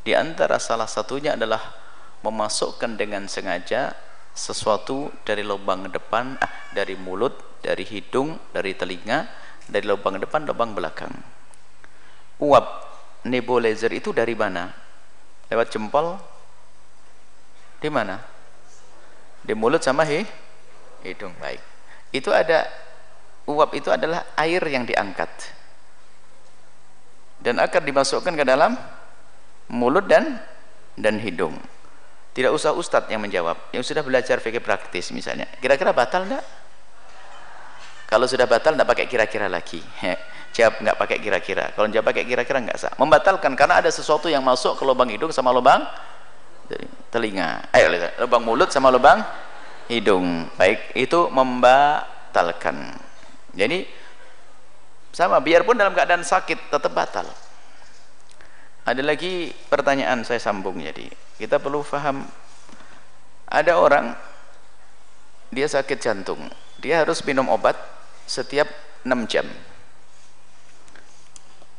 Di antara salah satunya adalah memasukkan dengan sengaja sesuatu dari lubang depan ah, dari mulut dari hidung dari telinga dari lubang depan lubang belakang. Uap nebulizer itu dari mana? Lewat jempol? Di mana? Di mulut sama hi hidung baik. Itu ada uap itu adalah air yang diangkat. Dan akan dimasukkan ke dalam mulut dan dan hidung tidak usah ustadz yang menjawab. Yang sudah belajar fikih praktis misalnya. Kira-kira batal enggak? Kalau sudah batal enggak pakai kira-kira lagi. Jawab enggak pakai kira-kira. Kalau jawab pakai kira-kira enggak sah. Membatalkan karena ada sesuatu yang masuk ke lubang hidung sama lubang telinga. Eh lubang mulut sama lubang hidung. Baik itu membatalkan. Jadi sama. Biarpun dalam keadaan sakit tetap batal ada lagi pertanyaan saya sambung jadi. Kita perlu faham. Ada orang dia sakit jantung. Dia harus minum obat setiap 6 jam.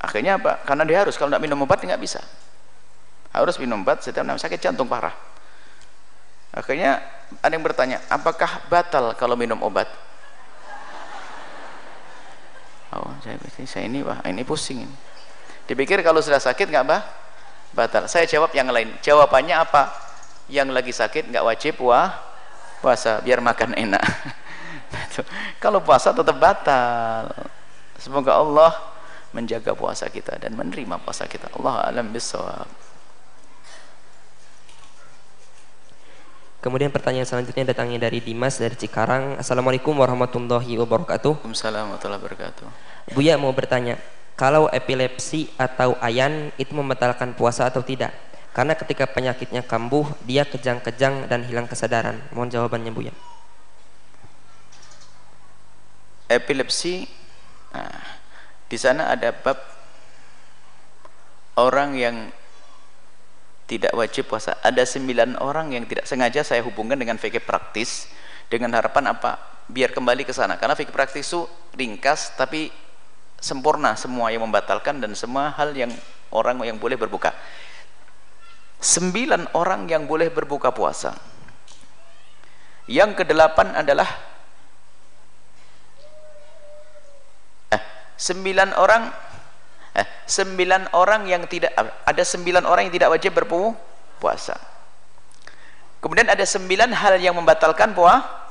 Akhirnya apa? karena dia harus kalau tidak minum obat nggak bisa. Harus minum obat setiap 6 sakit jantung parah. Akhirnya ada yang bertanya apakah batal kalau minum obat? Oh saya, saya ini wah ini pusing ini dipikir kalau sudah sakit nggak bah batal. Saya jawab yang lain. Jawabannya apa? Yang lagi sakit nggak wajib wah puasa biar makan enak. Kalau puasa tetap batal. Semoga Allah menjaga puasa kita dan menerima puasa kita. Allah alam bisawab Kemudian pertanyaan selanjutnya datangnya dari Dimas dari Cikarang. Assalamualaikum warahmatullahi wabarakatuh. Waalaikumsalam warahmatullahi wabarakatuh. Buya mau bertanya, kalau epilepsi atau ayan itu membatalkan puasa atau tidak? Karena ketika penyakitnya kambuh, dia kejang-kejang dan hilang kesadaran. Mohon jawabannya Buya. Epilepsi, nah, di sana ada bab orang yang tidak wajib puasa. Ada sembilan orang yang tidak sengaja saya hubungkan dengan fikih praktis dengan harapan apa? Biar kembali ke sana. Karena fikih praktis itu ringkas tapi sempurna semua yang membatalkan dan semua hal yang orang yang boleh berbuka. Sembilan orang yang boleh berbuka puasa. Yang kedelapan adalah eh, sembilan orang eh, sembilan orang yang tidak ada sembilan orang yang tidak wajib berpuasa kemudian ada sembilan hal yang membatalkan puasa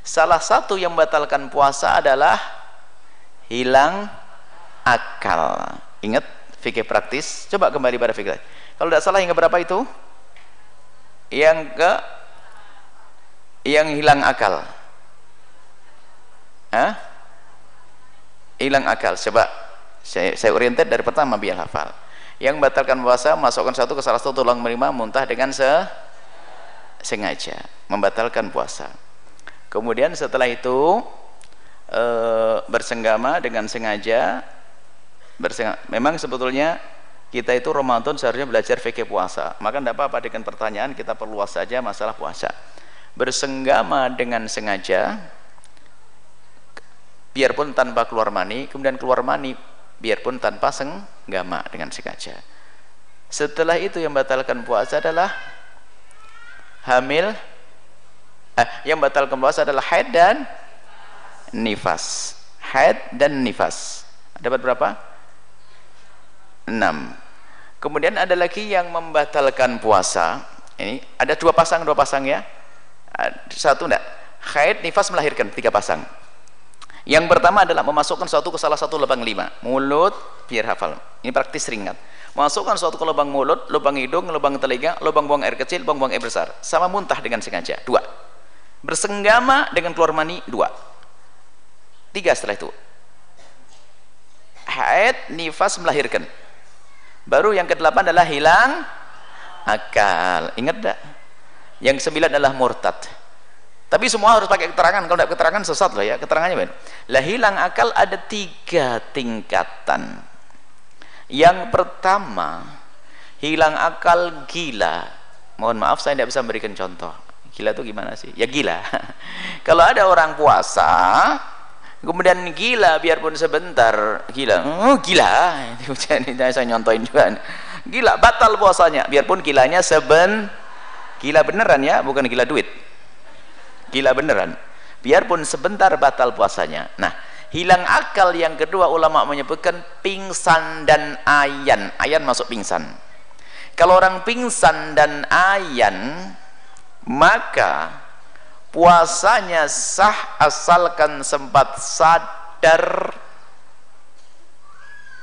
salah satu yang membatalkan puasa adalah hilang akal. Ingat fikih praktis. Coba kembali pada fikih. Kalau tidak salah yang berapa itu? Yang ke yang hilang akal. Hah? hilang akal. Coba saya, saya oriented dari pertama biar hafal. Yang batalkan puasa masukkan satu ke salah satu tulang menerima muntah dengan se sengaja. Membatalkan puasa. Kemudian setelah itu e, bersenggama dengan sengaja bersenggama. memang sebetulnya kita itu Ramadan seharusnya belajar fikih puasa maka tidak apa-apa dengan pertanyaan kita perluas saja masalah puasa bersenggama dengan sengaja biarpun tanpa keluar mani kemudian keluar mani biarpun tanpa senggama dengan sengaja setelah itu yang batalkan puasa adalah hamil eh, yang batalkan puasa adalah haid dan nifas haid dan nifas dapat berapa? 6 kemudian ada lagi yang membatalkan puasa ini ada dua pasang dua pasang ya satu enggak haid nifas melahirkan tiga pasang yang pertama adalah memasukkan suatu ke salah satu lubang lima. Mulut, biar hafal. Ini praktis ringan. Masukkan suatu ke lubang mulut, lubang hidung, lubang telinga, lubang buang air kecil, lubang buang air besar. Sama muntah dengan sengaja. Dua. Bersenggama dengan keluar mani. Dua. Tiga setelah itu. Haid, nifas melahirkan. Baru yang kedelapan adalah hilang akal. Ingat tak? Yang sembilan adalah murtad tapi semua harus pakai keterangan kalau tidak keterangan sesat loh ya keterangannya benar lah hilang akal ada tiga tingkatan yang pertama hilang akal gila mohon maaf saya tidak bisa memberikan contoh gila itu gimana sih ya gila kalau ada orang puasa kemudian gila biarpun sebentar. Gila. Oh gila. Saya nyontoin juga gila batal puasanya. Biarpun gilanya seben gila beneran ya bukan gila duit. Gila beneran. Biarpun sebentar batal puasanya. Nah hilang akal yang kedua ulama menyebutkan pingsan dan ayan. Ayan masuk pingsan. Kalau orang pingsan dan ayan maka puasanya sah asalkan sempat sadar.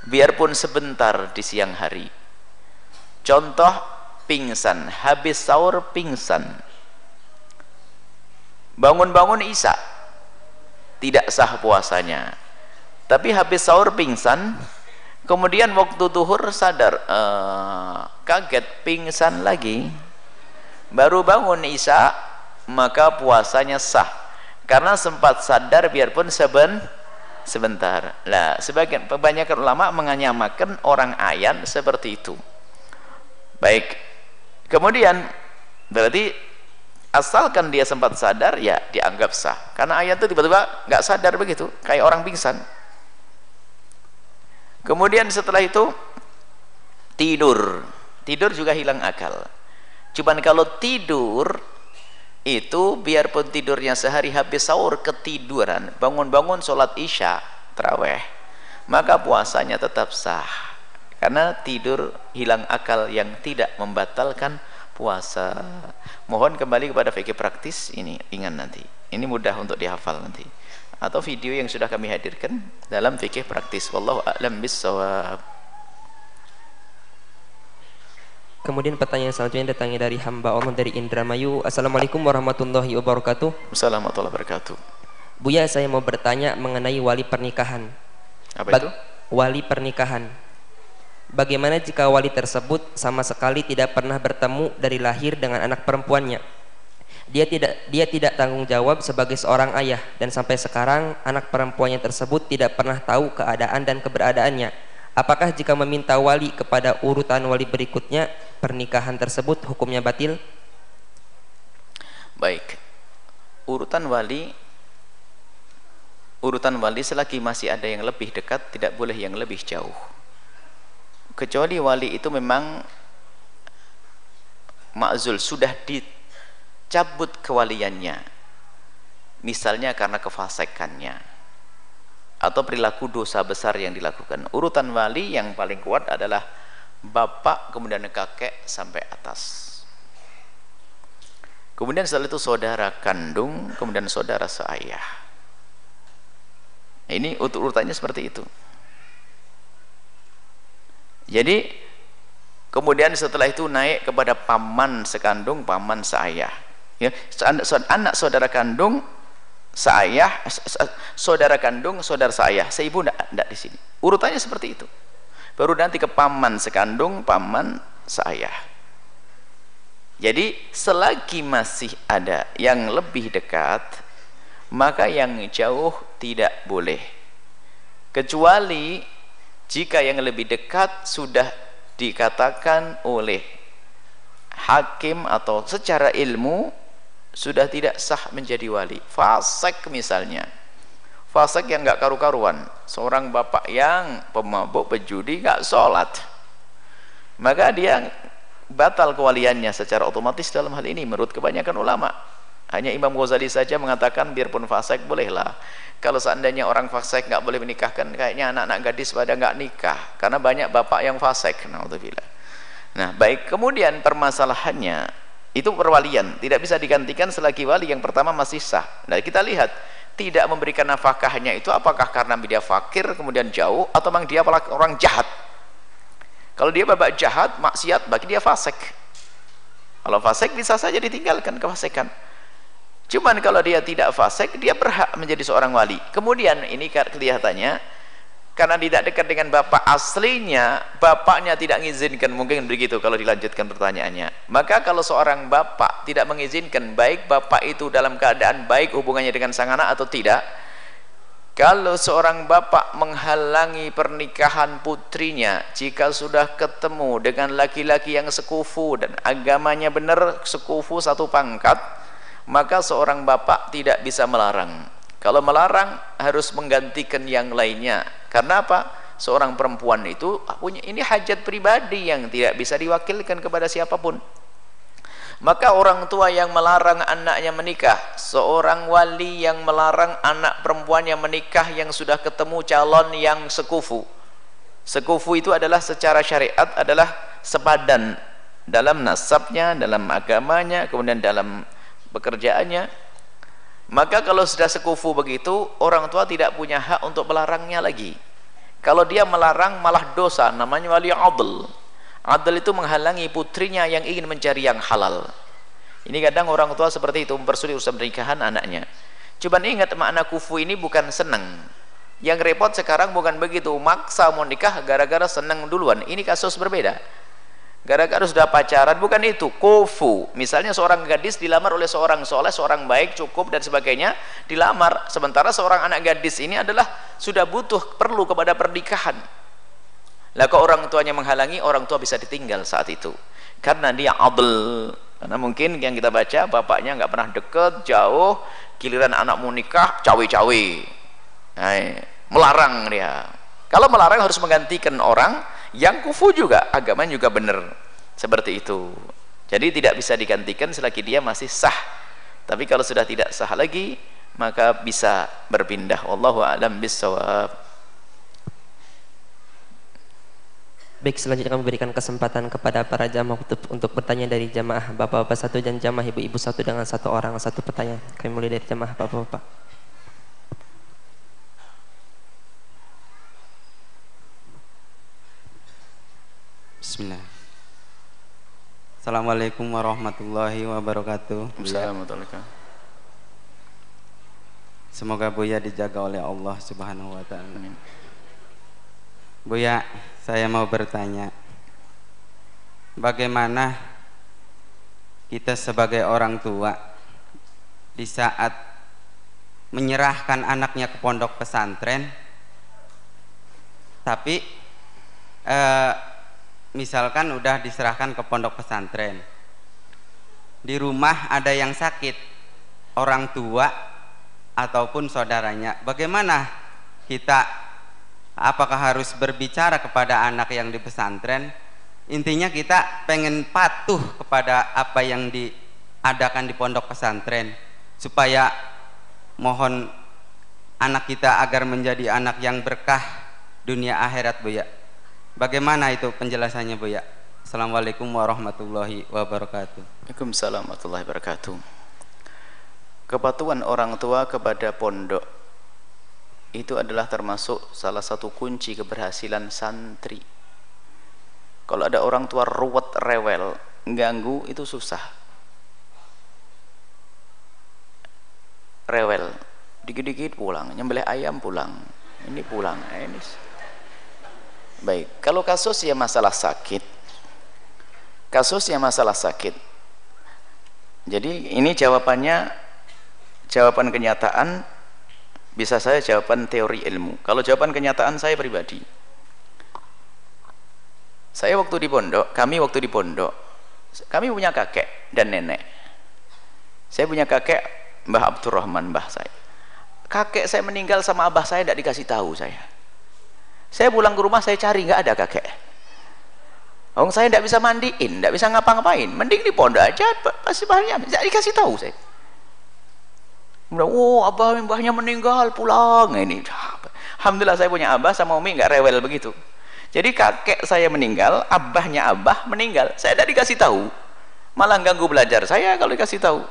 Biarpun sebentar di siang hari. Contoh pingsan. Habis sahur pingsan. Bangun-bangun isya. Tidak sah puasanya. Tapi habis sahur pingsan. Kemudian waktu duhur sadar. Uh, kaget pingsan lagi. Baru bangun isya maka puasanya sah. Karena sempat sadar biarpun seben sebentar. Lah sebagian kebanyakan ulama menganyamakan orang ayan seperti itu. Baik. Kemudian berarti asalkan dia sempat sadar ya dianggap sah. Karena ayat itu tiba-tiba nggak sadar begitu kayak orang pingsan. Kemudian setelah itu tidur. Tidur juga hilang akal. Cuman kalau tidur itu biarpun tidurnya sehari habis sahur ketiduran. Bangun-bangun sholat isya teraweh maka puasanya tetap sah. Karena tidur hilang akal yang tidak membatalkan puasa. Mohon kembali kepada fikih praktis ini ingat nanti. Ini mudah untuk dihafal nanti. Atau video yang sudah kami hadirkan dalam fikih praktis. Wallahu a'lam bissawab Kemudian pertanyaan selanjutnya datangnya dari hamba Allah dari Indramayu. Assalamualaikum warahmatullahi wabarakatuh. Assalamualaikum warahmatullahi wabarakatuh. Buya, saya mau bertanya mengenai wali pernikahan. Apa Bag- itu? Wali pernikahan. Bagaimana jika wali tersebut sama sekali tidak pernah bertemu dari lahir dengan anak perempuannya? Dia tidak dia tidak tanggung jawab sebagai seorang ayah dan sampai sekarang anak perempuannya tersebut tidak pernah tahu keadaan dan keberadaannya. Apakah jika meminta wali kepada urutan wali berikutnya pernikahan tersebut hukumnya batil? Baik. Urutan wali urutan wali selagi masih ada yang lebih dekat tidak boleh yang lebih jauh. Kecuali wali itu memang ma'zul sudah dicabut kewaliannya. Misalnya karena kefasekannya atau perilaku dosa besar yang dilakukan. Urutan wali yang paling kuat adalah bapak kemudian kakek sampai atas. Kemudian setelah itu saudara kandung, kemudian saudara seayah. Ini urutannya seperti itu. Jadi kemudian setelah itu naik kepada paman sekandung, paman seayah. Ya, anak saudara kandung, seayah, saudara kandung, saudara seayah. Seibu tidak di sini. Urutannya seperti itu. Baru nanti ke paman sekandung, paman seayah. Jadi selagi masih ada yang lebih dekat, maka yang jauh tidak boleh. Kecuali jika yang lebih dekat sudah dikatakan oleh hakim atau secara ilmu sudah tidak sah menjadi wali. Fasek misalnya. Fasek yang nggak karu-karuan. Seorang bapak yang pemabuk, pejudi, nggak sholat. Maka dia batal kewaliannya secara otomatis dalam hal ini menurut kebanyakan ulama hanya Imam Ghazali saja mengatakan biarpun fasik bolehlah kalau seandainya orang fasik nggak boleh menikahkan kayaknya anak-anak gadis pada nggak nikah karena banyak bapak yang naudzubillah nah baik kemudian permasalahannya itu perwalian tidak bisa digantikan selagi wali yang pertama masih sah nah kita lihat tidak memberikan nafkahnya itu apakah karena dia fakir kemudian jauh atau memang dia orang jahat kalau dia babak jahat, maksiat, bagi dia fasik. Kalau fasik bisa saja ditinggalkan kefasikan. Cuman kalau dia tidak fasik, dia berhak menjadi seorang wali. Kemudian ini kelihatannya karena tidak dekat dengan bapak aslinya, bapaknya tidak mengizinkan. Mungkin begitu kalau dilanjutkan pertanyaannya. Maka kalau seorang bapak tidak mengizinkan baik bapak itu dalam keadaan baik hubungannya dengan sang anak atau tidak, kalau seorang bapak menghalangi pernikahan putrinya jika sudah ketemu dengan laki-laki yang sekufu dan agamanya benar sekufu satu pangkat maka seorang bapak tidak bisa melarang. Kalau melarang harus menggantikan yang lainnya karena apa? seorang perempuan itu punya ini hajat pribadi yang tidak bisa diwakilkan kepada siapa pun. Maka orang tua yang melarang anaknya menikah seorang wali yang melarang anak perempuannya menikah yang sudah ketemu calon yang sekufu. Sekufu itu adalah secara syariat adalah sepadan dalam nasabnya, dalam agamanya kemudian dalam pekerjaannya maka kalau sudah sekufu begitu orang tua tidak punya hak untuk melarangnya lagi kalau dia melarang malah dosa namanya wali adl Adl itu menghalangi putrinya yang ingin mencari yang halal. Ini kadang orang tua seperti itu mempersulit urusan pernikahan anaknya. Cuman ingat makna kufu ini bukan senang. Yang repot sekarang bukan begitu, maksa mau nikah gara-gara senang duluan. Ini kasus berbeda. Gara-gara sudah pacaran bukan itu, kufu. Misalnya seorang gadis dilamar oleh seorang soleh, seorang baik, cukup dan sebagainya, dilamar. Sementara seorang anak gadis ini adalah sudah butuh perlu kepada pernikahan. Lah kok orang tuanya menghalangi orang tua bisa ditinggal saat itu? Karena dia adl karena mungkin yang kita baca bapaknya nggak pernah deket jauh giliran anak mau nikah cawe-cawe melarang dia. Kalau melarang harus menggantikan orang yang kufu juga agama juga benar seperti itu. Jadi tidak bisa digantikan selagi dia masih sah. Tapi kalau sudah tidak sah lagi maka bisa berpindah. Wallahu alam bisawab Baik, selanjutnya kami berikan kesempatan kepada para jamaah untuk, bertanya dari jamaah bapak-bapak satu dan jamaah ibu-ibu satu dengan satu orang. Satu pertanyaan. Kami mulai dari jamaah bapak-bapak. Bismillah. Assalamualaikum warahmatullahi wabarakatuh. Assalamualaikum. Semoga Buya dijaga oleh Allah Subhanahu wa taala. Buya, saya mau bertanya. Bagaimana kita sebagai orang tua di saat menyerahkan anaknya ke pondok pesantren tapi eh, misalkan udah diserahkan ke pondok pesantren. Di rumah ada yang sakit orang tua ataupun saudaranya. Bagaimana kita? Apakah harus berbicara kepada anak yang di pesantren? Intinya kita pengen patuh kepada apa yang diadakan di pondok pesantren supaya mohon anak kita agar menjadi anak yang berkah dunia akhirat Bu ya. Bagaimana itu penjelasannya Bu ya? Assalamualaikum warahmatullahi wabarakatuh. Waalaikumsalam warahmatullahi wabarakatuh. Kepatuhan orang tua kepada pondok itu adalah termasuk salah satu kunci keberhasilan santri. Kalau ada orang tua ruwet rewel, ganggu itu susah. Rewel, dikit-dikit pulang, nyembelih ayam pulang, ini pulang, eh, ini. Baik, kalau kasus yang masalah sakit, kasus yang masalah sakit. Jadi ini jawabannya jawaban kenyataan bisa saya jawaban teori ilmu. Kalau jawaban kenyataan saya pribadi saya waktu di pondok, kami waktu di pondok, kami punya kakek dan nenek. Saya punya kakek Mbah Abdurrahman Mbah saya. Kakek saya meninggal sama abah saya tidak dikasih tahu saya. Saya pulang ke rumah saya cari nggak ada kakek. Orang saya tidak bisa mandiin, tidak bisa ngapa-ngapain. Mending di pondok aja, pasti bahannya tidak dikasih tahu saya. Kemudian, oh abah mbahnya meninggal pulang ini. Alhamdulillah saya punya abah sama umi nggak rewel begitu. Jadi kakek saya meninggal, abahnya abah meninggal. Saya tidak dikasih tahu. Malah ganggu belajar saya kalau dikasih tahu.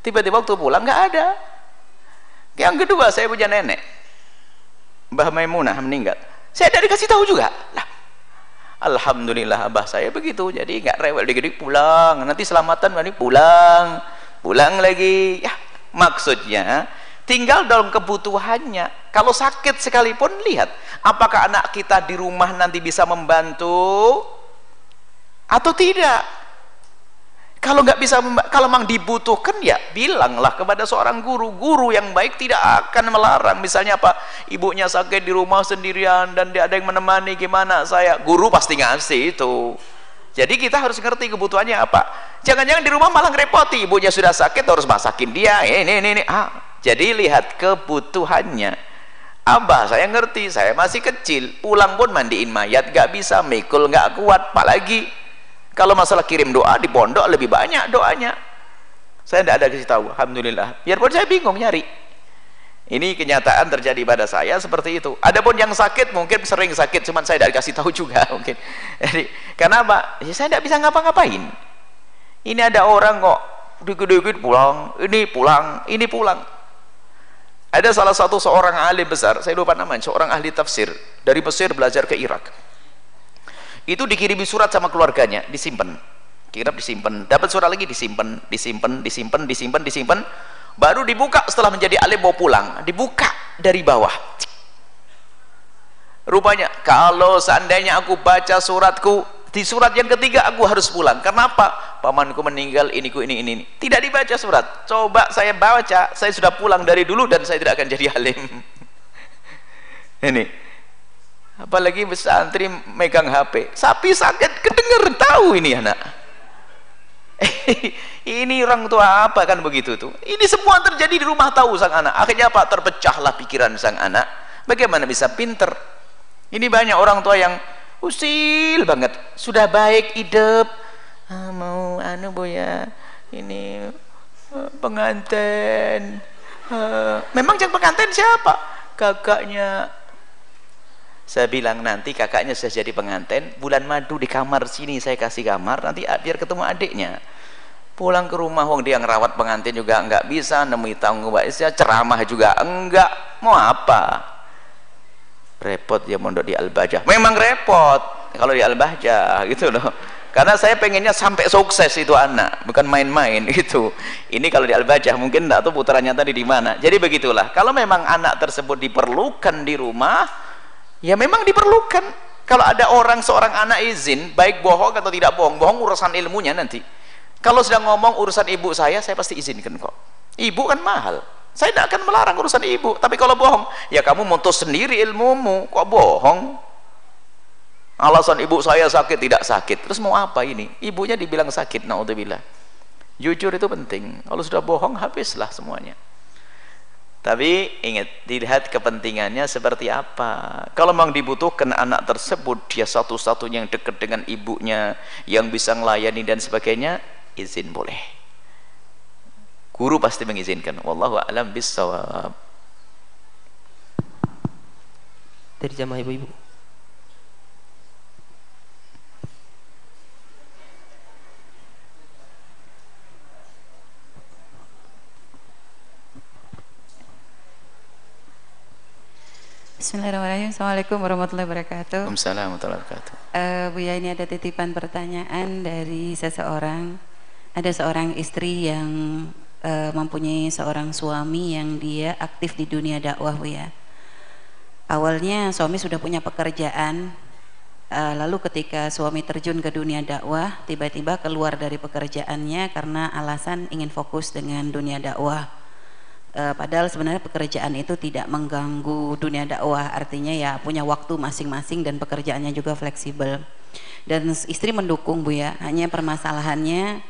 Tiba-tiba waktu pulang nggak ada. Yang kedua saya punya nenek. Mbah Maimunah meninggal. Saya tidak dikasih tahu juga. Lah, Alhamdulillah abah saya begitu. Jadi nggak rewel dikit pulang. Nanti selamatan nanti pulang. Pulang lagi. Ya, maksudnya tinggal dalam kebutuhannya. Kalau sakit sekalipun lihat apakah anak kita di rumah nanti bisa membantu atau tidak kalau nggak bisa kalau memang dibutuhkan ya bilanglah kepada seorang guru. Guru yang baik tidak akan melarang. Misalnya apa? Ibunya sakit di rumah sendirian dan dia ada yang menemani gimana? Saya guru pasti ngasih itu. Jadi kita harus ngerti kebutuhannya apa? Jangan-jangan di rumah malah ngerepoti ibunya sudah sakit harus masakin dia. Ini ini ini. Ah jadi lihat kebutuhannya. Abah saya ngerti, saya masih kecil, pulang pun mandiin mayat gak bisa, mikul gak kuat, apalagi kalau masalah kirim doa di pondok lebih banyak doanya. Saya tidak ada kasih tahu, alhamdulillah. Biarpun saya bingung nyari. Ini kenyataan terjadi pada saya seperti itu. Adapun yang sakit mungkin sering sakit, cuman saya tidak kasih tahu juga mungkin. Jadi, kenapa? Ya, saya tidak bisa ngapa-ngapain. Ini ada orang kok dikit-dikit pulang, ini pulang, ini pulang ada salah satu seorang alim besar, saya lupa namanya, seorang ahli tafsir dari Mesir belajar ke Irak. Itu dikirimi surat sama keluarganya, disimpan. Kirap disimpan, dapat surat lagi disimpan, disimpan, disimpan, disimpan, disimpan. Baru dibuka setelah menjadi alim mau pulang, dibuka dari bawah. Rupanya kalau seandainya aku baca suratku di surat yang ketiga aku harus pulang kenapa pamanku meninggal iniku ini ini ini tidak dibaca surat coba saya baca saya sudah pulang dari dulu dan saya tidak akan jadi alim ini apalagi pesantri megang HP sapi sakit kedenger tahu ini anak. Ini orang tua apa kan begitu tuh? Ini semua terjadi di rumah tahu sang anak. Akhirnya apa terpecahlah pikiran sang anak. Bagaimana bisa pinter? Ini banyak orang tua yang usil banget. Sudah baik hidup. Ah, mau anu bu ya ini uh, pengantin. Uh, memang yang pengantin siapa? Kakaknya saya bilang nanti kakaknya sudah jadi pengantin bulan madu di kamar sini saya kasih kamar nanti biar ketemu adiknya. Pulang ke rumah wong dia ngerawat pengantin juga enggak bisa nemui tanggung saya ceramah juga enggak. Mau apa? Repot ya mondok di Al-Bajah. Memang repot kalau di Al-Bajah gitu loh. Karena saya pengennya sampai sukses itu anak bukan main-main itu ini kalau di Al-Bajah mungkin enggak tahu putranya tadi di mana. Jadi begitulah kalau memang anak tersebut diperlukan di rumah ya memang diperlukan. Kalau ada orang seorang anak izin baik bohong atau tidak bohong bohong urusan ilmunya nanti. Kalau sedang ngomong urusan ibu saya saya pasti izinkan kok. Ibu kan mahal. Saya tidak akan melarang urusan ibu. Tapi kalau bohong ya kamu mutus sendiri ilmumu. Kok bohong? Alasan ibu saya sakit tidak sakit. Terus mau apa ini? Ibunya dibilang sakit naudzubillah. Jujur itu penting. Kalau sudah bohong habislah semuanya tapi ingat dilihat kepentingannya seperti apa. Kalau memang dibutuhkan anak tersebut dia satu-satunya yang dekat dengan ibunya yang bisa melayani dan sebagainya izin boleh. Guru pasti mengizinkan. Wallahu alam bisawab dari jamaah ibu-ibu Bismillahirrahmanirrahim. Assalamualaikum warahmatullahi wabarakatuh. Waalaikumsalam warahmatullahi wabarakatuh. Uh, Bu ya ini ada titipan pertanyaan dari seseorang. Ada seorang istri yang uh, mempunyai seorang suami yang dia aktif di dunia dakwah bu ya awalnya suami sudah punya pekerjaan uh, lalu ketika suami terjun ke dunia dakwah tiba-tiba keluar dari pekerjaannya karena alasan ingin fokus dengan dunia dakwah uh, padahal sebenarnya pekerjaan itu tidak mengganggu dunia dakwah. Artinya ya punya waktu masing-masing dan pekerjaannya juga fleksibel. Dan istri mendukung bu ya. Hanya permasalahannya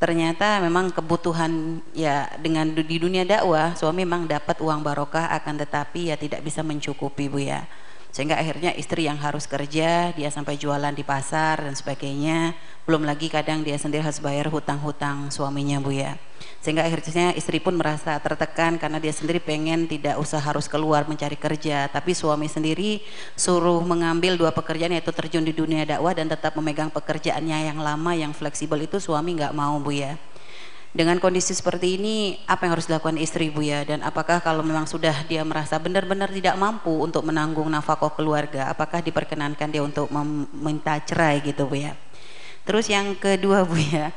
ternyata memang kebutuhan ya dengan di dunia dakwah suami memang dapat uang barokah akan tetapi ya tidak bisa mencukupi Bu ya. Sehingga akhirnya istri yang harus kerja dia sampai jualan di pasar dan sebagainya belum lagi kadang dia sendiri harus bayar hutang-hutang suaminya Bu ya sehingga akhirnya istri pun merasa tertekan karena dia sendiri pengen tidak usah harus keluar mencari kerja. Tapi suami sendiri suruh mengambil dua pekerjaan yaitu terjun di dunia dakwah dan tetap memegang pekerjaannya yang lama yang fleksibel. Itu suami nggak mau Bu ya. Dengan kondisi seperti ini apa yang harus dilakukan istri Bu ya? Dan apakah kalau memang sudah dia merasa benar-benar tidak mampu untuk menanggung nafkah keluarga apakah diperkenankan dia untuk meminta cerai gitu Bu ya terus yang kedua Bu ya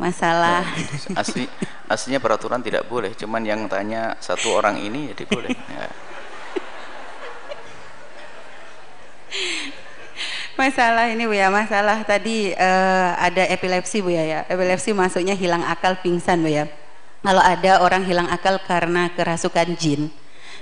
masalah ya, asli aslinya peraturan tidak boleh cuman yang tanya satu orang ini jadi boleh ya. masalah ini Bu ya, masalah tadi uh, ada epilepsi Bu ya, ya. Epilepsi masuknya hilang akal pingsan Bu ya. Kalau ada orang hilang akal karena kerasukan jin,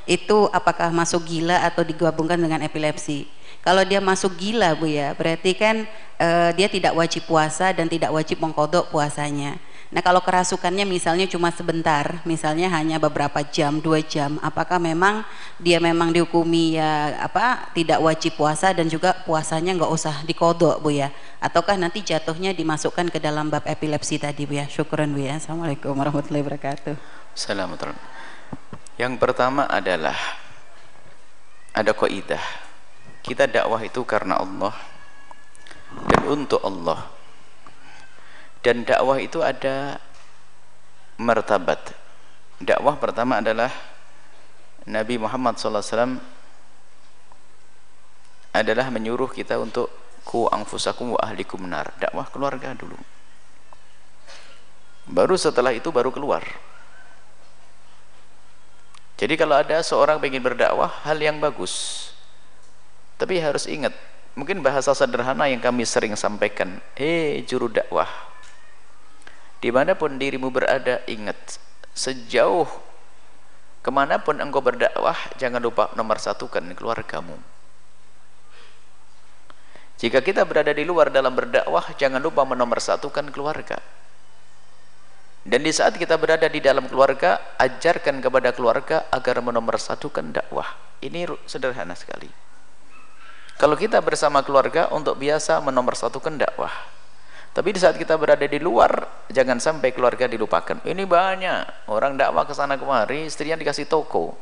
itu apakah masuk gila atau digabungkan dengan epilepsi? Kalau dia masuk gila Bu ya, berarti kan uh, dia tidak wajib puasa dan tidak wajib mengkodok puasanya. Nah kalau kerasukannya misalnya cuma sebentar, misalnya hanya beberapa jam, dua jam, apakah memang dia memang dihukumi ya apa tidak wajib puasa dan juga puasanya nggak usah dikodok bu ya? Ataukah nanti jatuhnya dimasukkan ke dalam bab epilepsi tadi bu ya? Syukuran bu ya. Assalamualaikum warahmatullahi wabarakatuh. Assalamualaikum. Yang pertama adalah ada kaidah. Kita dakwah itu karena Allah dan untuk Allah. Dan dakwah itu ada martabat. Dakwah pertama adalah Nabi Muhammad SAW adalah menyuruh kita untuk ku angfusakum wa ahlikum nar. Dakwah keluarga dulu. Baru setelah itu baru keluar. Jadi kalau ada seorang ingin berdakwah hal yang bagus tapi harus ingat mungkin bahasa sederhana yang kami sering sampaikan eh juru dakwah di mana pun dirimu berada ingat sejauh ke mana pun engkau berdakwah jangan lupa nomor satukan keluargamu. Jika kita berada di luar dalam berdakwah jangan lupa menomorsatukan keluarga. Dan di saat kita berada di dalam keluarga ajarkan kepada keluarga agar menomorsatukan dakwah. Ini sederhana sekali kalau kita bersama keluarga untuk biasa menomorsatukan dakwah tapi di saat kita berada di luar, jangan sampai keluarga dilupakan. Ini banyak orang dakwah ke sana kemari, istrinya dikasih toko.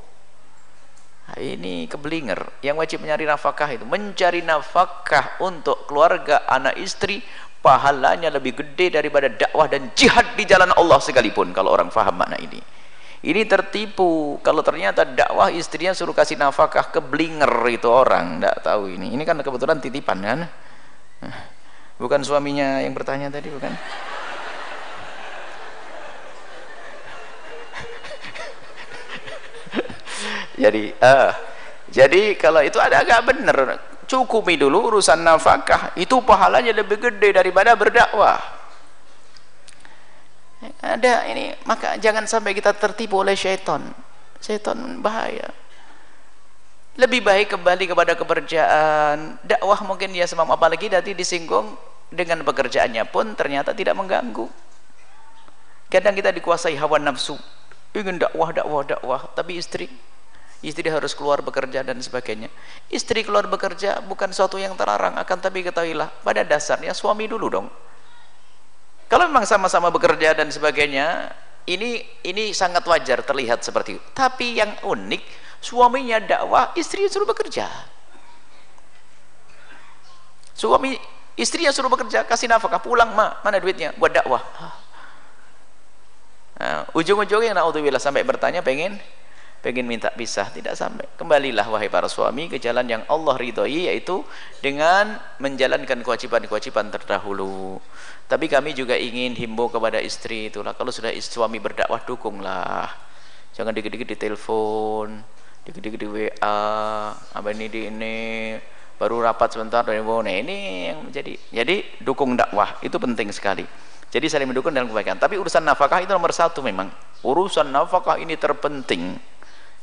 Nah, ini keblinger. Yang wajib mencari nafkah itu, mencari nafkah untuk keluarga, anak istri, pahalanya lebih gede daripada dakwah dan jihad di jalan Allah sekalipun kalau orang faham makna ini. Ini tertipu kalau ternyata dakwah istrinya suruh kasih nafkah keblinger itu orang, tidak tahu ini. Ini kan kebetulan titipan kan. bukan suaminya yang bertanya tadi bukan jadi uh, jadi kalau itu ada agak benar cukupi dulu urusan nafkah itu pahalanya lebih gede daripada berdakwah ada ini maka jangan sampai kita tertipu oleh syaitan. Syaitan bahaya. Lebih baik kembali kepada kepercayaan dakwah mungkin dia semam apalagi nanti disinggung dengan pekerjaannya pun ternyata tidak mengganggu. Kadang kita dikuasai hawa nafsu ingin dakwah dakwah dakwah tapi istri istri harus keluar bekerja dan sebagainya. Istri keluar bekerja bukan suatu yang terlarang akan tapi ketahuilah pada dasarnya suami dulu dong kalau memang sama-sama bekerja dan sebagainya ini ini sangat wajar terlihat seperti itu. Tapi yang unik suaminya dakwah istri suruh bekerja. Suami istri yang suruh bekerja kasih nafkah pulang ma mana duitnya? Buat dakwah. Nah, ujung-ujungnya naudzubillah sampai bertanya pengen pengen minta pisah? Tidak sampai. Kembalilah wahai para suami ke jalan yang Allah ridhoi yaitu dengan menjalankan kewajiban-kewajiban terdahulu tapi kami juga ingin himbau kepada istri itulah kalau sudah suami berdakwah dukunglah jangan dikit-dikit ditelepon dikit-dikit di WA apa ini di ini baru rapat sebentar dari nah ini yang menjadi jadi dukung dakwah itu penting sekali jadi saling mendukung dalam kebaikan tapi urusan nafkah itu nomor satu memang urusan nafkah ini terpenting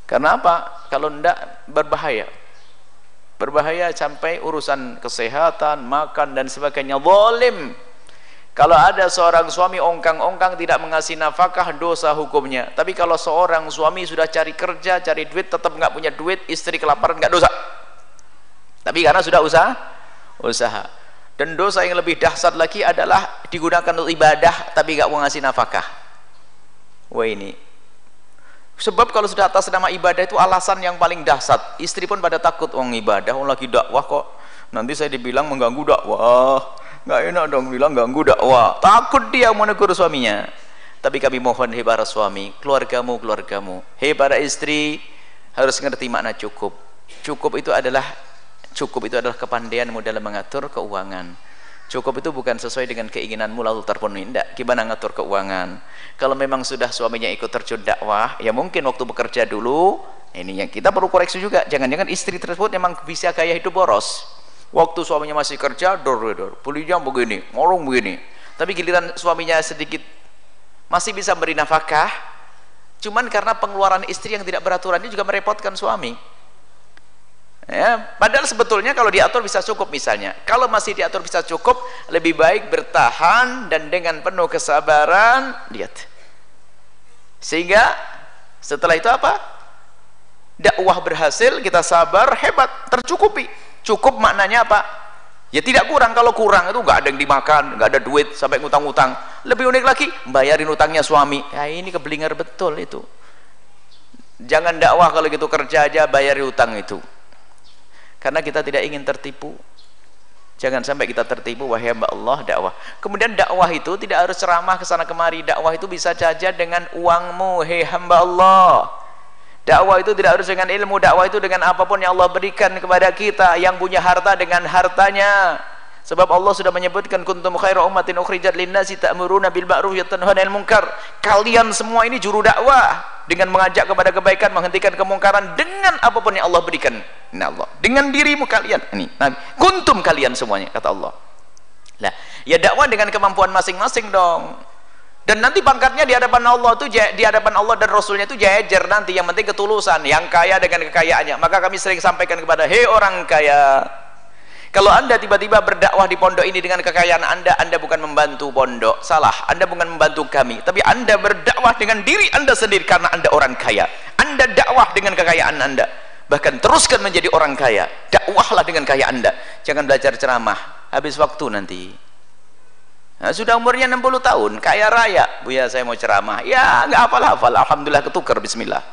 karena apa? Kalau tidak berbahaya. Berbahaya sampai urusan kesehatan, makan dan sebagainya. Zalim. Kalau ada seorang suami ongkang-ongkang tidak mengasih nafkah dosa hukumnya. Tapi kalau seorang suami sudah cari kerja, cari duit, tetap nggak punya duit, istri kelaparan nggak dosa. Tapi karena sudah usaha, usaha. Dan dosa yang lebih dahsyat lagi adalah digunakan untuk ibadah tapi nggak mau ngasih nafkah. Wah ini Sebab kalau sudah atas nama ibadah itu alasan yang paling dahsyat. Istri pun pada takut, oh ibadah, oh lagi dakwah kok. Nanti saya dibilang mengganggu dakwah. Nggak enak dong bilang ganggu dakwah. Takut dia menegur suaminya. Tapi kami mohon hei para suami, keluargamu, keluargamu. Hei para istri, harus ngerti makna cukup. Cukup itu adalah cukup itu adalah kepandaianmu dalam mengatur keuangan cukup itu bukan sesuai dengan keinginanmu lalu terpenuhi tidak gimana ngatur keuangan kalau memang sudah suaminya ikut terjun dakwah ya mungkin waktu bekerja dulu ini yang kita perlu koreksi juga jangan-jangan istri tersebut memang bisa gaya hidup boros waktu suaminya masih kerja dor dor pulinya begini ngorong begini. Tapi giliran suaminya sedikit masih bisa beri nafkah cuman karena pengeluaran istri yang tidak beraturan ini juga merepotkan suami. Ya padahal sebetulnya kalau diatur bisa cukup misalnya. Kalau masih diatur bisa cukup lebih baik bertahan dan dengan penuh kesabaran lihat. Sehingga setelah itu apa? Dakwah berhasil kita sabar hebat tercukupi cukup maknanya apa? Ya tidak kurang kalau kurang itu nggak ada yang dimakan nggak ada duit sampai ngutang-ngutang. Lebih unik lagi bayarin utangnya suami. Ya ini keblinger betul itu. Jangan dakwah kalau gitu kerja aja bayari utang itu. Karena kita tidak ingin tertipu. Jangan sampai kita tertipu wahai hamba Allah dakwah. Kemudian dakwah itu tidak harus ceramah ke sana kemari. Dakwah itu bisa saja dengan uangmu hei hamba Allah dakwah itu tidak harus dengan ilmu dakwah itu dengan apa pun yang Allah berikan kepada kita yang punya harta dengan hartanya. Sebab Allah sudah menyebutkan kuntum khairu ummatin ukhrijat linnasi ta'muruna bil ma'ruf wa munkar. Kalian semua ini juru dakwah dengan mengajak kepada kebaikan menghentikan kemungkaran dengan apa pun yang Allah berikan. Ini Allah. Dengan dirimu kalian. Ini Nabi. Kuntum kalian semuanya kata Allah. Lah ya dakwah dengan kemampuan masing-masing dong dan nanti pangkatnya di hadapan Allah itu di hadapan Allah dan Rasulnya itu jajar nanti yang penting ketulusan yang kaya dengan kekayaannya maka kami sering sampaikan kepada hei orang kaya kalau anda tiba-tiba berdakwah di pondok ini dengan kekayaan anda, anda bukan membantu pondok. Salah, anda bukan membantu kami. Tapi anda berdakwah dengan diri anda sendiri karena anda orang kaya. Anda dakwah dengan kekayaan anda. Bahkan teruskan menjadi orang kaya. Dakwahlah dengan kaya anda. Jangan belajar ceramah. Habis waktu nanti. Nah, sudah umurnya 60 tahun, kaya raya. Buya saya mau ceramah. Ya, nggak hafal-hafal. Alhamdulillah ketukar. Bismillah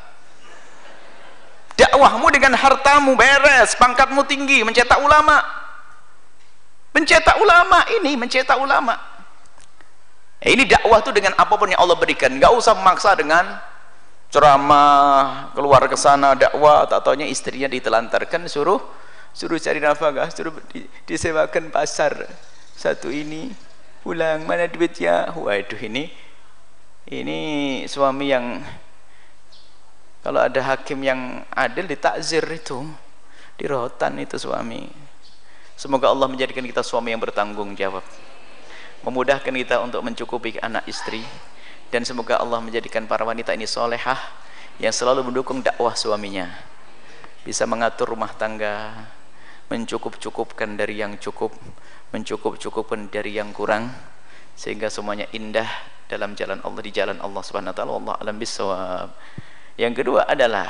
dakwahmu dengan hartamu beres pangkatmu tinggi mencetak ulama mencetak ulama ini mencetak ulama ini dakwah itu dengan apa pun yang Allah berikan nggak usah memaksa dengan ceramah keluar ke sana dakwah tak taunya istrinya ditelantarkan suruh suruh cari nafkah suruh disewakan pasar satu ini pulang mana duitnya waduh ini ini suami yang kalau ada hakim yang adil ditakzir itu di rotan itu suami. Semoga Allah menjadikan kita suami yang bertanggung jawab. Memudahkan kita untuk mencukupi anak istri. Dan semoga Allah menjadikan para wanita ini solehah yang selalu mendukung dakwah suaminya. Bisa mengatur rumah tangga mencukup-cukupkan dari yang cukup mencukup-cukupkan dari yang kurang sehingga semuanya indah dalam jalan Allah di jalan Allah Subhanahu wa taala. Allah alam bisawab yang kedua adalah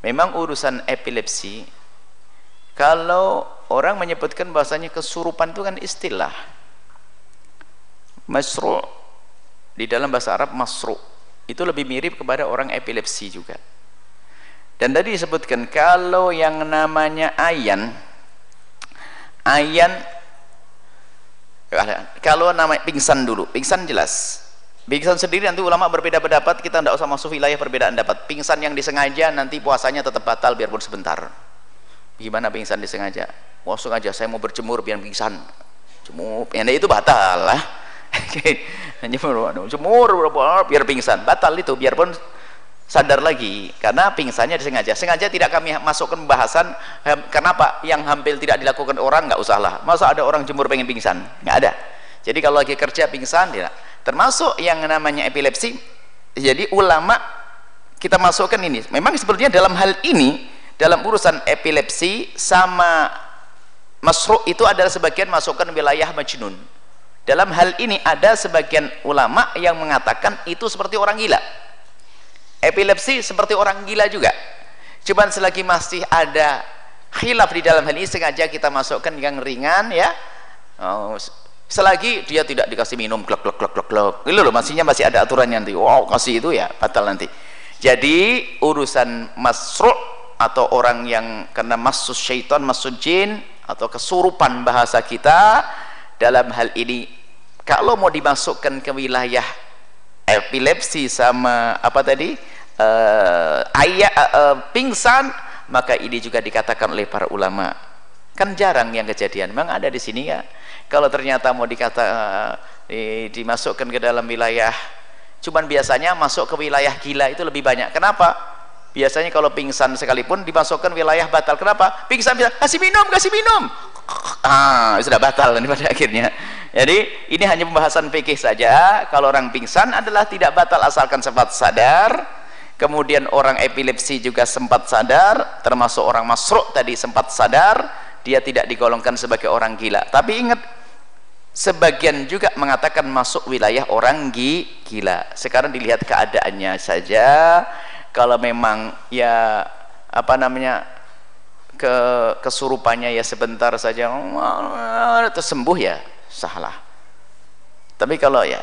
memang urusan epilepsi kalau orang menyebutkan bahasanya kesurupan itu kan istilah masru' di dalam bahasa Arab masru' itu lebih mirip kepada orang epilepsi juga. Dan tadi disebutkan kalau yang namanya ayan ayan kalau nama pingsan dulu. Pingsan jelas. Pingsan sendiri nanti ulama berbeda pendapat kita tidak usah masuk wilayah perbedaan pendapat. Pingsan yang disengaja nanti puasanya tetap batal biarpun sebentar. Gimana pingsan disengaja? Mau sengaja saya mau berjemur biar pingsan. Jemur. Ya itu batal lah. Jemur jemur biar pingsan. Batal itu biarpun sadar lagi karena pingsannya disengaja. Sengaja tidak kami masukkan pembahasan kenapa yang hampir tidak dilakukan orang nggak usahlah. Masa ada orang jemur pengen pingsan? Nggak ada. Jadi kalau lagi kerja pingsan tidak termasuk yang namanya epilepsi jadi ulama kita masukkan ini. Memang sepertinya dalam hal ini dalam urusan epilepsi sama masru itu adalah sebagian masukkan wilayah majnun. Dalam hal ini ada sebagian ulama yang mengatakan itu seperti orang gila epilepsi seperti orang gila juga. Cuman selagi masih ada khilaf di dalam hal ini sengaja kita masukkan yang ringan ya. Oh, selagi dia tidak dikasih minum klok klok klok klok klok. Itu loh masihnya masih ada aturannya nanti wow kasih itu ya batal nanti. Jadi urusan masru' atau orang yang kena masus syaitan masus jin atau kesurupan bahasa kita dalam hal ini kalau mau dimasukkan ke wilayah epilepsi sama apa tadi? Uh, ayah uh, pingsan maka ini juga dikatakan oleh para ulama. Kan jarang yang kejadian. Memang ada di sini ya. Kalau ternyata mau dikata uh, di, dimasukkan ke dalam wilayah cuman biasanya masuk ke wilayah gila itu lebih banyak. Kenapa? Biasanya kalau pingsan sekalipun dimasukkan wilayah batal. Kenapa? Pingsan bisa kasih minum kasih minum ah sudah batal nih pada akhirnya. Jadi ini hanya pembahasan fikih saja. Kalau orang pingsan adalah tidak batal asalkan sempat sadar. Kemudian orang epilepsi juga sempat sadar termasuk orang masruk tadi sempat sadar dia tidak digolongkan sebagai orang gila. Tapi ingat sebagian juga mengatakan masuk wilayah orang gila. Sekarang dilihat keadaannya saja. Kalau memang ya apa namanya ke kesurupannya ya sebentar saja. Terus sembuh ya? Salah. Tapi kalau ya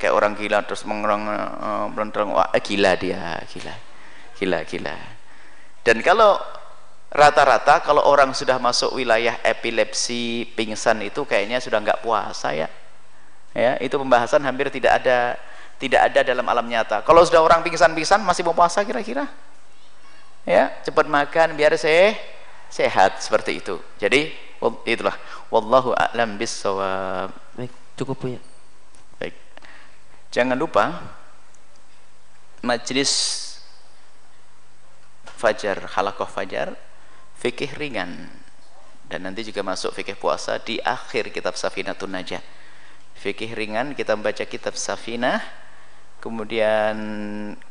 kayak orang gila terus mengerang uh, wah eh, gila dia gila gila gila. Dan kalau rata-rata kalau orang sudah masuk wilayah epilepsi pingsan itu kayaknya sudah nggak puasa ya. Ya itu pembahasan hampir tidak ada tidak ada dalam alam nyata. Kalau sudah orang pingsan-pingsan masih mau puasa kira-kira? Ya cepat makan biar seh sehat seperti itu. Jadi itulah. Wallahu a'lam bissawab. Baik cukup ya. Jangan lupa majlis fajar halakoh fajar fikih ringan. Dan nanti juga masuk fikih puasa di akhir kitab Safinatun Najah. Fikih ringan kita membaca kitab Safinah kemudian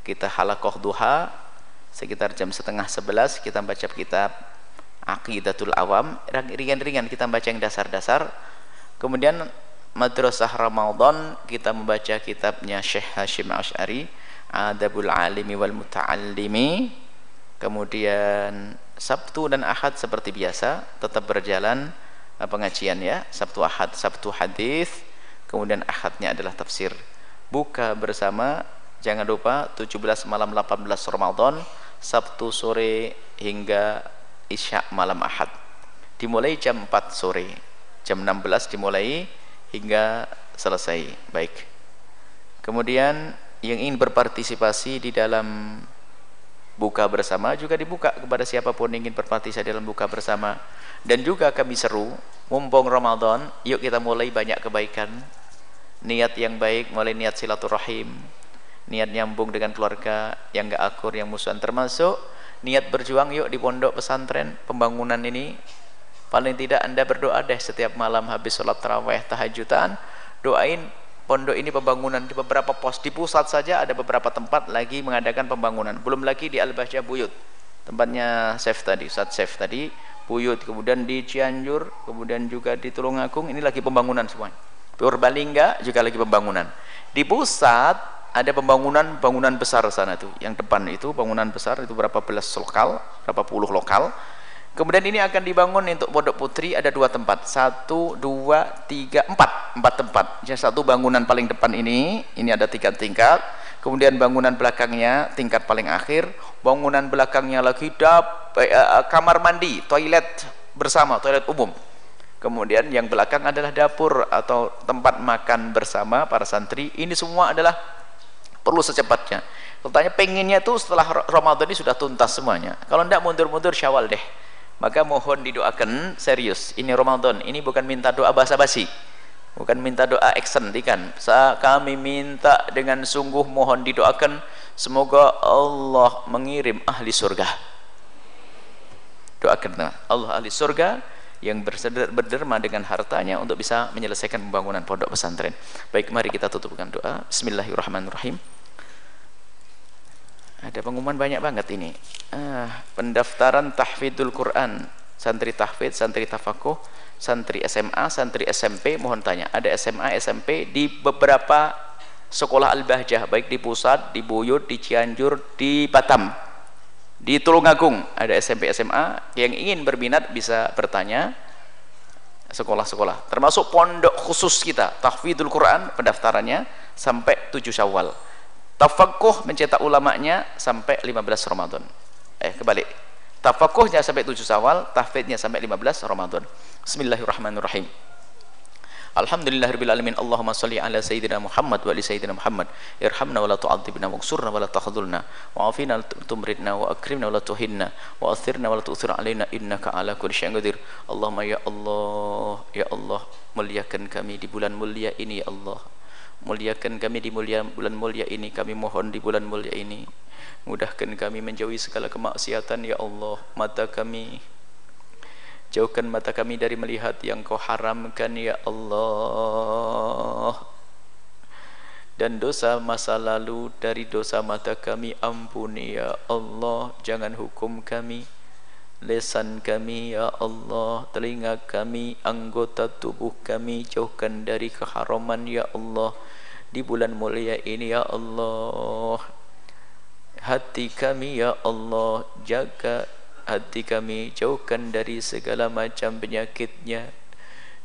kita halakoh duha sekitar jam setengah sebelas kita baca kitab Aqidatul Awam. Ringan-ringan kita baca yang dasar-dasar. Kemudian Madrasah Ramadan kita membaca kitabnya Syekh Hashim Ash'ari Adabul Alimi wal Muta'allimi. Kemudian Sabtu dan Ahad seperti biasa tetap berjalan eh, pengajian ya. Sabtu Ahad Sabtu hadis kemudian Ahadnya adalah tafsir. Buka bersama jangan lupa 17 malam 18 Ramadan Sabtu sore hingga Isya malam Ahad. Dimulai jam 4 sore. Jam 16 dimulai hingga selesai. Baik. Kemudian yang ingin berpartisipasi di dalam buka bersama juga dibuka kepada siapa pun ingin berpartisipasi dalam buka bersama. Dan juga kami seru mumpung Ramadan yuk kita mulai banyak kebaikan. Niat yang baik mulai niat silaturahim. Niat nyambung dengan keluarga yang gak akur yang musuhan. Termasuk niat berjuang yuk di pondok pesantren pembangunan ini. Paling tidak anda berdoa deh setiap malam habis sholat taraweh tahajudan doain pondok ini pembangunan di beberapa pos. Di pusat saja ada beberapa tempat lagi mengadakan pembangunan. Belum lagi di Al-Bahjah Buyut. Tempatnya Chef tadi Ustaz Chef tadi Buyut. Kemudian di Cianjur kemudian juga di Tulungagung. Ini lagi pembangunan semua. Purbalingga juga lagi pembangunan. Di pusat ada pembangunan bangunan besar sana tuh yang depan itu bangunan besar itu berapa belas lokal berapa puluh lokal Kemudian ini akan dibangun untuk Pondok Putri ada dua tempat, satu, dua, tiga, empat, empat tempat. Jadi satu bangunan paling depan ini, ini ada tiga tingkat. Kemudian bangunan belakangnya tingkat paling akhir, bangunan belakangnya lagi dap, eh, eh, kamar mandi, toilet bersama, toilet umum. Kemudian yang belakang adalah dapur atau tempat makan bersama para santri. Ini semua adalah perlu secepatnya. Katanya pengennya tuh setelah Ramadan ini sudah tuntas semuanya. Kalau tidak mundur-mundur Syawal deh. Maka mohon didoakan serius ini Ramadan ini bukan minta doa basa-basi. Bukan minta doa eksentikan kami minta dengan sungguh mohon didoakan semoga Allah mengirim ahli surga. Doakan Allah ahli surga yang berderma dengan hartanya untuk bisa menyelesaikan pembangunan pondok pesantren. Baik mari kita tutup dengan doa. Bismillahirrahmanirrahim ada pengumuman banyak banget ini. Ah, pendaftaran tahfidul Quran. Santri tahfid, santri tafakuh santri SMA, santri SMP mohon tanya, ada SMA, SMP di beberapa sekolah Al-Bahjah baik di pusat, di Buyut, di Cianjur, di Batam di Tulungagung. Ada SMP, SMA yang ingin berminat bisa bertanya sekolah-sekolah. Termasuk pondok khusus kita tahfidul Quran pendaftarannya sampai 7 syawal tafakuh mencetak ulamanya sampai 15 Ramadan. Eh kebalik. Tafakuhnya sampai 7 Syawal tahfidnya sampai 15 Ramadan. Bismillahirrahmanirrahim. Alhamdulillahirabbil alamin. Allahumma salli ala sayyidina Muhammad wa ali sayyidina Muhammad. Irhamna wa la tu'adzibna wansurna wa la tahdhulna wa afina tumridna wa akrimna wa la tuhinna. Wa athirna wa la tu'thir alaina innaka ala kulli syai'in qadir. Allahumma ya Allah ya Allah muliakan kami di bulan mulia ini ya Allah muliakan kami di mulia bulan mulia ini. Kami mohon di bulan mulia ini. Mudahkan kami menjauhi segala kemaksiatan ya Allah. Mata kami jauhkan mata kami dari melihat yang kau haramkan ya Allah. Dan dosa masa lalu dari dosa mata kami ampuni ya Allah. Jangan hukum kami. Lesan kami ya Allah. Telinga kami anggota tubuh kami jauhkan dari keharaman ya Allah di bulan mulia ini ya Allah. Hati kami ya Allah jaga hati kami. Jauhkan dari segala macam penyakitnya.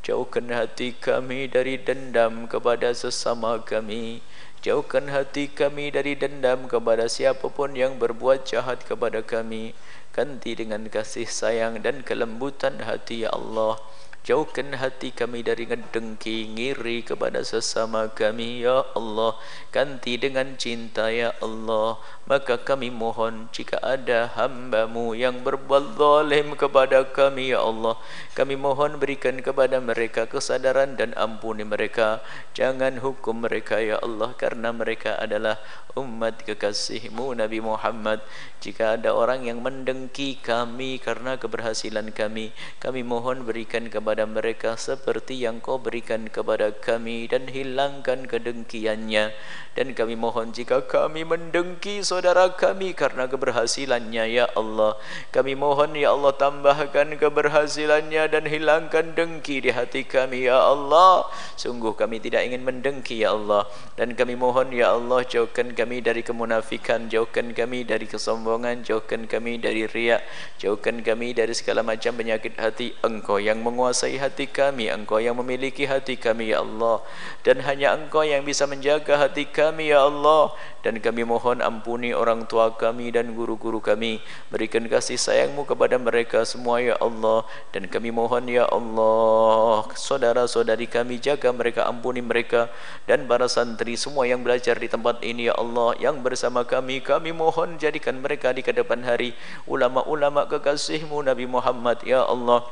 Jauhkan hati kami dari dendam kepada sesama kami. Jauhkan hati kami dari dendam kepada siapa pun yang berbuat jahat kepada kami. Ganti dengan kasih sayang dan kelembutan hati ya Allah Jauhkan hati kami dari ngedengki, ngiri kepada sesama kami, Ya Allah. Ganti dengan cinta, Ya Allah. Maka kami mohon jika ada hambamu yang berbuat zalim kepada kami, Ya Allah. Kami mohon berikan kepada mereka kesadaran dan ampuni mereka. Jangan hukum mereka, Ya Allah. Karena mereka adalah umat kekasihmu Nabi Muhammad jika ada orang yang mendengki kami karena keberhasilan kami kami mohon berikan kepada mereka seperti yang kau berikan kepada kami dan hilangkan kedengkiannya dan kami mohon jika kami mendengki saudara kami karena keberhasilannya ya Allah. Kami mohon ya Allah tambahkan keberhasilannya dan hilangkan dengki di hati kami ya Allah. Sungguh kami tidak ingin mendengki ya Allah. Dan kami mohon ya Allah jauhkan kami dari kemunafikan jauhkan kami dari kesombongan jauhkan kami dari riak jauhkan kami dari segala macam penyakit hati engkau yang menguasai hati kami Engkau yang memiliki hati kami ya Allah. Dan hanya Engkau yang bisa menjaga hati kami ya Allah. Dan kami mohon ampuni orang tua kami dan guru-guru kami. Berikan kasih sayangmu kepada mereka semua ya Allah. Dan kami mohon ya Allah saudara-saudari kami jaga mereka ampuni mereka. Dan para santri semua yang belajar di tempat ini ya Allah yang bersama kami kami mohon jadikan mereka di kedepan hari ulama-ulama kekasihmu Nabi Muhammad ya Allah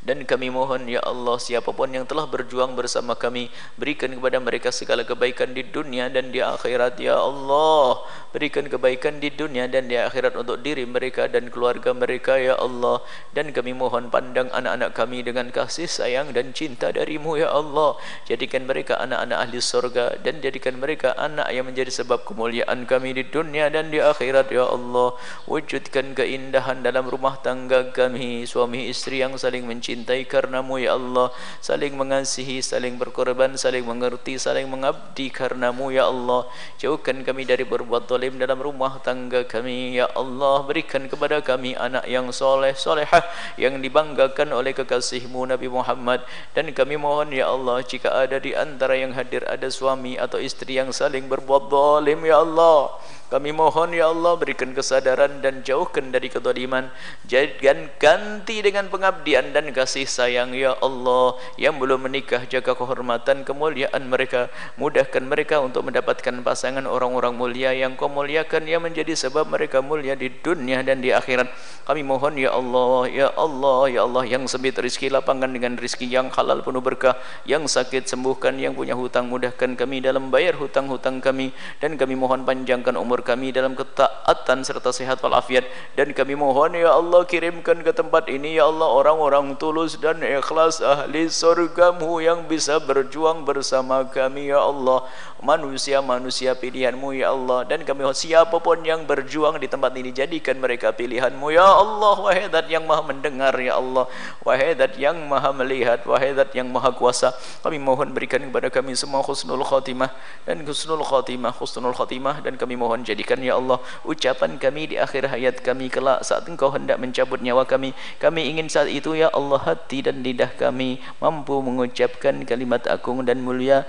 dan kami mohon ya Allah siapa pun yang telah berjuang bersama kami berikan kepada mereka segala kebaikan di dunia dan di akhirat ya Allah. Berikan kebaikan di dunia dan di akhirat untuk diri mereka dan keluarga mereka ya Allah. Dan kami mohon pandang anak-anak kami dengan kasih sayang dan cinta darimu ya Allah. Jadikan mereka anak-anak ahli surga dan jadikan mereka anak yang menjadi sebab kemuliaan kami di dunia dan di akhirat ya Allah. Wujudkan keindahan dalam rumah tangga kami suami istri yang saling mencintai karenamu ya Allah. Saling mengasihi saling berkorban saling mengerti saling mengabdi karenamu ya Allah. Jauhkan kami dari berbuat zalim dalam rumah tangga kami ya Allah. Berikan kepada kami anak yang soleh solehah yang dibanggakan oleh kekasihmu Nabi Muhammad. Dan kami mohon ya Allah jika ada di antara yang hadir ada suami atau istri yang saling berbuat zalim ya Allah kami mohon ya Allah berikan kesadaran dan jauhkan dari kezaliman. Jadikan ganti dengan pengabdian dan kasih sayang ya Allah yang belum menikah jaga kehormatan kemuliaan mereka. Mudahkan mereka untuk mendapatkan pasangan orang-orang mulia yang kau muliakan yang menjadi sebab mereka mulia di dunia dan di akhirat. Kami mohon ya Allah, ya Allah, ya Allah yang sempit rezeki lapangan dengan rezeki yang halal penuh berkah, yang sakit sembuhkan, yang punya hutang mudahkan kami dalam bayar hutang-hutang kami dan kami mohon panjangkan umur umur kami dalam ketaatan serta sehat walafiat. Dan kami mohon ya Allah kirimkan ke tempat ini ya Allah orang-orang tulus dan ikhlas ahli surgamu yang bisa berjuang bersama kami ya Allah manusia-manusia pilihanmu ya Allah. Dan kami siapa pun yang berjuang di tempat ini jadikan mereka pilihanmu. Ya Allah wahidat yang maha mendengar ya Allah. Wahidat yang maha melihat wahidat yang maha kuasa. Kami mohon berikan kepada kami semua khusnul khatimah dan khusnul khatimah khusnul khatimah. Dan kami mohon jadikan ya Allah ucapan kami di akhir hayat kami kelak. Saat engkau hendak mencabut nyawa kami kami ingin saat itu ya Allah hati dan lidah kami mampu mengucapkan kalimat agung dan mulia